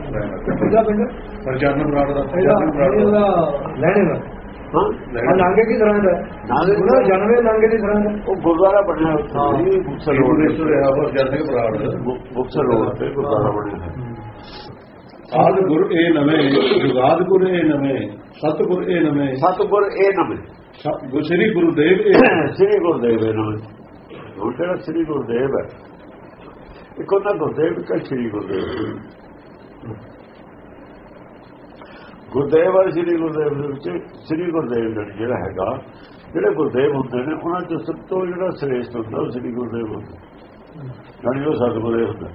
ਕਿੱਦਾਂ ਪਿੰਡ? ਪਰਚਾਰਨ ਬਰਾੜ ਦਾ ਪਰਚਾਰਨ ਬਰਾੜ ਦਾ। ਲੈਣੇ ਦਾ। ਹਾਂ? ਆ ਨਾਂਗੇ ਕੀ ਤਰ੍ਹਾਂ ਦਾ? ਨਾਂਗੇ ਉਹਨਾਂ ਦਾ ਹੀ ਨਾਂਗੇ ਦੀ ਤਰ੍ਹਾਂ ਦਾ। ਉਹ ਗੁਰਦੁਆਰਾ ਬਣਿਆ ਉੱਥੇ ਜੀ, ਮੁਕਤਸਰ ਰੋਡ ਤੇ ਰਿਹਾ ਜਨ ਸਿੰਘ ਬਰਾੜ। ਮੁਕਤਸਰ ਰੋਡ ਤੇ ਗੁਰਦੁਆਰਾ ਬਣਿਆ ਹੈ ਆਦ ਗੁਰ ਇਹ ਨਵੇਂ ਜੁਗਾਦ ਗੁਰ ਇਹ ਨਵੇਂ ਸਤਗੁਰ ਇਹ ਨਵੇਂ। ਸਤਿਗੁਰ ਇਹ ਨਵੇਂ। ਸ੍ਰੀ ਗੁਰਦੇਵ ਇਹ ਸ੍ਰੀ ਗੁਰਦੇਵ ਇਹ ਨਵੇਂ। ਹੁਣ ਜਿਹੜਾ ਸ੍ਰੀ ਗੁਰਦੇਵ ਹੈ ਇੱਕ ਉਹਨਾਂ ਗੁਰਦੇਵ ਇੱਕ ਸ੍ਰੀ ਗੁਰਦੇਵ। ਗੁਰਦੇਵ ਔਰ ਸ੍ਰੀ ਗੁਰਦੇਵ ਦੇ ਵਿੱਚ ਸ੍ਰੀ ਗੁਰਦੇਵ ਜਿਹੜੀ ਹੈਗਾ ਜਿਹੜੇ ਗੁਰਦੇਵ ਹੁੰਦੇ ਨੇ ਉਹਨਾਂ ਚ ਸਭ ਤੋਂ ਜਿਹੜਾ ਸ੍ਰੇਸ਼ਟ ਹੁੰਦਾ ਉਹ ਸ੍ਰੀ ਗੁਰਦੇਵ ਹੁੰਦਾ। ਜਾਣੀ ਉਹ ਸਤਿਗੁਰੇ ਹੁੰਦਾ।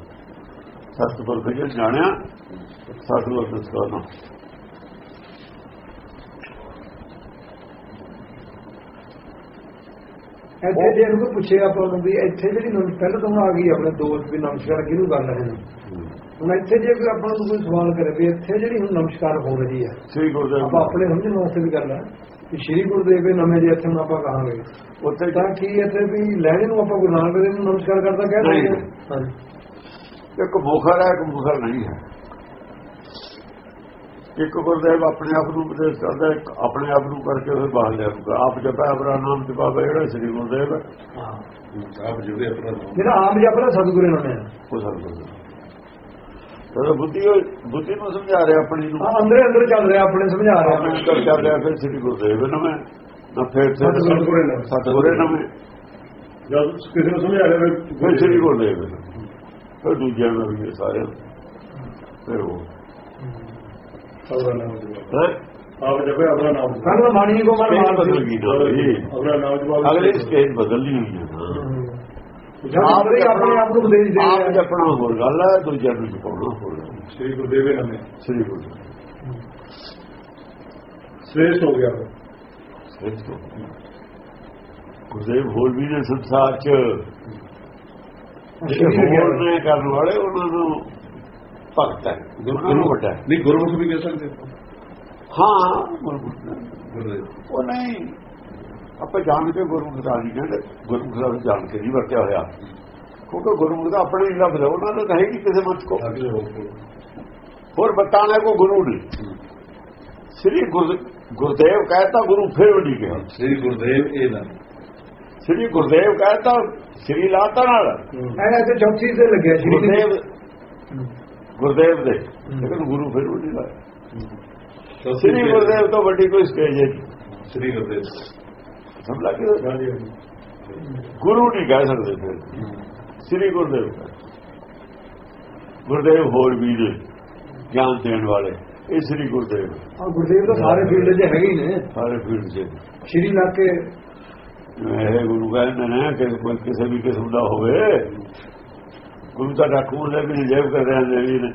ਸਤਿਗੁਰ ਦੇ ਜਾਣਿਆ ਇੱਥੇ ਜੇ ਇਹਨੂੰ ਕੋਈ ਪੁੱਛੇ ਆਪਾਂ ਨੂੰ ਵੀ ਇੱਥੇ ਜਿਹੜੀ ਨਮ- ਪਹਿਲਾਂ ਤਾਂ ਆ ਗਈ ਆਪਣੇ ਦੋਸਤ ਵੀ ਨਮਸਕਾਰ ਕਿਹਨੂੰ ਕਰ ਰਹੇ ਨੇ ਹੁਣ ਇੱਥੇ ਜੇ ਕੋਈ ਆਪਾਂ ਨੂੰ ਕੋਈ ਸਵਾਲ ਕਰੇ ਵੀ ਇੱਥੇ ਜਿਹੜੀ ਹੁਣ ਨਮਸਕਾਰ ਹੋ ਰਹੀ ਹੈ ਸ੍ਰੀ ਗੁਰਦੇਵ ਆਪਾਂ ਆਪਣੇ ਸਮਝਣ ਵਾਸਤੇ ਵੀ ਗੱਲ ਹੈ ਕਿ ਸ਼੍ਰੀ ਗੁਰਦੇਵ ਦੇ ਨਵੇਂ ਜੇ ਇੱਥੇ ਹੁਣ ਆਪਾਂ ਕਹਾਂਗੇ ਉੱਥੇ ਤਾਂ ਕੀ ਇੱਥੇ ਵੀ ਲੈਣੇ ਨੂੰ ਆਪਾਂ ਗੁਰੂ ਨਾਨਕ ਦੇਵ ਨੂੰ ਨਮਸਕਾਰ ਕਰਦਾ ਕਹਿ। ਰਹੇ ਹਾਂ ਇੱਕ ਮੁਖਰ ਹੈ ਇੱਕ ਮੁਖਰ ਨਹੀਂ ਹੈ। ਇੱਕ ਗੁਰਦੇਵ ਆਪਣੇ ਆਪ ਨੂੰ ਉਪਦੇਸ਼ ਕਰਦਾ ਇੱਕ ਆਪਣੇ ਆਪ ਨੂੰ ਕਰਕੇ ਫਿਰ ਬਾਹਰ ਲਿਆਊਗਾ ਆਪ ਜਪਾ ਆਪਣਾ ਨਾਮ ਜਪਾਵੇ ਜਿਹੜਾ ਸ੍ਰੀ ਗੁਰਦੇਵ ਹੈ। ਆਪ ਜੁੜੇ ਆਪਣਾ ਜਿਹੜਾ ਆਮ ਜਪਦਾ ਸਤਿਗੁਰੂ ਨਾਮ ਹੈ ਉਹ ਕੁਝ ਤਾਂ ਬੁੱਧੀ ਬੁੱਧੀ ਨੂੰ ਸਮਝਾ ਰਿਹਾ ਆਪਣੀ ਨੂੰ। ਅੰਦਰੇ ਅੰਦਰ ਚੱਲ ਰਿਹਾ ਆਪਣੇ ਸਮਝਾ ਰਿਹਾ। ਆਪਣੇ ਅੰਦਰ ਚੱਲ ਰਿਹਾ ਫਿਰ ਸ੍ਰੀ ਗੁਰਦੇਵ ਨਵੇਂ। ਨਾ ਫਿਰ ਸਤਿਗੁਰੇ ਨਵੇਂ। ਸਤਿਗੁਰੇ ਨਵੇਂ। ਜਦ ਕਿਸੇ ਨੂੰ ਸਮਝਾ ਰਿਹਾ ਫਿਰ ਸ੍ਰੀ ਗੁਰਦੇਵ ਫਿਰ ਦੂਜਿਆਂ ਨੂੰ ਵੀ ਸਾਰੇ ਫਿਰ ਉਹ। ਜਪੋ। ਆਪ ਜਪੇ ਆਪਣਾ ਨਾਮ ਜਪੋ। ਕਹਿੰਦਾ ਮਾਣੀ ਕੋ ਮਨ ਸਟੇਜ ਮਾਰ ਬਦਲ ਗਈ ਨਾ। ਜੀ ਆਪਣਾ ਨਾਮ ਜਪੋ ਅਗਲੀ ਸਟੇਜ ਬਦਲਣੀ ਹੋਈ ਹੈ ਨਾ। ਜਦ ਆਪਣੇ ਆਪਣੇ ਆਪ ਨੂੰ ਉਪਦੇਸ਼ ਦੇ ਆਪ ਰਿਹਾ ਜਪਣਾ ਹੋਰ ਗੱਲ ਹੈ ਦੂਜਿਆਂ ਨੂੰ ਜਪਾਉਣਾ ਹੋਰ ਗੱਲ ਹੈ। ਸ੍ਰੀ ਗੁਰਦੇਵ ਗੁਰੂ ਸ੍ਰੇਸ਼ਟ ਹੋ ਗਿਆ ਸ੍ਰੇਸ਼ਟ ਗੁਰਦੇਵ ਹੋਰ ਵੀ ਨੇ ਸੰਸਾਰ ਚ। ਜਿਹੜੇ ਹੋਰ ਨੇ ਕਰਨ ਵਾਲੇ ਉਹਨਾਂ ਨੂੰ ਭਗਤ ਹੈ ਨੂੰ ਵੱਡਾ। ਨਹੀਂ ਗੁਰਮੁਖ ਵੀ ਕਹਿ ਸਕਦੇ ਹਾਂ। ਗੁਰਮੁਖ। ਨੇ। ਉਹ ਨਹੀਂ। ਆਪਾਂ ਜਾਣ ਕੇ ਗੁਰਮੁਖ ਦਾ ਨਹੀਂ ਕਹਿੰਦੇ। ਗੁਰਮੁਖ ਦਾ ਜਾਣ ਕੇ ਨਹੀਂ ਵਰਤਿਆ ਹੋਇਆ। ਕਿਉਂਕਿ ਗੁਰਮੁਖ ਦਾ ਆਪਣੇ ਹੀ ਲਫ਼ਜ਼ ਹੈ ਉਹਨਾਂ ਦਾ ਤਾਂ ਹੈ ਨਹੀਂ ਕਿਸੇ ਮਤ ਕੋ ਹੋਰ ਬਤਾਣਾ ਕੋ ਗੁਰੂ ਨਹੀਂ ਸ੍ਰੀ ਗੁਰ ਗੁਰਦੇਵ ਕਹਿਤਾ ਗੁਰੂ ਫਿਰ ਵੀ ਨਹੀਂ ਕਿਹਾ ਸ੍ਰੀ ਗੁਰਦੇਵ ਇਹ ਨਵੇਂ ਸ੍ਰੀ ਗੁਰਦੇਵ ਕਹਿਤਾ ਸ੍ਰੀ ਲਾਤਾ ਨਾਲ। ਐ ਇੱਥੇ ਚੌਥੀ ਤੇ ਲੱਗਿਆ। ਸ਼੍ਰੀ ਗੁਰਦੇਵ ਗੁਰਦੇਵ ਦੇ। ਲੇਕਿਨ ਗੁਰੂ ਫਿਰ ਵੀ ਨਹੀਂ ਲਾਇਆ ਸ੍ਰੀ ਗੁਰਦੇਵ ਤੋਂ ਵੱਡੀ ਕੋਈ ਸਟੇਜ ਹੈ। ਸ੍ਰੀ ਗੁਰਦੇਵ। ਸਮਝ ਲੱਗੀ ਗੁਰੂ ਨਹੀਂ ਕਹਿ ਸਕਦੇ ਫਿਰ। ਸ੍ਰੀ ਗੁਰਦੇਵ। ਗੁਰਦੇਵ ਹੋਰ ਵੀ ਨੇ ਗਿਆਨ ਦੇਣ ਵਾਲੇ। ਇਹ ਸ੍ਰੀ ਗੁਰਦੇਵ। ਹਾਂ ਗੁਰਦੇਵ ਤਾਂ ਸਾਰੇ ਫੀਲਡ 'ਚ ਹੈਗੇ ਹੀ ਨੇ। ਸਾਰੇ ਫੀਲਡ 'ਚ। ਸ਼੍ਰੀ ਲਾ ਕੇ ਇਹ ਗੁਰੂ ਕਹਿੰਦੇ ਨੇ ਕਿ ਕੋਈ ਕਿਸੇ ਵੀ ਕਿਸਮ ਦਾ ਹੋਵੇ। ਗੁਰੂ ਤਾਂ ਰੱਖੂ ਦੇ ਵੀ ਜੇਬ ਕਰ ਰਹੇ ਨੇ ਵੀ ਨੇ।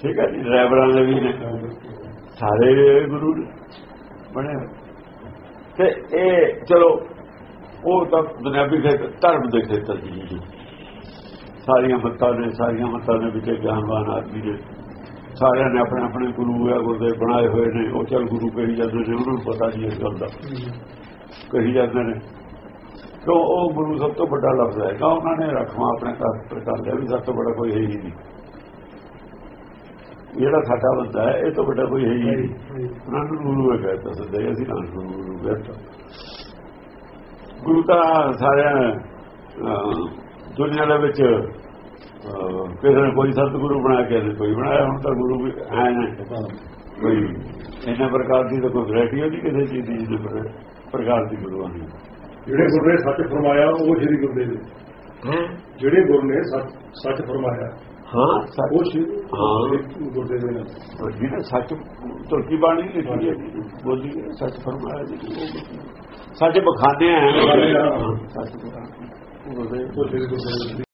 ਠੀਕ ਹੈ ਜੀ ਡਰਾਈਵਰਾਂ ਦੇ ਵੀ ਨੇ। ਸਾਰੇ ਗੁਰੂ ਬਣੇ। ਤੇ ਇਹ ਚਲੋ ਉਹ ਤਾਂ ਦੁਨਿਆਵੀ ਖੇਤਰ ਧਰਮ ਦੇ ਖੇਤਰ ਦੀ ਜੀ। ਸਾਰੀਆਂ ਮੱਤਾਂ ਨੇ ਸਾਰੀਆਂ ਮੱਤਾਂ ਦੇ ਵਿੱਚ ਗਿਆਨਵਾਨ ਆਦਮੀ ਨੇ। ਸਾਰਿਆਂ ਨੇ ਆਪਣੇ ਆਪਣੇ ਗੁਰੂ ਆ ਗੁਰਦੇ ਬਣਾਏ ਹੋਏ ਨੇ। ਉਹ ਚੱਲ ਗੁਰੂ ਕਹੀ ਜਾਂਦੇ ਨੇ ਉਹਨਾਂ ਨੂੰ ਪਤਾ ਨਹੀਂ ਇਸ ਗੱਲ ਦਾ। ਕਹੀ ਜਾਂਦੇ ਨੇ ਕਿਉਂ ਉਹ ਗੁਰੂ ਸਭ ਤੋਂ ਵੱਡਾ ਲਫ਼ਜ਼ ਹੈਗਾ ਉਹਨਾਂ ਨੇ ਰੱਖਵਾ ਆਪਣੇ ਘਰ ਲਿਆ ਵੀ ਸਭ ਤੋਂ ਵੱਡਾ ਕੋਈ ਹੈ ਹੀ ਨਹੀਂ। ਜਿਹੜਾ ਸਾਡਾ ਬੰਦਾ ਹੈ ਇਹ ਤੋਂ ਵੱਡਾ ਕੋਈ ਹੈ ਹੀ ਨਹੀਂ। ਉਹਨਾਂ ਨੂੰ ਗੁਰੂ ਹੈ ਕਹਿੰਦਾ ਸਦਾ ਅਸੀਂ ਨਾਲ ਗੁਰੂ ਕਹਿੰਦਾ ਗੁਰੂ ਤਾਂ ਸਾਰਿਆਂ ਦੁਨੀਆ ਦੇ ਵਿੱਚ ਕਿਸੇ ਨੇ ਕੋਈ ਸਤਿਗੁਰੂ ਬਣਾ ਕੇ ਨਹੀਂ ਕੋਈ ਬਣਾਇਆ ਹੁਣ ਤਾਂ ਗੁਰੂ ਵੀ ਐ ਨੇ। ਕੋਈ ਇਹਨਾਂ ਪ੍ਰਕਾਰ ਦੀ ਤਾਂ ਕੋਈ ਵੈਰਾਈਟੀ ਨਹੀਂ ਕਿਸੇ ਚੀਜ਼ ਦੀ ਪ੍ਰਕਾਰ ਦੀ ਗੁਰੂਆਂ ਦੀ ਜਿਹੜੇ ਗੁਰੂ ਨੇ ਸੱਚ ਫਰਮਾਇਆ ਉਹ ਸ਼੍ਰੀ ਗੁਰਦੇਵ ਨੇ ਜਿਹੜੇ ਗੁਰੂ ਨੇ ਸੱਚ ਸੱਚ ਫਰਮਾਇਆ ਹਾਂ ਸੱਚ। ਉਹ ਸ਼੍ਰੀ ਹਾਂ। ਗੁਰਦੇਵ ਨੇ। ਜਿਹਨੇ ਸੱਚ ਤੁਰਕੀ ਬਾਣੀ ਲਿਖੀ ਹੈ ਬੋਲੀ ਸੱਚ ਫਰਮਾਇਆ ਜੀ ਉਹ ਸੱਚ ਬਖਾਨੇ ਆ। ਸੱਚ ਬਖਾਨੇ ਉਹ ਸ਼੍ਰੀ ਗੁਰਦੇਵ ਨੇ